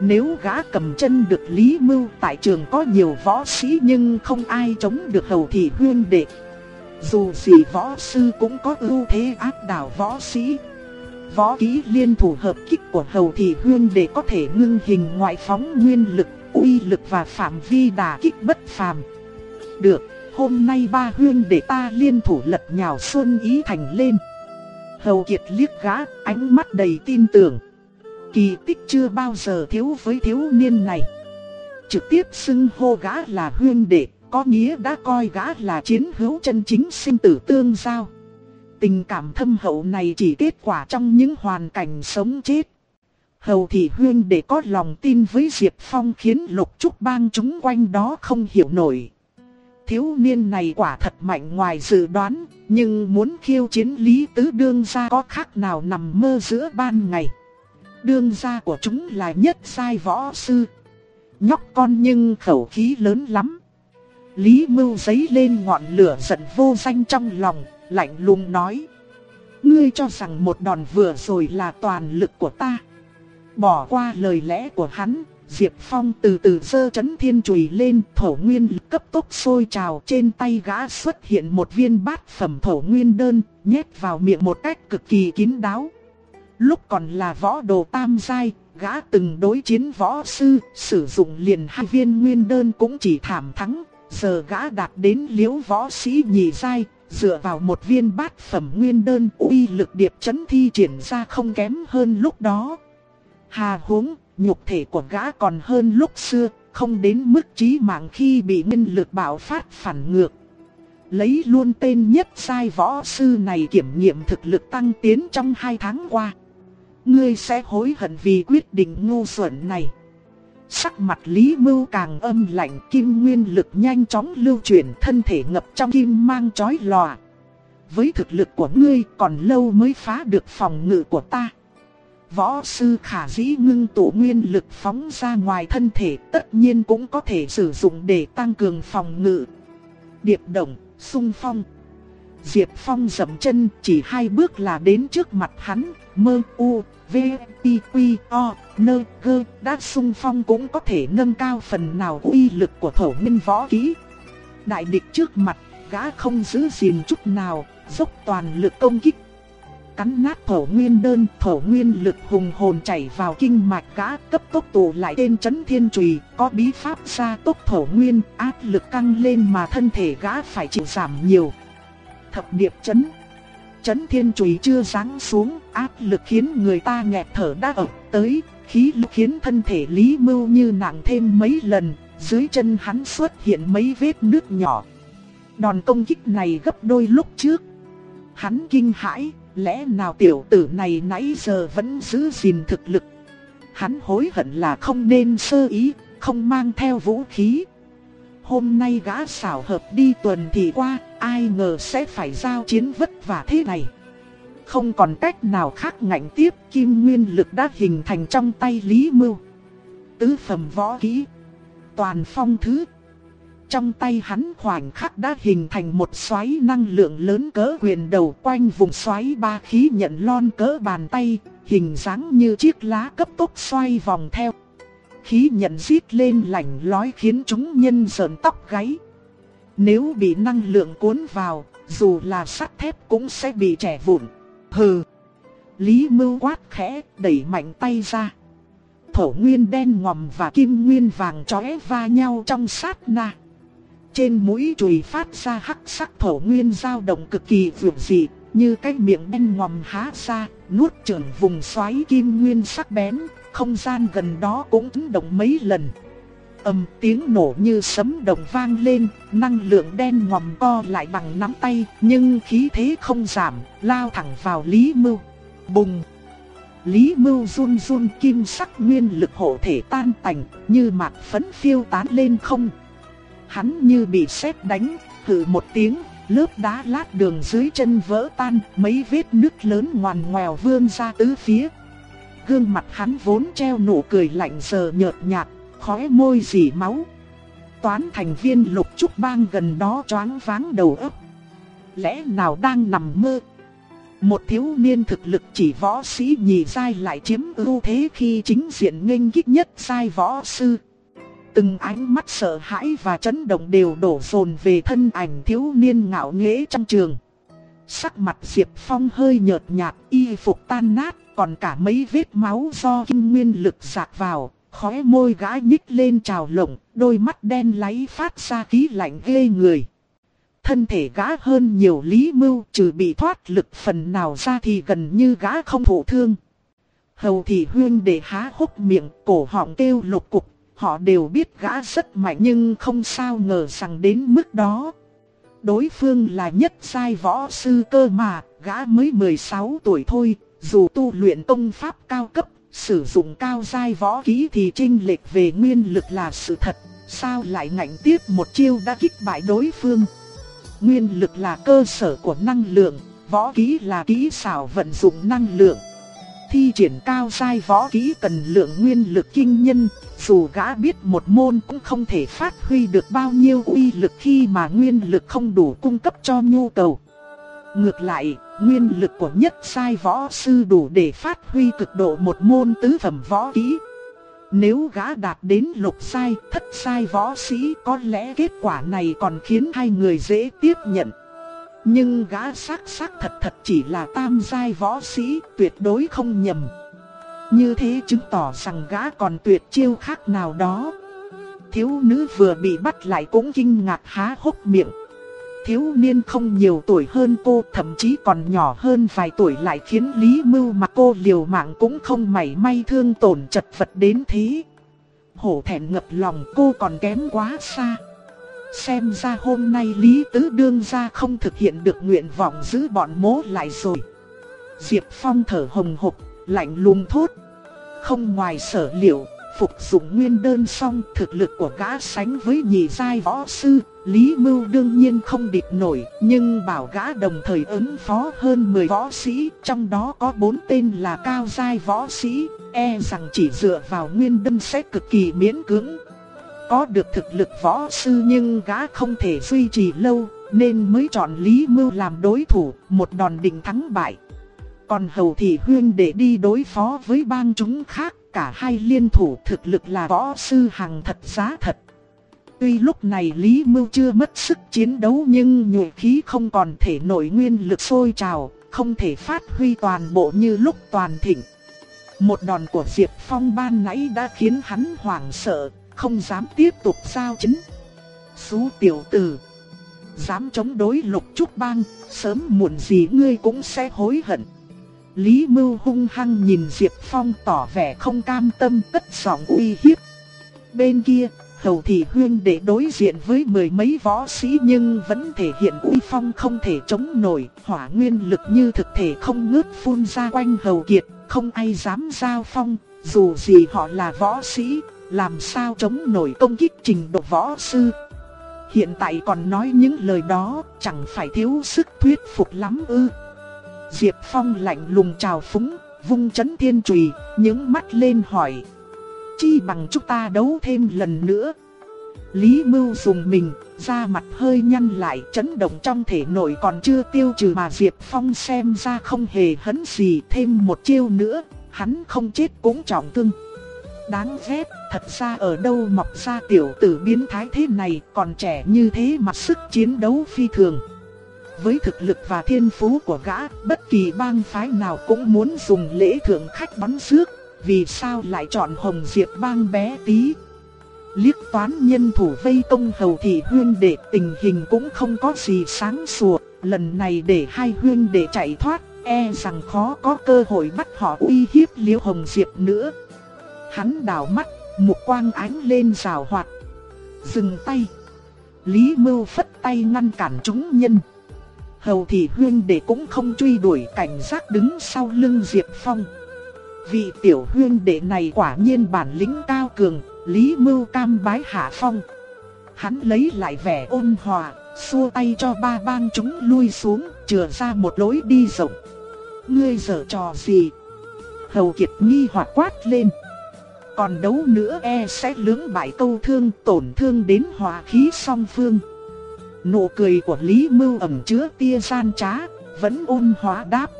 Nếu gã cầm chân được Lý Mưu tại trường có nhiều võ sĩ nhưng không ai chống được hầu thị huyên đệ. Dù gì võ sư cũng có ưu thế áp đảo võ sĩ. Võ kỹ liên thủ hợp kích của hầu thị huyên đệ có thể ngưng hình ngoại phóng nguyên lực, uy lực và phạm vi đả kích bất phàm. Được, hôm nay ba huyên đệ ta liên thủ lật nhào xuân ý thành lên. Hầu Kiệt liếc gã, ánh mắt đầy tin tưởng. Kỳ tích chưa bao giờ thiếu với thiếu niên này. Trực tiếp xưng hô gã là huyên đệ, có nghĩa đã coi gã là chiến hữu chân chính sinh tử tương giao. Tình cảm thâm hậu này chỉ kết quả trong những hoàn cảnh sống chết. Hầu thị huyên để có lòng tin với Diệp Phong khiến lục trúc bang chúng quanh đó không hiểu nổi. Thiếu niên này quả thật mạnh ngoài dự đoán, nhưng muốn khiêu chiến lý tứ đương ra có khác nào nằm mơ giữa ban ngày. Đương gia của chúng là nhất sai võ sư. Nhóc con nhưng khẩu khí lớn lắm. Lý mưu giấy lên ngọn lửa giận vô danh trong lòng, lạnh lùng nói. Ngươi cho rằng một đòn vừa rồi là toàn lực của ta. Bỏ qua lời lẽ của hắn, Diệp Phong từ từ dơ chấn thiên chùy lên thổ nguyên cấp tốc sôi trào trên tay gã xuất hiện một viên bát phẩm thổ nguyên đơn, nhét vào miệng một cách cực kỳ kín đáo. Lúc còn là võ đồ tam giai, gã từng đối chiến võ sư, sử dụng liền hai viên nguyên đơn cũng chỉ thảm thắng. Giờ gã đạt đến liễu võ sĩ nhị giai, dựa vào một viên bát phẩm nguyên đơn uy lực điệp chấn thi triển ra không kém hơn lúc đó. Hà huống, nhục thể của gã còn hơn lúc xưa, không đến mức chí mạng khi bị nguyên lực bạo phát phản ngược. Lấy luôn tên nhất sai võ sư này kiểm nghiệm thực lực tăng tiến trong hai tháng qua. Ngươi sẽ hối hận vì quyết định ngu xuẩn này. Sắc mặt Lý Mưu càng âm lạnh kim nguyên lực nhanh chóng lưu chuyển thân thể ngập trong kim mang chói lòa. với thực lực của ngươi còn lâu mới phá được phòng ngự của ta. Võ sư khả dĩ ngưng tụ nguyên lực phóng ra ngoài thân thể tất nhiên cũng có thể sử dụng để tăng cường phòng ngự. Điệp động, sung phong. Diệp Phong dậm chân chỉ hai bước là đến trước mặt hắn, mơ u, v, q q o, N G đã sung phong cũng có thể nâng cao phần nào uy lực của thổ minh võ kỹ. Đại địch trước mặt, gã không giữ gìn chút nào, dốc toàn lực công kích. Cắn nát thổ nguyên đơn, thổ nguyên lực hùng hồn chảy vào kinh mạch gã cấp tốc tụ lại tên chấn thiên trùy, có bí pháp gia tốc thổ nguyên, áp lực căng lên mà thân thể gã phải chịu giảm nhiều. Thập điệp chấn Chấn thiên chùy chưa sáng xuống, áp lực khiến người ta nghẹt thở đã ập tới, khí lực khiến thân thể Lý Mưu như nặng thêm mấy lần, dưới chân hắn xuất hiện mấy vết nước nhỏ. Đòn công kích này gấp đôi lúc trước. Hắn kinh hãi, lẽ nào tiểu tử này nãy giờ vẫn giữ gìn thực lực. Hắn hối hận là không nên sơ ý, không mang theo vũ khí. Hôm nay gã xảo hợp đi tuần thì qua, ai ngờ sẽ phải giao chiến vất vả thế này. Không còn cách nào khác ngạnh tiếp, kim nguyên lực đã hình thành trong tay Lý Mưu. Tứ phẩm võ kỹ, toàn phong thứ. Trong tay hắn khoảnh khắc đã hình thành một xoáy năng lượng lớn cỡ quyền đầu quanh vùng xoáy ba khí nhận lon cỡ bàn tay, hình dáng như chiếc lá cấp tốc xoay vòng theo khí nhận rít lên lạnh lói khiến chúng nhân sợn tóc gáy. Nếu bị năng lượng cuốn vào, dù là sắt thép cũng sẽ bị trẻ vụn. Hừ. Lý mưu quát khẽ, đẩy mạnh tay ra. Thổ nguyên đen ngòm và kim nguyên vàng chóe va nhau trong sát na. Trên mũi chùy phát ra hắc sắc thổ nguyên dao động cực kỳ vượt dị, như cái miệng đen ngòm há ra, nuốt chửng vùng xoáy kim nguyên sắc bén, không gian gần đó cũng chấn động mấy lần âm tiếng nổ như sấm động vang lên, năng lượng đen ngòm co lại bằng nắm tay, nhưng khí thế không giảm, lao thẳng vào Lý Mưu. Bùng! Lý Mưu run run kim sắc nguyên lực hộ thể tan tành, như mạc phấn phiêu tán lên không. Hắn như bị sét đánh, hừ một tiếng, lớp đá lát đường dưới chân vỡ tan, mấy vết nứt lớn ngoằn ngoèo vươn ra tứ phía. Gương mặt hắn vốn treo nụ cười lạnh giờ nhợt nhạt, khóe môi dì máu. Toán thành viên lục trúc bang gần đó choáng váng đầu ấp, Lẽ nào đang nằm mơ? Một thiếu niên thực lực chỉ võ sĩ nhì sai lại chiếm ưu thế khi chính diện nghênh kích nhất sai võ sư. Từng ánh mắt sợ hãi và chấn động đều đổ dồn về thân ảnh thiếu niên ngạo nghễ trong trường. Sắc mặt Diệp Phong hơi nhợt nhạt, y phục tan nát, còn cả mấy vết máu do kim nguyên lực dạt vào, khóe môi gái nhích lên trào lộng, đôi mắt đen láy phát ra khí lạnh ghê người. Thân thể gã hơn nhiều lý mưu, trừ bị thoát lực phần nào ra thì gần như gã không thụ thương. Hầu thị huyên để há hốc miệng, cổ họng kêu lục cục, họ đều biết gã rất mạnh nhưng không sao ngờ rằng đến mức đó. Đối phương là nhất sai võ sư cơ mà, gã mới 16 tuổi thôi, dù tu luyện công pháp cao cấp, sử dụng cao giai võ kỹ thì trinh lệch về nguyên lực là sự thật, sao lại ngạnh tiếp một chiêu đã kích bại đối phương. Nguyên lực là cơ sở của năng lượng, võ kỹ là kỹ xảo vận dụng năng lượng. Thi triển cao giai võ kỹ cần lượng nguyên lực kinh nhân, dù gã biết một môn cũng không thể phát huy được bao nhiêu uy lực khi mà nguyên lực không đủ cung cấp cho nhu cầu. Ngược lại, nguyên lực của nhất sai võ sư đủ để phát huy cực độ một môn tứ phẩm võ kỹ. Nếu gã đạt đến lục sai, thất sai võ sĩ có lẽ kết quả này còn khiến hai người dễ tiếp nhận. Nhưng gã sắc sắc thật thật chỉ là tam giai võ sĩ, tuyệt đối không nhầm. Như thế chứng tỏ rằng gã còn tuyệt chiêu khác nào đó. Thiếu nữ vừa bị bắt lại cũng kinh ngạc há hốc miệng thiếu niên không nhiều tuổi hơn cô, thậm chí còn nhỏ hơn vài tuổi lại khiến Lý Mưu mà cô liều mạng cũng không mảy may thương tổn chật vật đến thế. Hổ thẹn ngập lòng cô còn kém quá xa. Xem ra hôm nay Lý Tứ Đương ra không thực hiện được nguyện vọng giữ bọn mố lại rồi. Diệp Phong thở hồng hộc, lạnh lùng thốt. Không ngoài sở liệu, phục dụng nguyên đơn xong thực lực của gã sánh với nhị giai võ sư, Lý Mưu đương nhiên không địch nổi, nhưng bảo gã đồng thời ứng phó hơn 10 võ sĩ, trong đó có 4 tên là cao giai võ sĩ, e rằng chỉ dựa vào nguyên đâm sẽ cực kỳ miễn cưỡng. Có được thực lực võ sư nhưng gã không thể duy trì lâu, nên mới chọn Lý Mưu làm đối thủ, một đòn định thắng bại. Còn Hầu Thị Huyên để đi đối phó với bang chúng khác, cả hai liên thủ thực lực là võ sư hàng thật giá thật. Tuy lúc này Lý Mưu chưa mất sức chiến đấu nhưng nhuệ khí không còn thể nổi nguyên lực sôi trào, không thể phát huy toàn bộ như lúc toàn thịnh. Một đòn của Diệp Phong ban nãy đã khiến hắn hoảng sợ, không dám tiếp tục giao chính. Xú tiểu tử, dám chống đối lục trúc bang, sớm muộn gì ngươi cũng sẽ hối hận. Lý Mưu hung hăng nhìn Diệp Phong tỏ vẻ không cam tâm tất giọng uy hiếp. Bên kia, Hầu Thị Huyên để đối diện với mười mấy võ sĩ nhưng vẫn thể hiện uy phong không thể chống nổi, hỏa nguyên lực như thực thể không ngớt phun ra quanh Hầu Kiệt, không ai dám giao phong, dù gì họ là võ sĩ, làm sao chống nổi công kích trình độ võ sư. Hiện tại còn nói những lời đó, chẳng phải thiếu sức thuyết phục lắm ư. Diệp Phong lạnh lùng chào phúng, vung chấn thiên trùy, những mắt lên hỏi. Chi bằng chúng ta đấu thêm lần nữa. Lý Mưu dùng mình, da mặt hơi nhăn lại, chấn động trong thể nội còn chưa tiêu trừ mà Diệp Phong xem ra không hề hấn gì thêm một chiêu nữa, hắn không chết cũng trọng thương. Đáng ghét, thật ra ở đâu mọc ra tiểu tử biến thái thế này, còn trẻ như thế mà sức chiến đấu phi thường. Với thực lực và thiên phú của gã, bất kỳ bang phái nào cũng muốn dùng lễ thượng khách bắn rước, vì sao lại chọn Hồng Diệp bang bé tí. Liếc toán nhân thủ vây công hầu thị huyên đệ tình hình cũng không có gì sáng sủa, lần này để hai huyên đệ chạy thoát, e rằng khó có cơ hội bắt họ uy hiếp Liễu Hồng Diệp nữa. Hắn đảo mắt, một quang ánh lên rào hoạt. Dừng tay. Lý Mưu phất tay ngăn cản chúng nhân. Hầu thị huyên đệ cũng không truy đuổi cảnh giác đứng sau lưng Diệp Phong. Vị tiểu huyên đệ này quả nhiên bản lĩnh cao cường, Lý Mưu cam bái hạ phong. Hắn lấy lại vẻ ôn hòa, xua tay cho ba bang chúng lui xuống, chừa ra một lối đi rộng. Ngươi giở trò gì? Hầu Kiệt nghi hoặc quát lên. Còn đấu nữa e sẽ lưỡng bại câu thương tổn thương đến hòa khí song phương. Nụ cười của Lý Mưu ẩm chứa tia gian trá, vẫn ôn hóa đáp.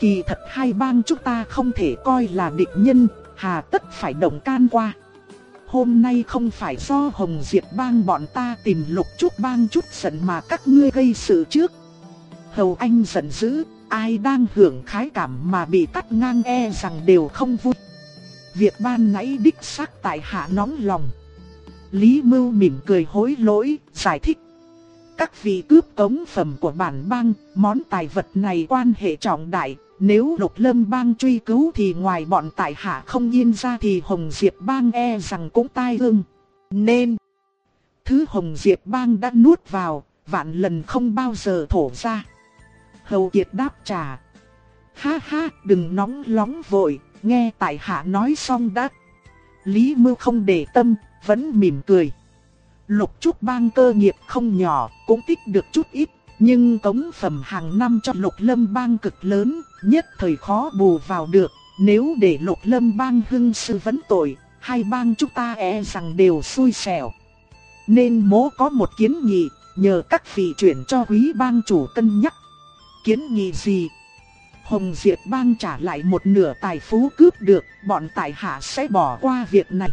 Kỳ thật hai bang chúng ta không thể coi là địch nhân, hà tất phải động can qua. Hôm nay không phải do Hồng Diệp bang bọn ta tìm lục trúc bang chút giận mà các ngươi gây sự trước. Hầu Anh giận dữ, ai đang hưởng khái cảm mà bị cắt ngang e rằng đều không vui. Việc ban nãy đích xác tại hạ nóng lòng. Lý Mưu mỉm cười hối lỗi, giải thích. Các vị cướp cống phẩm của bản bang, món tài vật này quan hệ trọng đại, nếu lục lâm bang truy cứu thì ngoài bọn tại hạ không yên ra thì Hồng Diệp bang e rằng cũng tai ương. Nên, thứ Hồng Diệp bang đã nuốt vào, vạn lần không bao giờ thổ ra. Hầu Kiệt đáp trả. Ha ha, đừng nóng lóng vội, nghe tại hạ nói xong đã. Lý Mưu không để tâm, vẫn mỉm cười. Lục trúc bang cơ nghiệp không nhỏ, cũng tích được chút ít, nhưng cống phẩm hàng năm cho lục lâm bang cực lớn, nhất thời khó bù vào được. Nếu để lục lâm bang hưng sư vấn tội, hai bang chúng ta e rằng đều xui xẻo. Nên mố có một kiến nghị, nhờ các vị chuyển cho quý bang chủ cân nhắc. Kiến nghị gì? Hồng Diệp bang trả lại một nửa tài phú cướp được, bọn tại hạ sẽ bỏ qua việc này.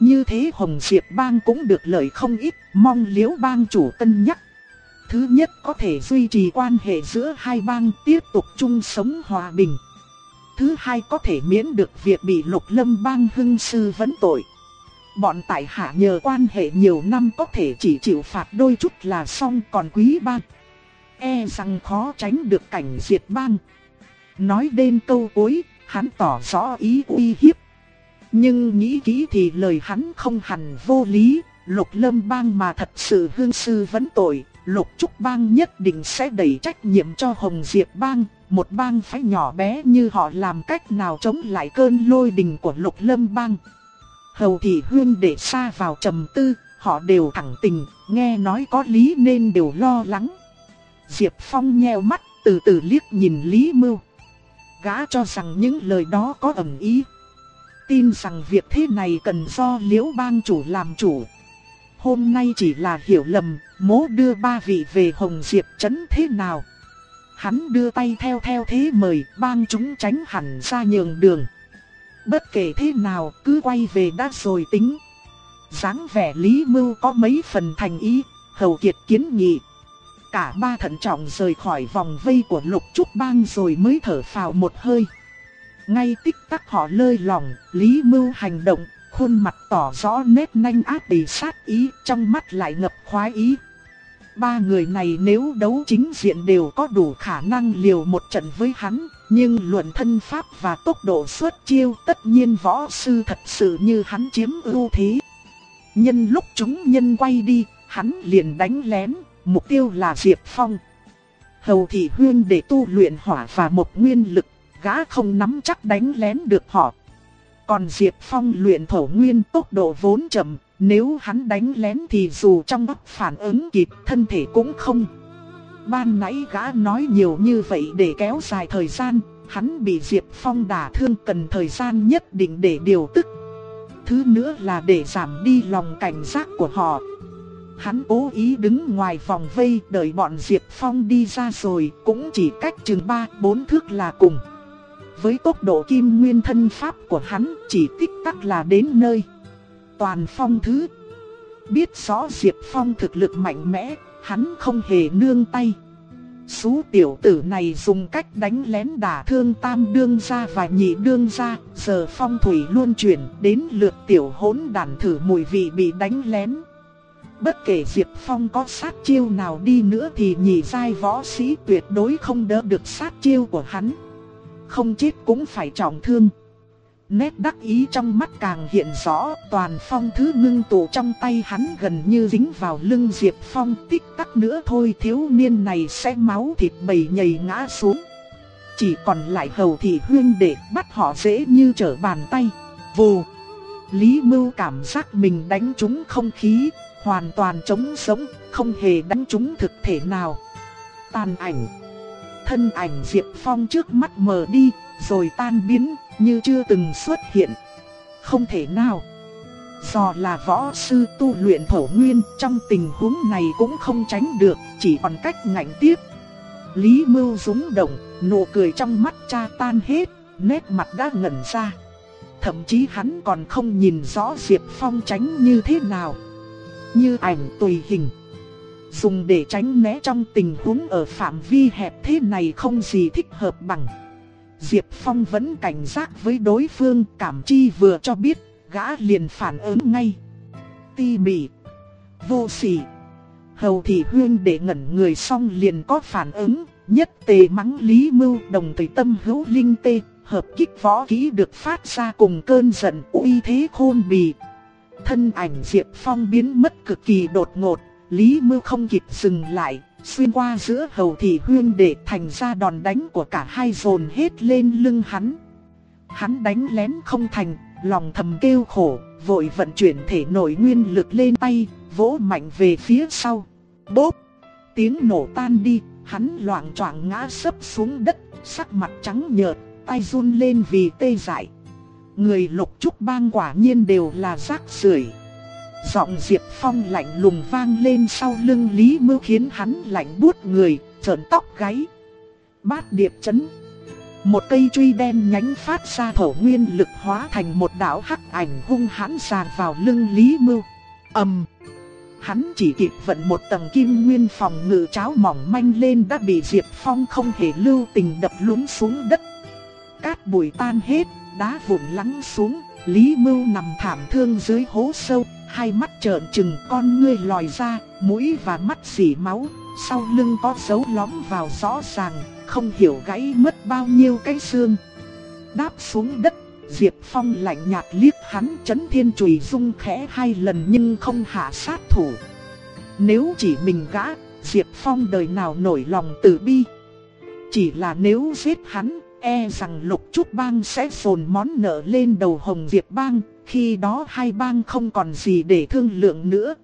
Như thế Hồng Diệp bang cũng được lợi không ít, mong liễu bang chủ cân nhắc. Thứ nhất có thể duy trì quan hệ giữa hai bang tiếp tục chung sống hòa bình. Thứ hai có thể miễn được việc bị lục lâm bang hưng sư vấn tội. Bọn tại hạ nhờ quan hệ nhiều năm có thể chỉ chịu phạt đôi chút là xong còn quý bang. E rằng khó tránh được cảnh diệt bang. Nói đến câu cuối, hắn tỏ rõ ý uy hiếp. Nhưng nghĩ kỹ thì lời hắn không hẳn vô lý, lục lâm bang mà thật sự hương sư vấn tội, lục trúc bang nhất định sẽ đẩy trách nhiệm cho Hồng Diệp bang, một bang phái nhỏ bé như họ làm cách nào chống lại cơn lôi đình của lục lâm bang. Hầu thị huyên để xa vào trầm tư, họ đều thẳng tình, nghe nói có lý nên đều lo lắng. Diệp Phong nheo mắt, từ từ liếc nhìn Lý Mưu. Gã cho rằng những lời đó có ẩn ý. Tin rằng việc thế này cần do liễu bang chủ làm chủ. Hôm nay chỉ là hiểu lầm, mố đưa ba vị về Hồng Diệp Trấn thế nào. Hắn đưa tay theo theo thế mời, bang chúng tránh hẳn ra nhường đường. Bất kể thế nào, cứ quay về đã rồi tính. dáng vẻ Lý Mưu có mấy phần thành ý, hầu kiệt kiến nghị. Cả ba thận trọng rời khỏi vòng vây của lục trúc bang rồi mới thở phào một hơi. Ngay tích tắc họ lơi lòng, Lý Mưu hành động, khuôn mặt tỏ rõ nét nhanh ác đầy sát ý, trong mắt lại ngập khoái ý. Ba người này nếu đấu chính diện đều có đủ khả năng liều một trận với hắn, nhưng luận thân pháp và tốc độ xuất chiêu tất nhiên võ sư thật sự như hắn chiếm ưu thế. Nhân lúc chúng nhân quay đi, hắn liền đánh lén, mục tiêu là Diệp Phong. Hầu thị huyên để tu luyện hỏa và một nguyên lực, gã không nắm chắc đánh lén được họ. Còn Diệp Phong luyện thổ nguyên tốc độ vốn chậm, nếu hắn đánh lén thì dù trong óc phản ứng kịp thân thể cũng không. Ban nãy gã nói nhiều như vậy để kéo dài thời gian, hắn bị Diệp Phong đả thương cần thời gian nhất định để điều tức. Thứ nữa là để giảm đi lòng cảnh giác của họ. Hắn cố ý đứng ngoài vòng vây đợi bọn Diệp Phong đi ra rồi cũng chỉ cách chừng 3-4 thước là cùng. Với tốc độ kim nguyên thân pháp của hắn chỉ tích tắc là đến nơi. Toàn phong thứ. Biết rõ Diệp Phong thực lực mạnh mẽ, hắn không hề nương tay. Sú tiểu tử này dùng cách đánh lén đả thương tam đương gia và nhị đương gia, giờ phong thủy luôn chuyển đến lượt tiểu hỗn đàn thử mùi vị bị đánh lén. Bất kể Diệp Phong có sát chiêu nào đi nữa thì nhị giai võ sĩ tuyệt đối không đỡ được sát chiêu của hắn. Không chết cũng phải trọng thương. Nét đắc ý trong mắt càng hiện rõ, toàn phong thứ ngưng tụ trong tay hắn gần như dính vào lưng Diệp Phong tích tắc nữa thôi thiếu niên này sẽ máu thịt bầy nhầy ngã xuống. Chỉ còn lại hầu thị huyên để bắt họ dễ như trở bàn tay. Vù! Lý Mưu cảm giác mình đánh trúng không khí, hoàn toàn trống sống, không hề đánh trúng thực thể nào. Tàn ảnh Thân ảnh Diệp Phong trước mắt mờ đi, rồi tan biến, như chưa từng xuất hiện. Không thể nào. Do là võ sư tu luyện thổ nguyên, trong tình huống này cũng không tránh được, chỉ còn cách ngạnh tiếp. Lý Mưu rúng động, nụ cười trong mắt cha tan hết, nét mặt đã ngẩn ra. Thậm chí hắn còn không nhìn rõ Diệp Phong tránh như thế nào. Như ảnh tùy hình. Dùng để tránh né trong tình huống ở phạm vi hẹp thế này không gì thích hợp bằng. Diệp Phong vẫn cảnh giác với đối phương cảm chi vừa cho biết, gã liền phản ứng ngay. Ti bỉ, vô sỉ. Hầu thị huyên để ngẩn người xong liền có phản ứng, nhất tề mắng Lý Mưu đồng thời tâm hữu linh tê, hợp kích võ kỹ được phát ra cùng cơn giận uy thế khôn bì. Thân ảnh Diệp Phong biến mất cực kỳ đột ngột, Lý Mưu không kịp dừng lại, xuyên qua giữa hầu thị huyên để thành ra đòn đánh của cả hai dồn hết lên lưng hắn. Hắn đánh lén không thành, lòng thầm kêu khổ, vội vận chuyển thể nội nguyên lực lên tay, vỗ mạnh về phía sau. Bốp! Tiếng nổ tan đi, hắn loạn choạng ngã sấp xuống đất, sắc mặt trắng nhợt, tay run lên vì tê dại. Người lục trúc bang quả nhiên đều là rác rưởi. Giọng Diệp Phong lạnh lùng vang lên sau lưng Lý Mưu khiến hắn lạnh buốt người, trợn tóc gáy. Bát điệp chấn. Một cây truy đen nhánh phát ra thổ nguyên lực hóa thành một đạo hắc ảnh hung hãn sàn vào lưng Lý Mưu. ầm, Hắn chỉ kịp vận một tầng kim nguyên phòng ngự cháo mỏng manh lên đã bị Diệp Phong không hề lưu tình đập lún xuống đất. Cát bụi tan hết, đá vụn lắng xuống, Lý Mưu nằm thảm thương dưới hố sâu, hai mắt trợn trừng con ngươi lòi ra, mũi và mắt xỉ máu, sau lưng có dấu lõm vào rõ ràng, không hiểu gãy mất bao nhiêu cái xương. Đáp xuống đất, Diệp Phong lạnh nhạt liếc hắn chấn thiên chùy rung khẽ hai lần nhưng không hạ sát thủ. Nếu chỉ mình gã, Diệp Phong đời nào nổi lòng từ bi. Chỉ là nếu giết hắn, e rằng lục trúc bang sẽ sồn món nợ lên đầu hồng Diệp bang, khi đó hai bang không còn gì để thương lượng nữa.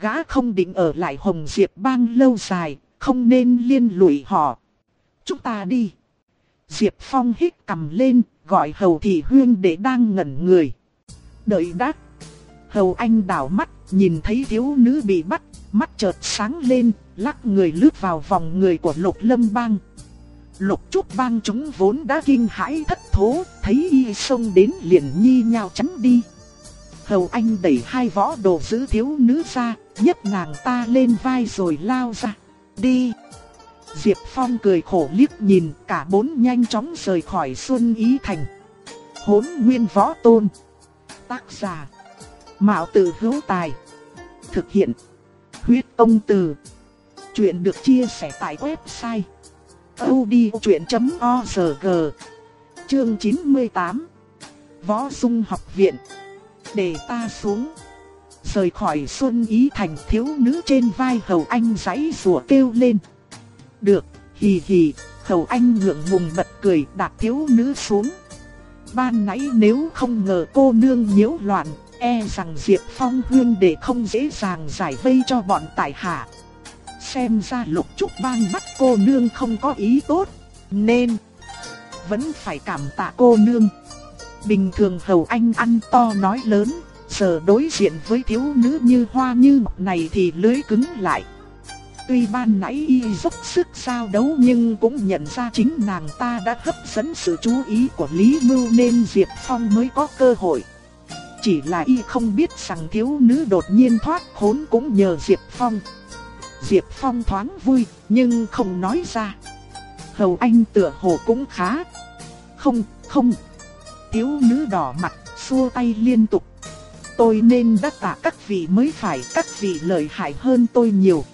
gã không định ở lại Hồng Diệp bang lâu dài, không nên liên lụy họ. Chúng ta đi. Diệp Phong hít cầm lên, gọi hầu thị huyên để đang ngẩn người. Đợi đắc. Hầu anh đảo mắt, nhìn thấy thiếu nữ bị bắt, mắt chợt sáng lên, lắc người lướt vào vòng người của lục lâm bang. Lục trúc bang chúng vốn đã kinh hãi thất thố, thấy y xông đến liền nhi nhau tránh đi. Hầu anh đẩy hai võ đồ giữ thiếu nữ ra, nhấc nàng ta lên vai rồi lao ra. Đi! Diệp Phong cười khổ liếc nhìn cả bốn nhanh chóng rời khỏi Xuân Ý Thành. Hốn nguyên võ tôn. Tác giả. Mạo tử hữu tài. Thực hiện. Huyết công từ. Chuyện được chia sẻ tại website audiochuyện.org Chương 98 Võ Dung Học Viện. Để ta xuống. Rời khỏi Xuân Ý Thành thiếu nữ trên vai hầu anh giấy rùa kêu lên. Được, hì hì, hầu anh ngượng ngùng bật cười đạp thiếu nữ xuống. Ban nãy nếu không ngờ cô nương nhiễu loạn, e rằng Diệp Phong huyên để không dễ dàng giải vây cho bọn tại hạ. Xem ra lục trúc bang bắt cô nương không có ý tốt, nên vẫn phải cảm tạ cô nương. Bình thường hầu anh ăn to nói lớn, giờ đối diện với thiếu nữ như hoa như ngọc này thì lưới cứng lại. Tuy ban nãy y dốc sức sao đấu nhưng cũng nhận ra chính nàng ta đã hấp dẫn sự chú ý của Lý Mưu nên Diệp Phong mới có cơ hội. Chỉ là y không biết rằng thiếu nữ đột nhiên thoát khốn cũng nhờ Diệp Phong. Diệp Phong thoáng vui nhưng không nói ra. Hầu anh tựa hồ cũng khá. Không, không. Tiếu nữ đỏ mặt, xua tay liên tục. Tôi nên đắc tạ các vị mới phải, các vị lợi hại hơn tôi nhiều.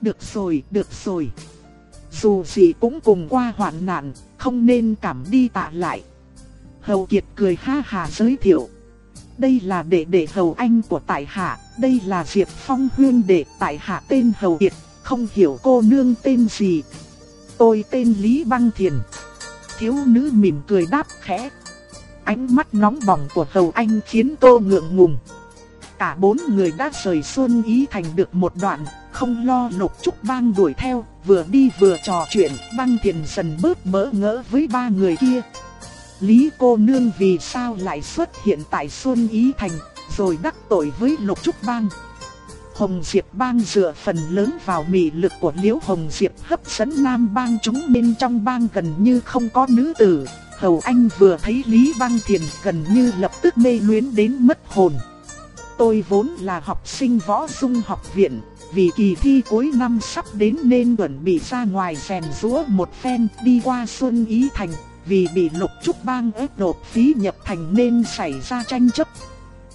Được rồi, được rồi. Dù gì cũng cùng qua hoạn nạn, không nên cảm đi tạ lại. Hầu Kiệt cười ha hà giới thiệu. Đây là đệ đệ hầu anh của tại hạ, đây là Diệp Phong huyên đệ tại hạ tên Hầu Kiệt, không hiểu cô nương tên gì. Tôi tên Lý Băng Thiền. Thiếu nữ mỉm cười đáp khẽ. Ánh mắt nóng bỏng của hầu anh khiến cô ngượng ngùng. Cả bốn người đã rời Xuân Ý Thành được một đoạn, không lo lục trúc bang đuổi theo, vừa đi vừa trò chuyện, băng thiền dần bớt mỡ ngỡ với ba người kia. Lý cô nương vì sao lại xuất hiện tại Xuân Ý Thành, rồi đắc tội với lục trúc bang. Hồng Diệp bang dựa phần lớn vào mị lực của Liễu Hồng Diệp hấp dẫn nam bang chúng nên trong bang gần như không có nữ tử. Hầu Anh vừa thấy Lý Bang Thiền gần như lập tức mê luyến đến mất hồn. Tôi vốn là học sinh võ dung học viện, vì kỳ thi cuối năm sắp đến nên chuẩn bị ra ngoài rèn rúa một phen đi qua Xuân Ý Thành, vì bị lục trúc bang ép nộp phí nhập thành nên xảy ra tranh chấp.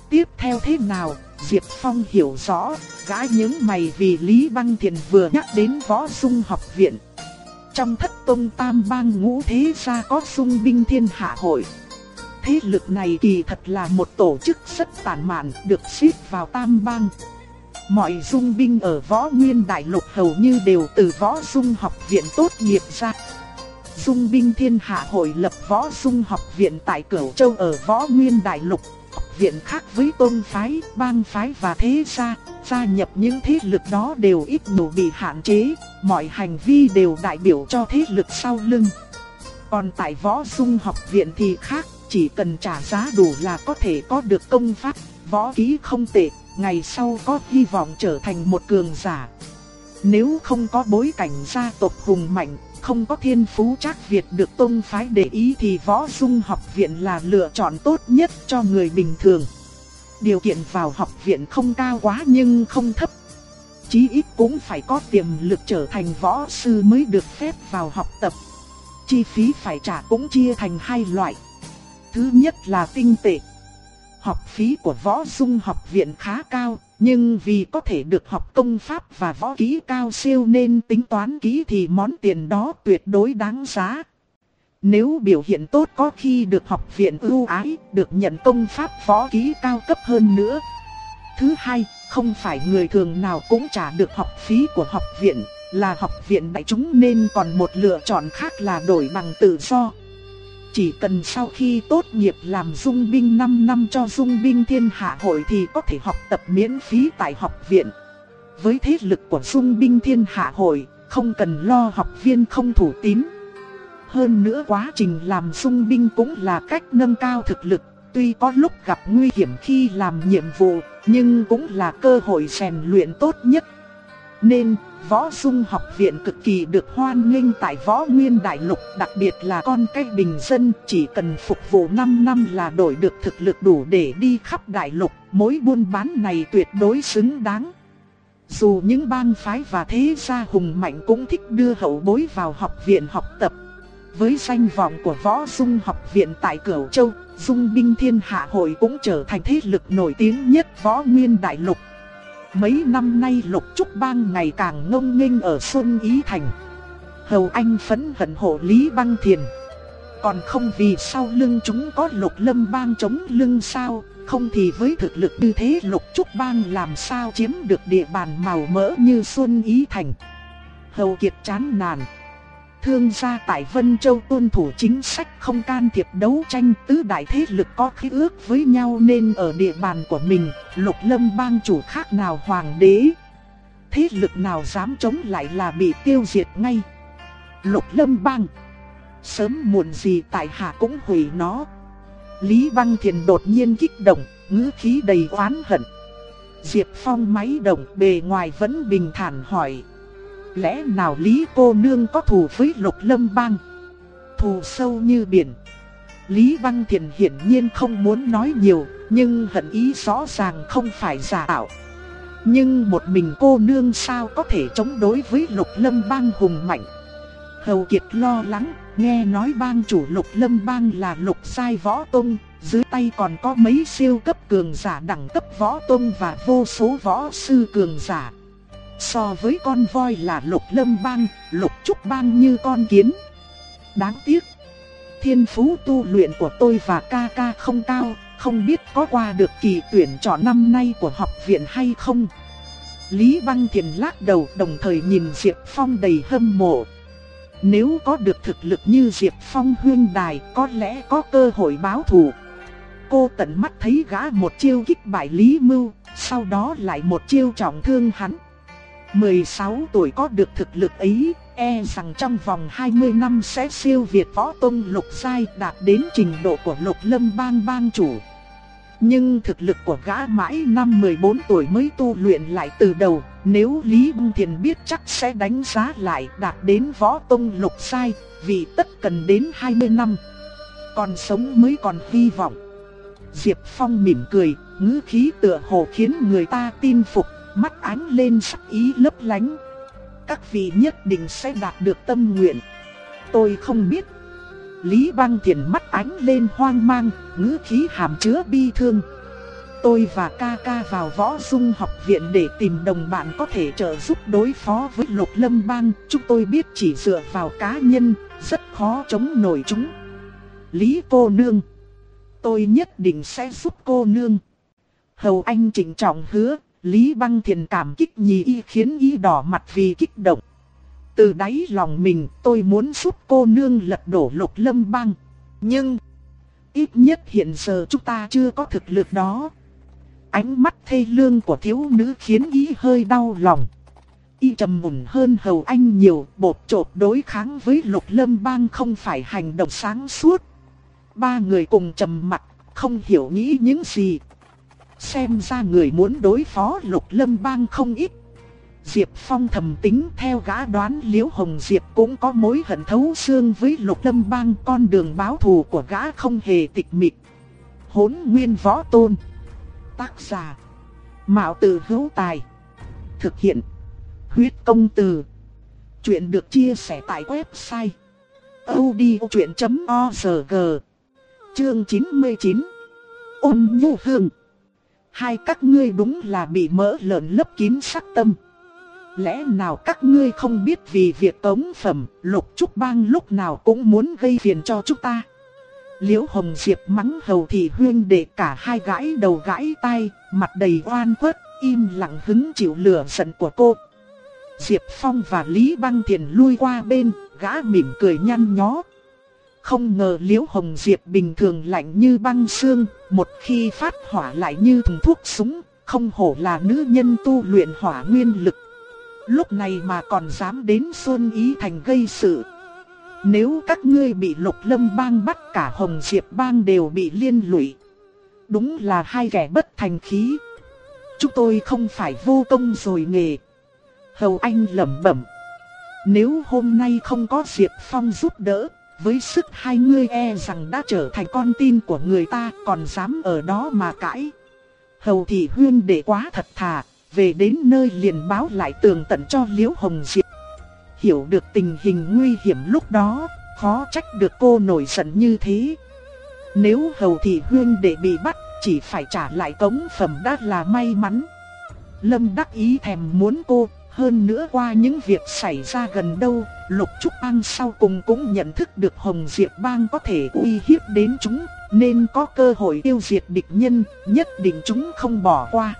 Tiếp theo thế nào, Diệp Phong hiểu rõ, gã những mày vì Lý Băng Thiền vừa nhắc đến võ dung học viện. Trong thất tông tam bang ngũ thế gia có dung binh thiên hạ hội. Thế lực này kỳ thật là một tổ chức rất tàn mạn được xếp vào tam bang. Mọi dung binh ở võ nguyên đại lục hầu như đều từ võ dung học viện tốt nghiệp ra. Dung binh thiên hạ hội lập võ dung học viện tại Cửu Châu ở võ nguyên đại lục. Học viện khác với tôn phái, bang phái và thế gia, gia nhập những thế lực đó đều ít nhiều bị hạn chế, mọi hành vi đều đại biểu cho thế lực sau lưng. Còn tại võ dung học viện thì khác, chỉ cần trả giá đủ là có thể có được công pháp, võ kỹ không tệ, ngày sau có hy vọng trở thành một cường giả. Nếu không có bối cảnh gia tộc hùng mạnh, không có thiên phú chắc Việt được tôn phái để ý thì võ dung học viện là lựa chọn tốt nhất cho người bình thường. Điều kiện vào học viện không cao quá nhưng không thấp. Chí ít cũng phải có tiềm lực trở thành võ sư mới được phép vào học tập. Chi phí phải trả cũng chia thành hai loại. Thứ nhất là tinh tệ. Học phí của võ dung học viện khá cao, nhưng vì có thể được học công pháp và võ kỹ cao siêu nên tính toán kỹ thì món tiền đó tuyệt đối đáng giá. Nếu biểu hiện tốt có khi được học viện ưu ái, được nhận công pháp võ kỹ cao cấp hơn nữa. Thứ hai, không phải người thường nào cũng trả được học phí của học viện, là học viện đại chúng nên còn một lựa chọn khác là đổi bằng tự do. Chỉ cần sau khi tốt nghiệp làm dung binh 5 năm cho dung binh thiên hạ hội thì có thể học tập miễn phí tại học viện. với thế lực của dung binh thiên hạ hội, không cần lo học viên không thủ tín. Hơn nữa quá trình làm dung binh cũng là cách nâng cao thực lực, tuy có lúc gặp nguy hiểm khi làm nhiệm vụ, nhưng cũng là cơ hội rèn luyện tốt nhất. Nên, võ dung học viện cực kỳ được hoan nghênh tại võ nguyên đại lục, đặc biệt là con cái bình dân chỉ cần phục vụ 5 năm là đổi được thực lực đủ để đi khắp đại lục, mối buôn bán này tuyệt đối xứng đáng. Dù những bang phái và thế gia hùng mạnh cũng thích đưa hậu bối vào học viện học tập. Với danh vọng của võ dung học viện tại Cửu Châu, dung binh thiên hạ hội cũng trở thành thế lực nổi tiếng nhất võ nguyên đại lục. Mấy năm nay lục trúc bang ngày càng ngông nghênh ở Xuân Ý Thành. Hầu Anh phấn hận hộ Lý Băng Thiền. Còn không vì sau lưng chúng có lục lâm bang chống lưng sao, không thì với thực lực như thế lục trúc bang làm sao chiếm được địa bàn màu mỡ như Xuân Ý Thành. Hầu Kiệt chán nản. Thương gia tại Vân Châu tuân thủ chính sách không can thiệp đấu tranh tứ đại thế lực có khí ước với nhau nên ở địa bàn của mình, lục lâm bang chủ khác nào hoàng đế. Thế lực nào dám chống lại là bị tiêu diệt ngay. Lục lâm bang, sớm muộn gì tại hạ cũng hủy nó. Lý Băng Thiền đột nhiên kích động, ngữ khí đầy oán hận. Diệp Phong máy động bề ngoài vẫn bình thản hỏi. Lẽ nào Lý cô nương có thù với lục lâm bang? Thù sâu như biển. Lý Văn Thiền hiển nhiên không muốn nói nhiều, nhưng hận ý rõ ràng không phải giả tạo. Nhưng một mình cô nương sao có thể chống đối với lục lâm bang hùng mạnh? Hầu Kiệt lo lắng, nghe nói bang chủ lục lâm bang là lục sai võ tông, dưới tay còn có mấy siêu cấp cường giả đẳng cấp võ tông và vô số võ sư cường giả. So với con voi là lục lâm bang, lục trúc bang như con kiến. Đáng tiếc, thiên phú tu luyện của tôi và ca ca không cao, không biết có qua được kỳ tuyển chọn năm nay của học viện hay không. Lý Băng Thiền lắc đầu đồng thời nhìn Diệp Phong đầy hâm mộ. Nếu có được thực lực như Diệp Phong huyên đài có lẽ có cơ hội báo thù. Cô tận mắt thấy gã một chiêu kích bại Lý Mưu, sau đó lại một chiêu trọng thương hắn. 16 tuổi có được thực lực ấy, e rằng trong vòng 20 năm sẽ siêu việt võ tông lục giai đạt đến trình độ của lục lâm bang bang chủ. Nhưng thực lực của gã mãi năm 14 tuổi mới tu luyện lại từ đầu, nếu Lý bung Thiền biết chắc sẽ đánh giá lại đạt đến võ tông lục sai, vì tất cần đến 20 năm. Còn sống mới còn hy vọng. Diệp Phong mỉm cười, ngữ khí tựa hồ khiến người ta tin phục, mắt ánh lên sắc ý lấp lánh. Các vị nhất định sẽ đạt được tâm nguyện. Tôi không biết. Lý Băng Thiền mắt ánh lên hoang mang, ngữ khí hàm chứa bi thương. Tôi và ca ca vào võ dung học viện để tìm đồng bạn có thể trợ giúp đối phó với lục lâm bang. Chúng tôi biết chỉ dựa vào cá nhân, rất khó chống nổi chúng. Lý cô nương. Tôi nhất định sẽ giúp cô nương. Hầu Anh trịnh trọng hứa, Lý Băng Thiền cảm kích nhì y khiến y đỏ mặt vì kích động. Từ đáy lòng mình tôi muốn giúp cô nương lật đổ lục lâm băng. Nhưng, ít nhất hiện giờ chúng ta chưa có thực lực đó. Ánh mắt thê lương của thiếu nữ khiến y hơi đau lòng. Y trầm mùn hơn hầu anh nhiều, bột trộp đối kháng với lục lâm bang không phải hành động sáng suốt. Ba người cùng trầm mặt, không hiểu nghĩ những gì. Xem ra người muốn đối phó lục lâm bang không ít. Diệp Phong thầm tính theo gã đoán Liễu Hồng Diệp cũng có mối hận thấu xương với lục lâm bang, con đường báo thù của gã không hề tịch mịch. Hốn nguyên võ tôn. Tác giả. Mạo tử hữu tài. Thực hiện. Huyết công từ. Chuyện được chia sẻ tại website. odchuyện.org Chương 99 Ôn nhu hương Hai các ngươi đúng là bị mỡ lợn lấp kín sắc tâm. Lẽ nào các ngươi không biết vì việc tống phẩm, Lục Trúc Bang lúc nào cũng muốn gây phiền cho chúng ta? Liễu Hồng Diệp mắng hầu thị huyên để cả hai gãi đầu gãi tay Mặt đầy oan khuất, im lặng hứng chịu lửa giận của cô. Diệp Phong và Lý Băng Thiền lui qua bên, Gã mỉm cười nhăn nhó không ngờ Liễu Hồng Diệp bình thường lạnh như băng xương, một khi phát hỏa lại như thùng thuốc súng, không hổ là nữ nhân tu luyện hỏa nguyên lực. Lúc này mà còn dám đến Xuân Ý Thành gây sự. Nếu các ngươi bị lục lâm bang bắt cả Hồng Diệp bang đều bị liên lụy. Đúng là hai kẻ bất thành khí. Chúng tôi không phải vô công rồi nghề. Hầu Anh lẩm bẩm. Nếu hôm nay không có Diệp Phong giúp đỡ, với sức hai ngươi e rằng đã trở thành con tin của người ta còn dám ở đó mà cãi. Hầu thị huyên để quá thật thà, về đến nơi liền báo lại tường tận cho Liễu Hồng Diệp. Hiểu được tình hình nguy hiểm lúc đó, khó trách được cô nổi giận như thế. Nếu hầu thị huyên để bị bắt, chỉ phải trả lại cống phẩm đã là may mắn. Lâm đắc ý thèm muốn cô, hơn nữa qua những việc xảy ra gần đâu, Lục Trúc an sau cùng cũng nhận thức được Hồng Diệp Bang có thể uy hiếp đến chúng, nên có cơ hội tiêu diệt địch nhân, nhất định chúng không bỏ qua.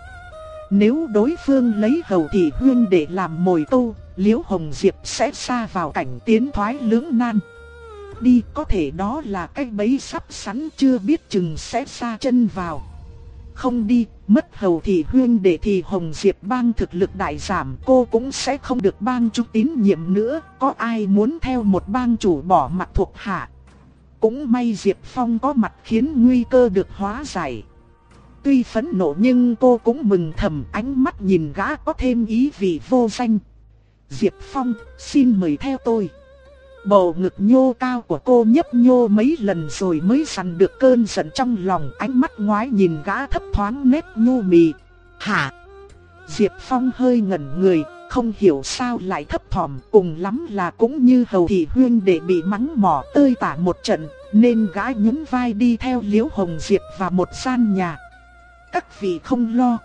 Nếu đối phương lấy hầu thị huyên để làm mồi câu, Liễu Hồng Diệp sẽ xa vào cảnh tiến thoái lưỡng nan. Đi có thể đó là cái bẫy sắp sẵn chưa biết chừng sẽ xa chân vào. Không đi, mất hầu thị huyên để thì Hồng Diệp bang thực lực đại giảm cô cũng sẽ không được bang chủ tín nhiệm nữa. Có ai muốn theo một bang chủ bỏ mặt thuộc hạ. Cũng may Diệp Phong có mặt khiến nguy cơ được hóa giải. Tuy phẫn nộ nhưng cô cũng mừng thầm ánh mắt nhìn gã có thêm ý vị vô danh. Diệp Phong, xin mời theo tôi. Bầu ngực nhô cao của cô nhấp nhô mấy lần rồi mới săn được cơn giận trong lòng ánh mắt ngoái nhìn gã thấp thoáng nét nhu mì. Hả? Diệp Phong hơi ngẩn người, không hiểu sao lại thấp thỏm cùng lắm là cũng như hầu thị huyên để bị mắng mỏ tơi tả một trận, nên gã nhún vai đi theo Liễu Hồng Diệp vào một gian nhà. Các vị không lo.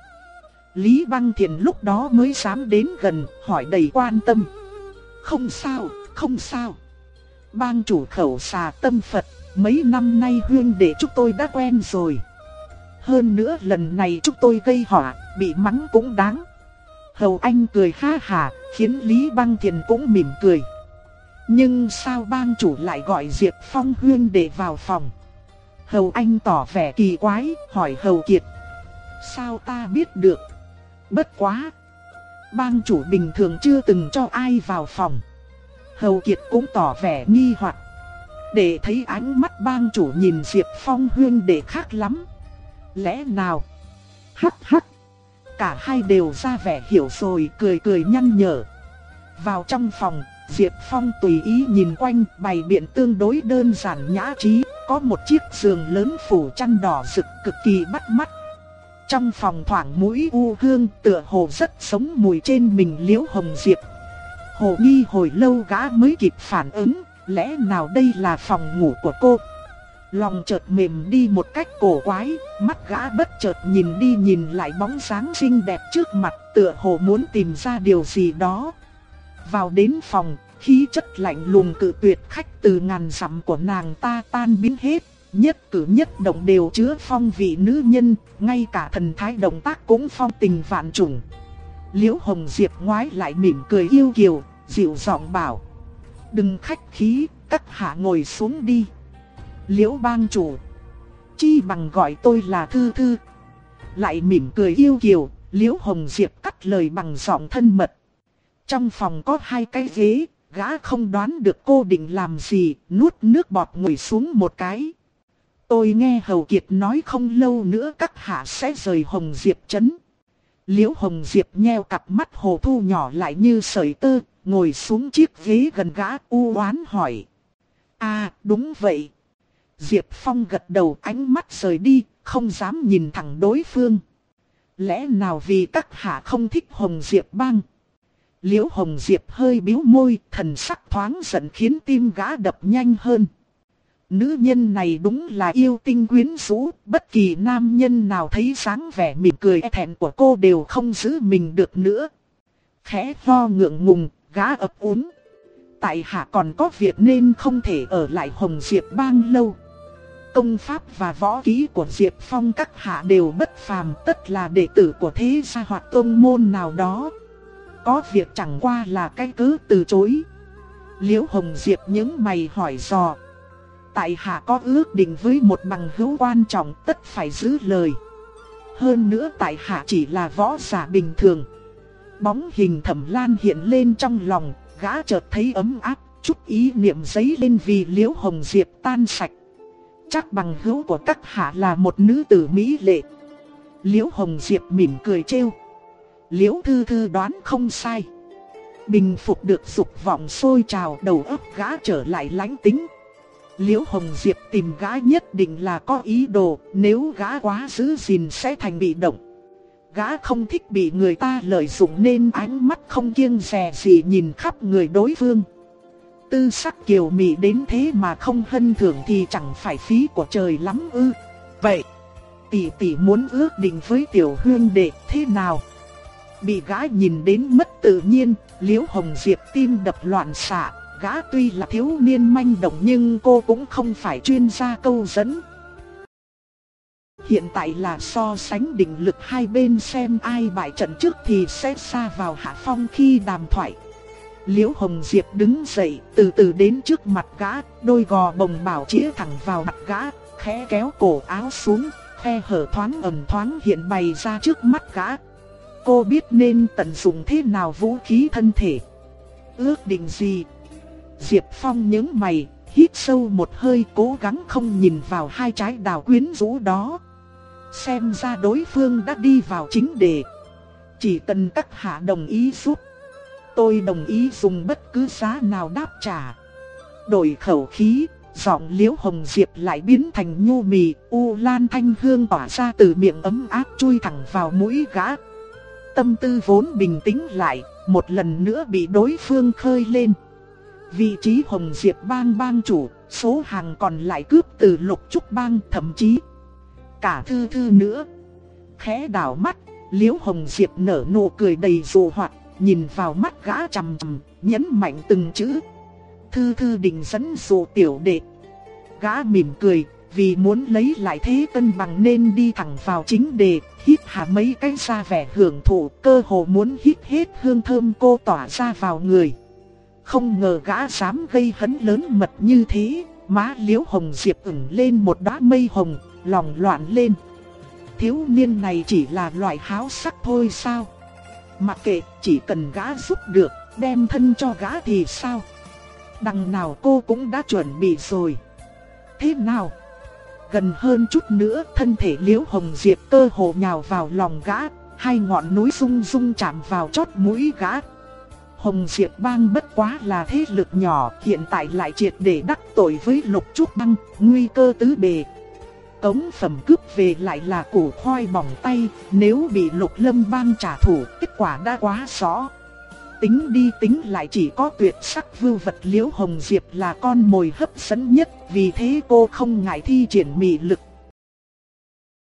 Lý Băng Thiền lúc đó mới dám đến gần, hỏi đầy quan tâm. Không sao, không sao. Bang chủ khẩu xà tâm Phật, mấy năm nay huyên để chúng tôi đã quen rồi. Hơn nữa lần này chúng tôi gây họa, bị mắng cũng đáng. Hầu Anh cười ha hà, khiến Lý Băng Thiền cũng mỉm cười. Nhưng sao bang chủ lại gọi Diệp Phong huyên để vào phòng? Hầu Anh tỏ vẻ kỳ quái, hỏi Hầu Kiệt. Sao ta biết được? Bất quá! Bang chủ bình thường chưa từng cho ai vào phòng. Hầu Kiệt cũng tỏ vẻ nghi hoặc. Để thấy ánh mắt bang chủ nhìn Diệp Phong huyên để khác lắm. Lẽ nào? Hắc hắc. Cả hai đều ra vẻ hiểu rồi cười cười nhăn nhở. Vào trong phòng, Diệp Phong tùy ý nhìn quanh bày biện tương đối đơn giản nhã trí. Có một chiếc giường lớn phủ chăn đỏ rực cực kỳ bắt mắt. Trong phòng thoảng mũi u hương tựa hồ rất sống mùi trên mình liễu hồng diệp Hồ nghi hồi lâu gã mới kịp phản ứng, lẽ nào đây là phòng ngủ của cô? Lòng chợt mềm đi một cách cổ quái, mắt gã bất chợt nhìn đi nhìn lại bóng sáng xinh đẹp trước mặt tựa hồ muốn tìm ra điều gì đó. Vào đến phòng, khí chất lạnh lùng cự tuyệt khách từ ngàn dặm của nàng ta tan biến hết, nhất cử nhất động đều chứa phong vị nữ nhân, ngay cả thần thái động tác cũng phong tình vạn trùng. Liễu Hồng Diệp ngoái lại mỉm cười yêu kiều, dịu giọng bảo. Đừng khách khí, các hạ ngồi xuống đi. Liễu bang chủ. Chi bằng gọi tôi là Thư Thư. Lại mỉm cười yêu kiều, Liễu Hồng Diệp cắt lời bằng giọng thân mật. Trong phòng có hai cái ghế, gã không đoán được cô định làm gì, nuốt nước bọt ngồi xuống một cái. Tôi nghe Hầu Kiệt nói không lâu nữa các hạ sẽ rời Hồng Diệp Trấn. Liễu Hồng Diệp nheo cặp mắt hồ thu nhỏ lại như sợi tơ, ngồi xuống chiếc ghế gần gã u oán hỏi. À, đúng vậy. Diệp Phong gật đầu ánh mắt rời đi, không dám nhìn thẳng đối phương. Lẽ nào vì các hạ không thích Hồng Diệp băng? Liễu Hồng Diệp hơi biếu môi, thần sắc thoáng giận khiến tim gã đập nhanh hơn. Nữ nhân này đúng là yêu tinh quyến rũ, bất kỳ nam nhân nào thấy dáng vẻ mỉm cười e thẹn của cô đều không giữ mình được nữa. Khẽ ho ngượng ngùng, gã ấp úng. Tại hạ còn có việc nên không thể ở lại Hồng Diệp bang lâu. Công pháp và võ kỹ của Diệp Phong các hạ đều bất phàm tất là đệ tử của thế gia hoặc tôn môn nào đó. Có việc chẳng qua là cái cứ từ chối. Liễu Hồng Diệp những mày hỏi dò tại hạ có ước định với một bằng hữu quan trọng tất phải giữ lời. hơn nữa tại hạ chỉ là võ giả bình thường. Bóng hình thẩm lan hiện lên trong lòng, gã chợt thấy ấm áp, chút ý niệm giấy lên vì liễu hồng diệp tan sạch. Chắc bằng hữu của các hạ là một nữ tử mỹ lệ. Liễu hồng diệp mỉm cười trêu. Liễu thư thư đoán không sai. Bình phục được dục vọng sôi trào đầu óc gã trở lại lãnh tính. Liễu Hồng Diệp tìm gã nhất định là có ý đồ, nếu gã quá giữ gìn sẽ thành bị động. Gã không thích bị người ta lợi dụng nên ánh mắt không kiêng dè gì nhìn khắp người đối phương. Tư sắc kiều mị đến thế mà không hân thưởng thì chẳng phải phí của trời lắm ư. Vậy, tỷ tỷ muốn ước định với tiểu hương đệ thế nào? Bị gã nhìn đến mất tự nhiên, liễu hồng diệp tim đập loạn xạ, gã tuy là thiếu niên manh động nhưng cô cũng không phải chuyên gia câu dẫn. Hiện tại là so sánh định lực hai bên xem ai bại trận trước thì sẽ xa vào hạ phong khi đàm thoại. Liễu Hồng Diệp đứng dậy, từ từ đến trước mặt gã, đôi gò bồng bảo chĩa thẳng vào mặt gã, khẽ kéo cổ áo xuống, khe hở thoáng ẩn thoáng hiện bày ra trước mắt gã. Cô biết nên tận dụng thế nào vũ khí thân thể. Ước định gì? Diệp Phong nhớ mày, hít sâu một hơi cố gắng không nhìn vào hai trái đào quyến rũ đó. Xem ra đối phương đã đi vào chính đề. Chỉ cần các hạ đồng ý giúp. Tôi đồng ý dùng bất cứ giá nào đáp trả. Đổi khẩu khí, giọng liễu hồng diệp lại biến thành nhu mì, u lan thanh hương tỏa ra từ miệng ấm áp chui thẳng vào mũi gã. Tâm tư vốn bình tĩnh lại, một lần nữa bị đối phương khơi lên. Vị trí hồng diệp bang bang chủ, số hàng còn lại cướp từ lục trúc bang thậm chí cả thư thư nữa. Khẽ đảo mắt, liễu hồng diệp nở nụ cười đầy dù hoạt, nhìn vào mắt gã chằm chằm, nhấn mạnh từng chữ. Thư thư định dẫn dụ tiểu đệ. Gã mỉm cười, vì muốn lấy lại thế cân bằng nên đi thẳng vào chính đề, hít hà mấy cái ra vẻ hưởng thụ, cơ hồ muốn hít hết hương thơm cô tỏa ra vào người. Không ngờ gã dám gây hấn lớn mật như thế, má liễu hồng diệp ửng lên một đóa mây hồng, lòng loạn lên. Thiếu niên này chỉ là loại háo sắc thôi sao? Mặc kệ, chỉ cần gã giúp được, đem thân cho gã thì sao? Đằng nào cô cũng đã chuẩn bị rồi. Thế nào? Gần hơn chút nữa, thân thể Liễu Hồng Diệp cơ hồ nhào vào lòng gã, hai ngọn núi rung rung chạm vào chót mũi gã. Hồng Diệp Bang bất quá là thế lực nhỏ, hiện tại lại triệt để đắc tội với Lục Trúc Bang, nguy cơ tứ bề. Tống phẩm cướp về lại là củ khoai bỏng tay, nếu bị lục lâm bang trả thù, kết quả đã quá rõ. Tính đi tính lại chỉ có tuyệt sắc vưu vật liễu hồng diệp là con mồi hấp dẫn nhất, vì thế cô không ngại thi triển mị lực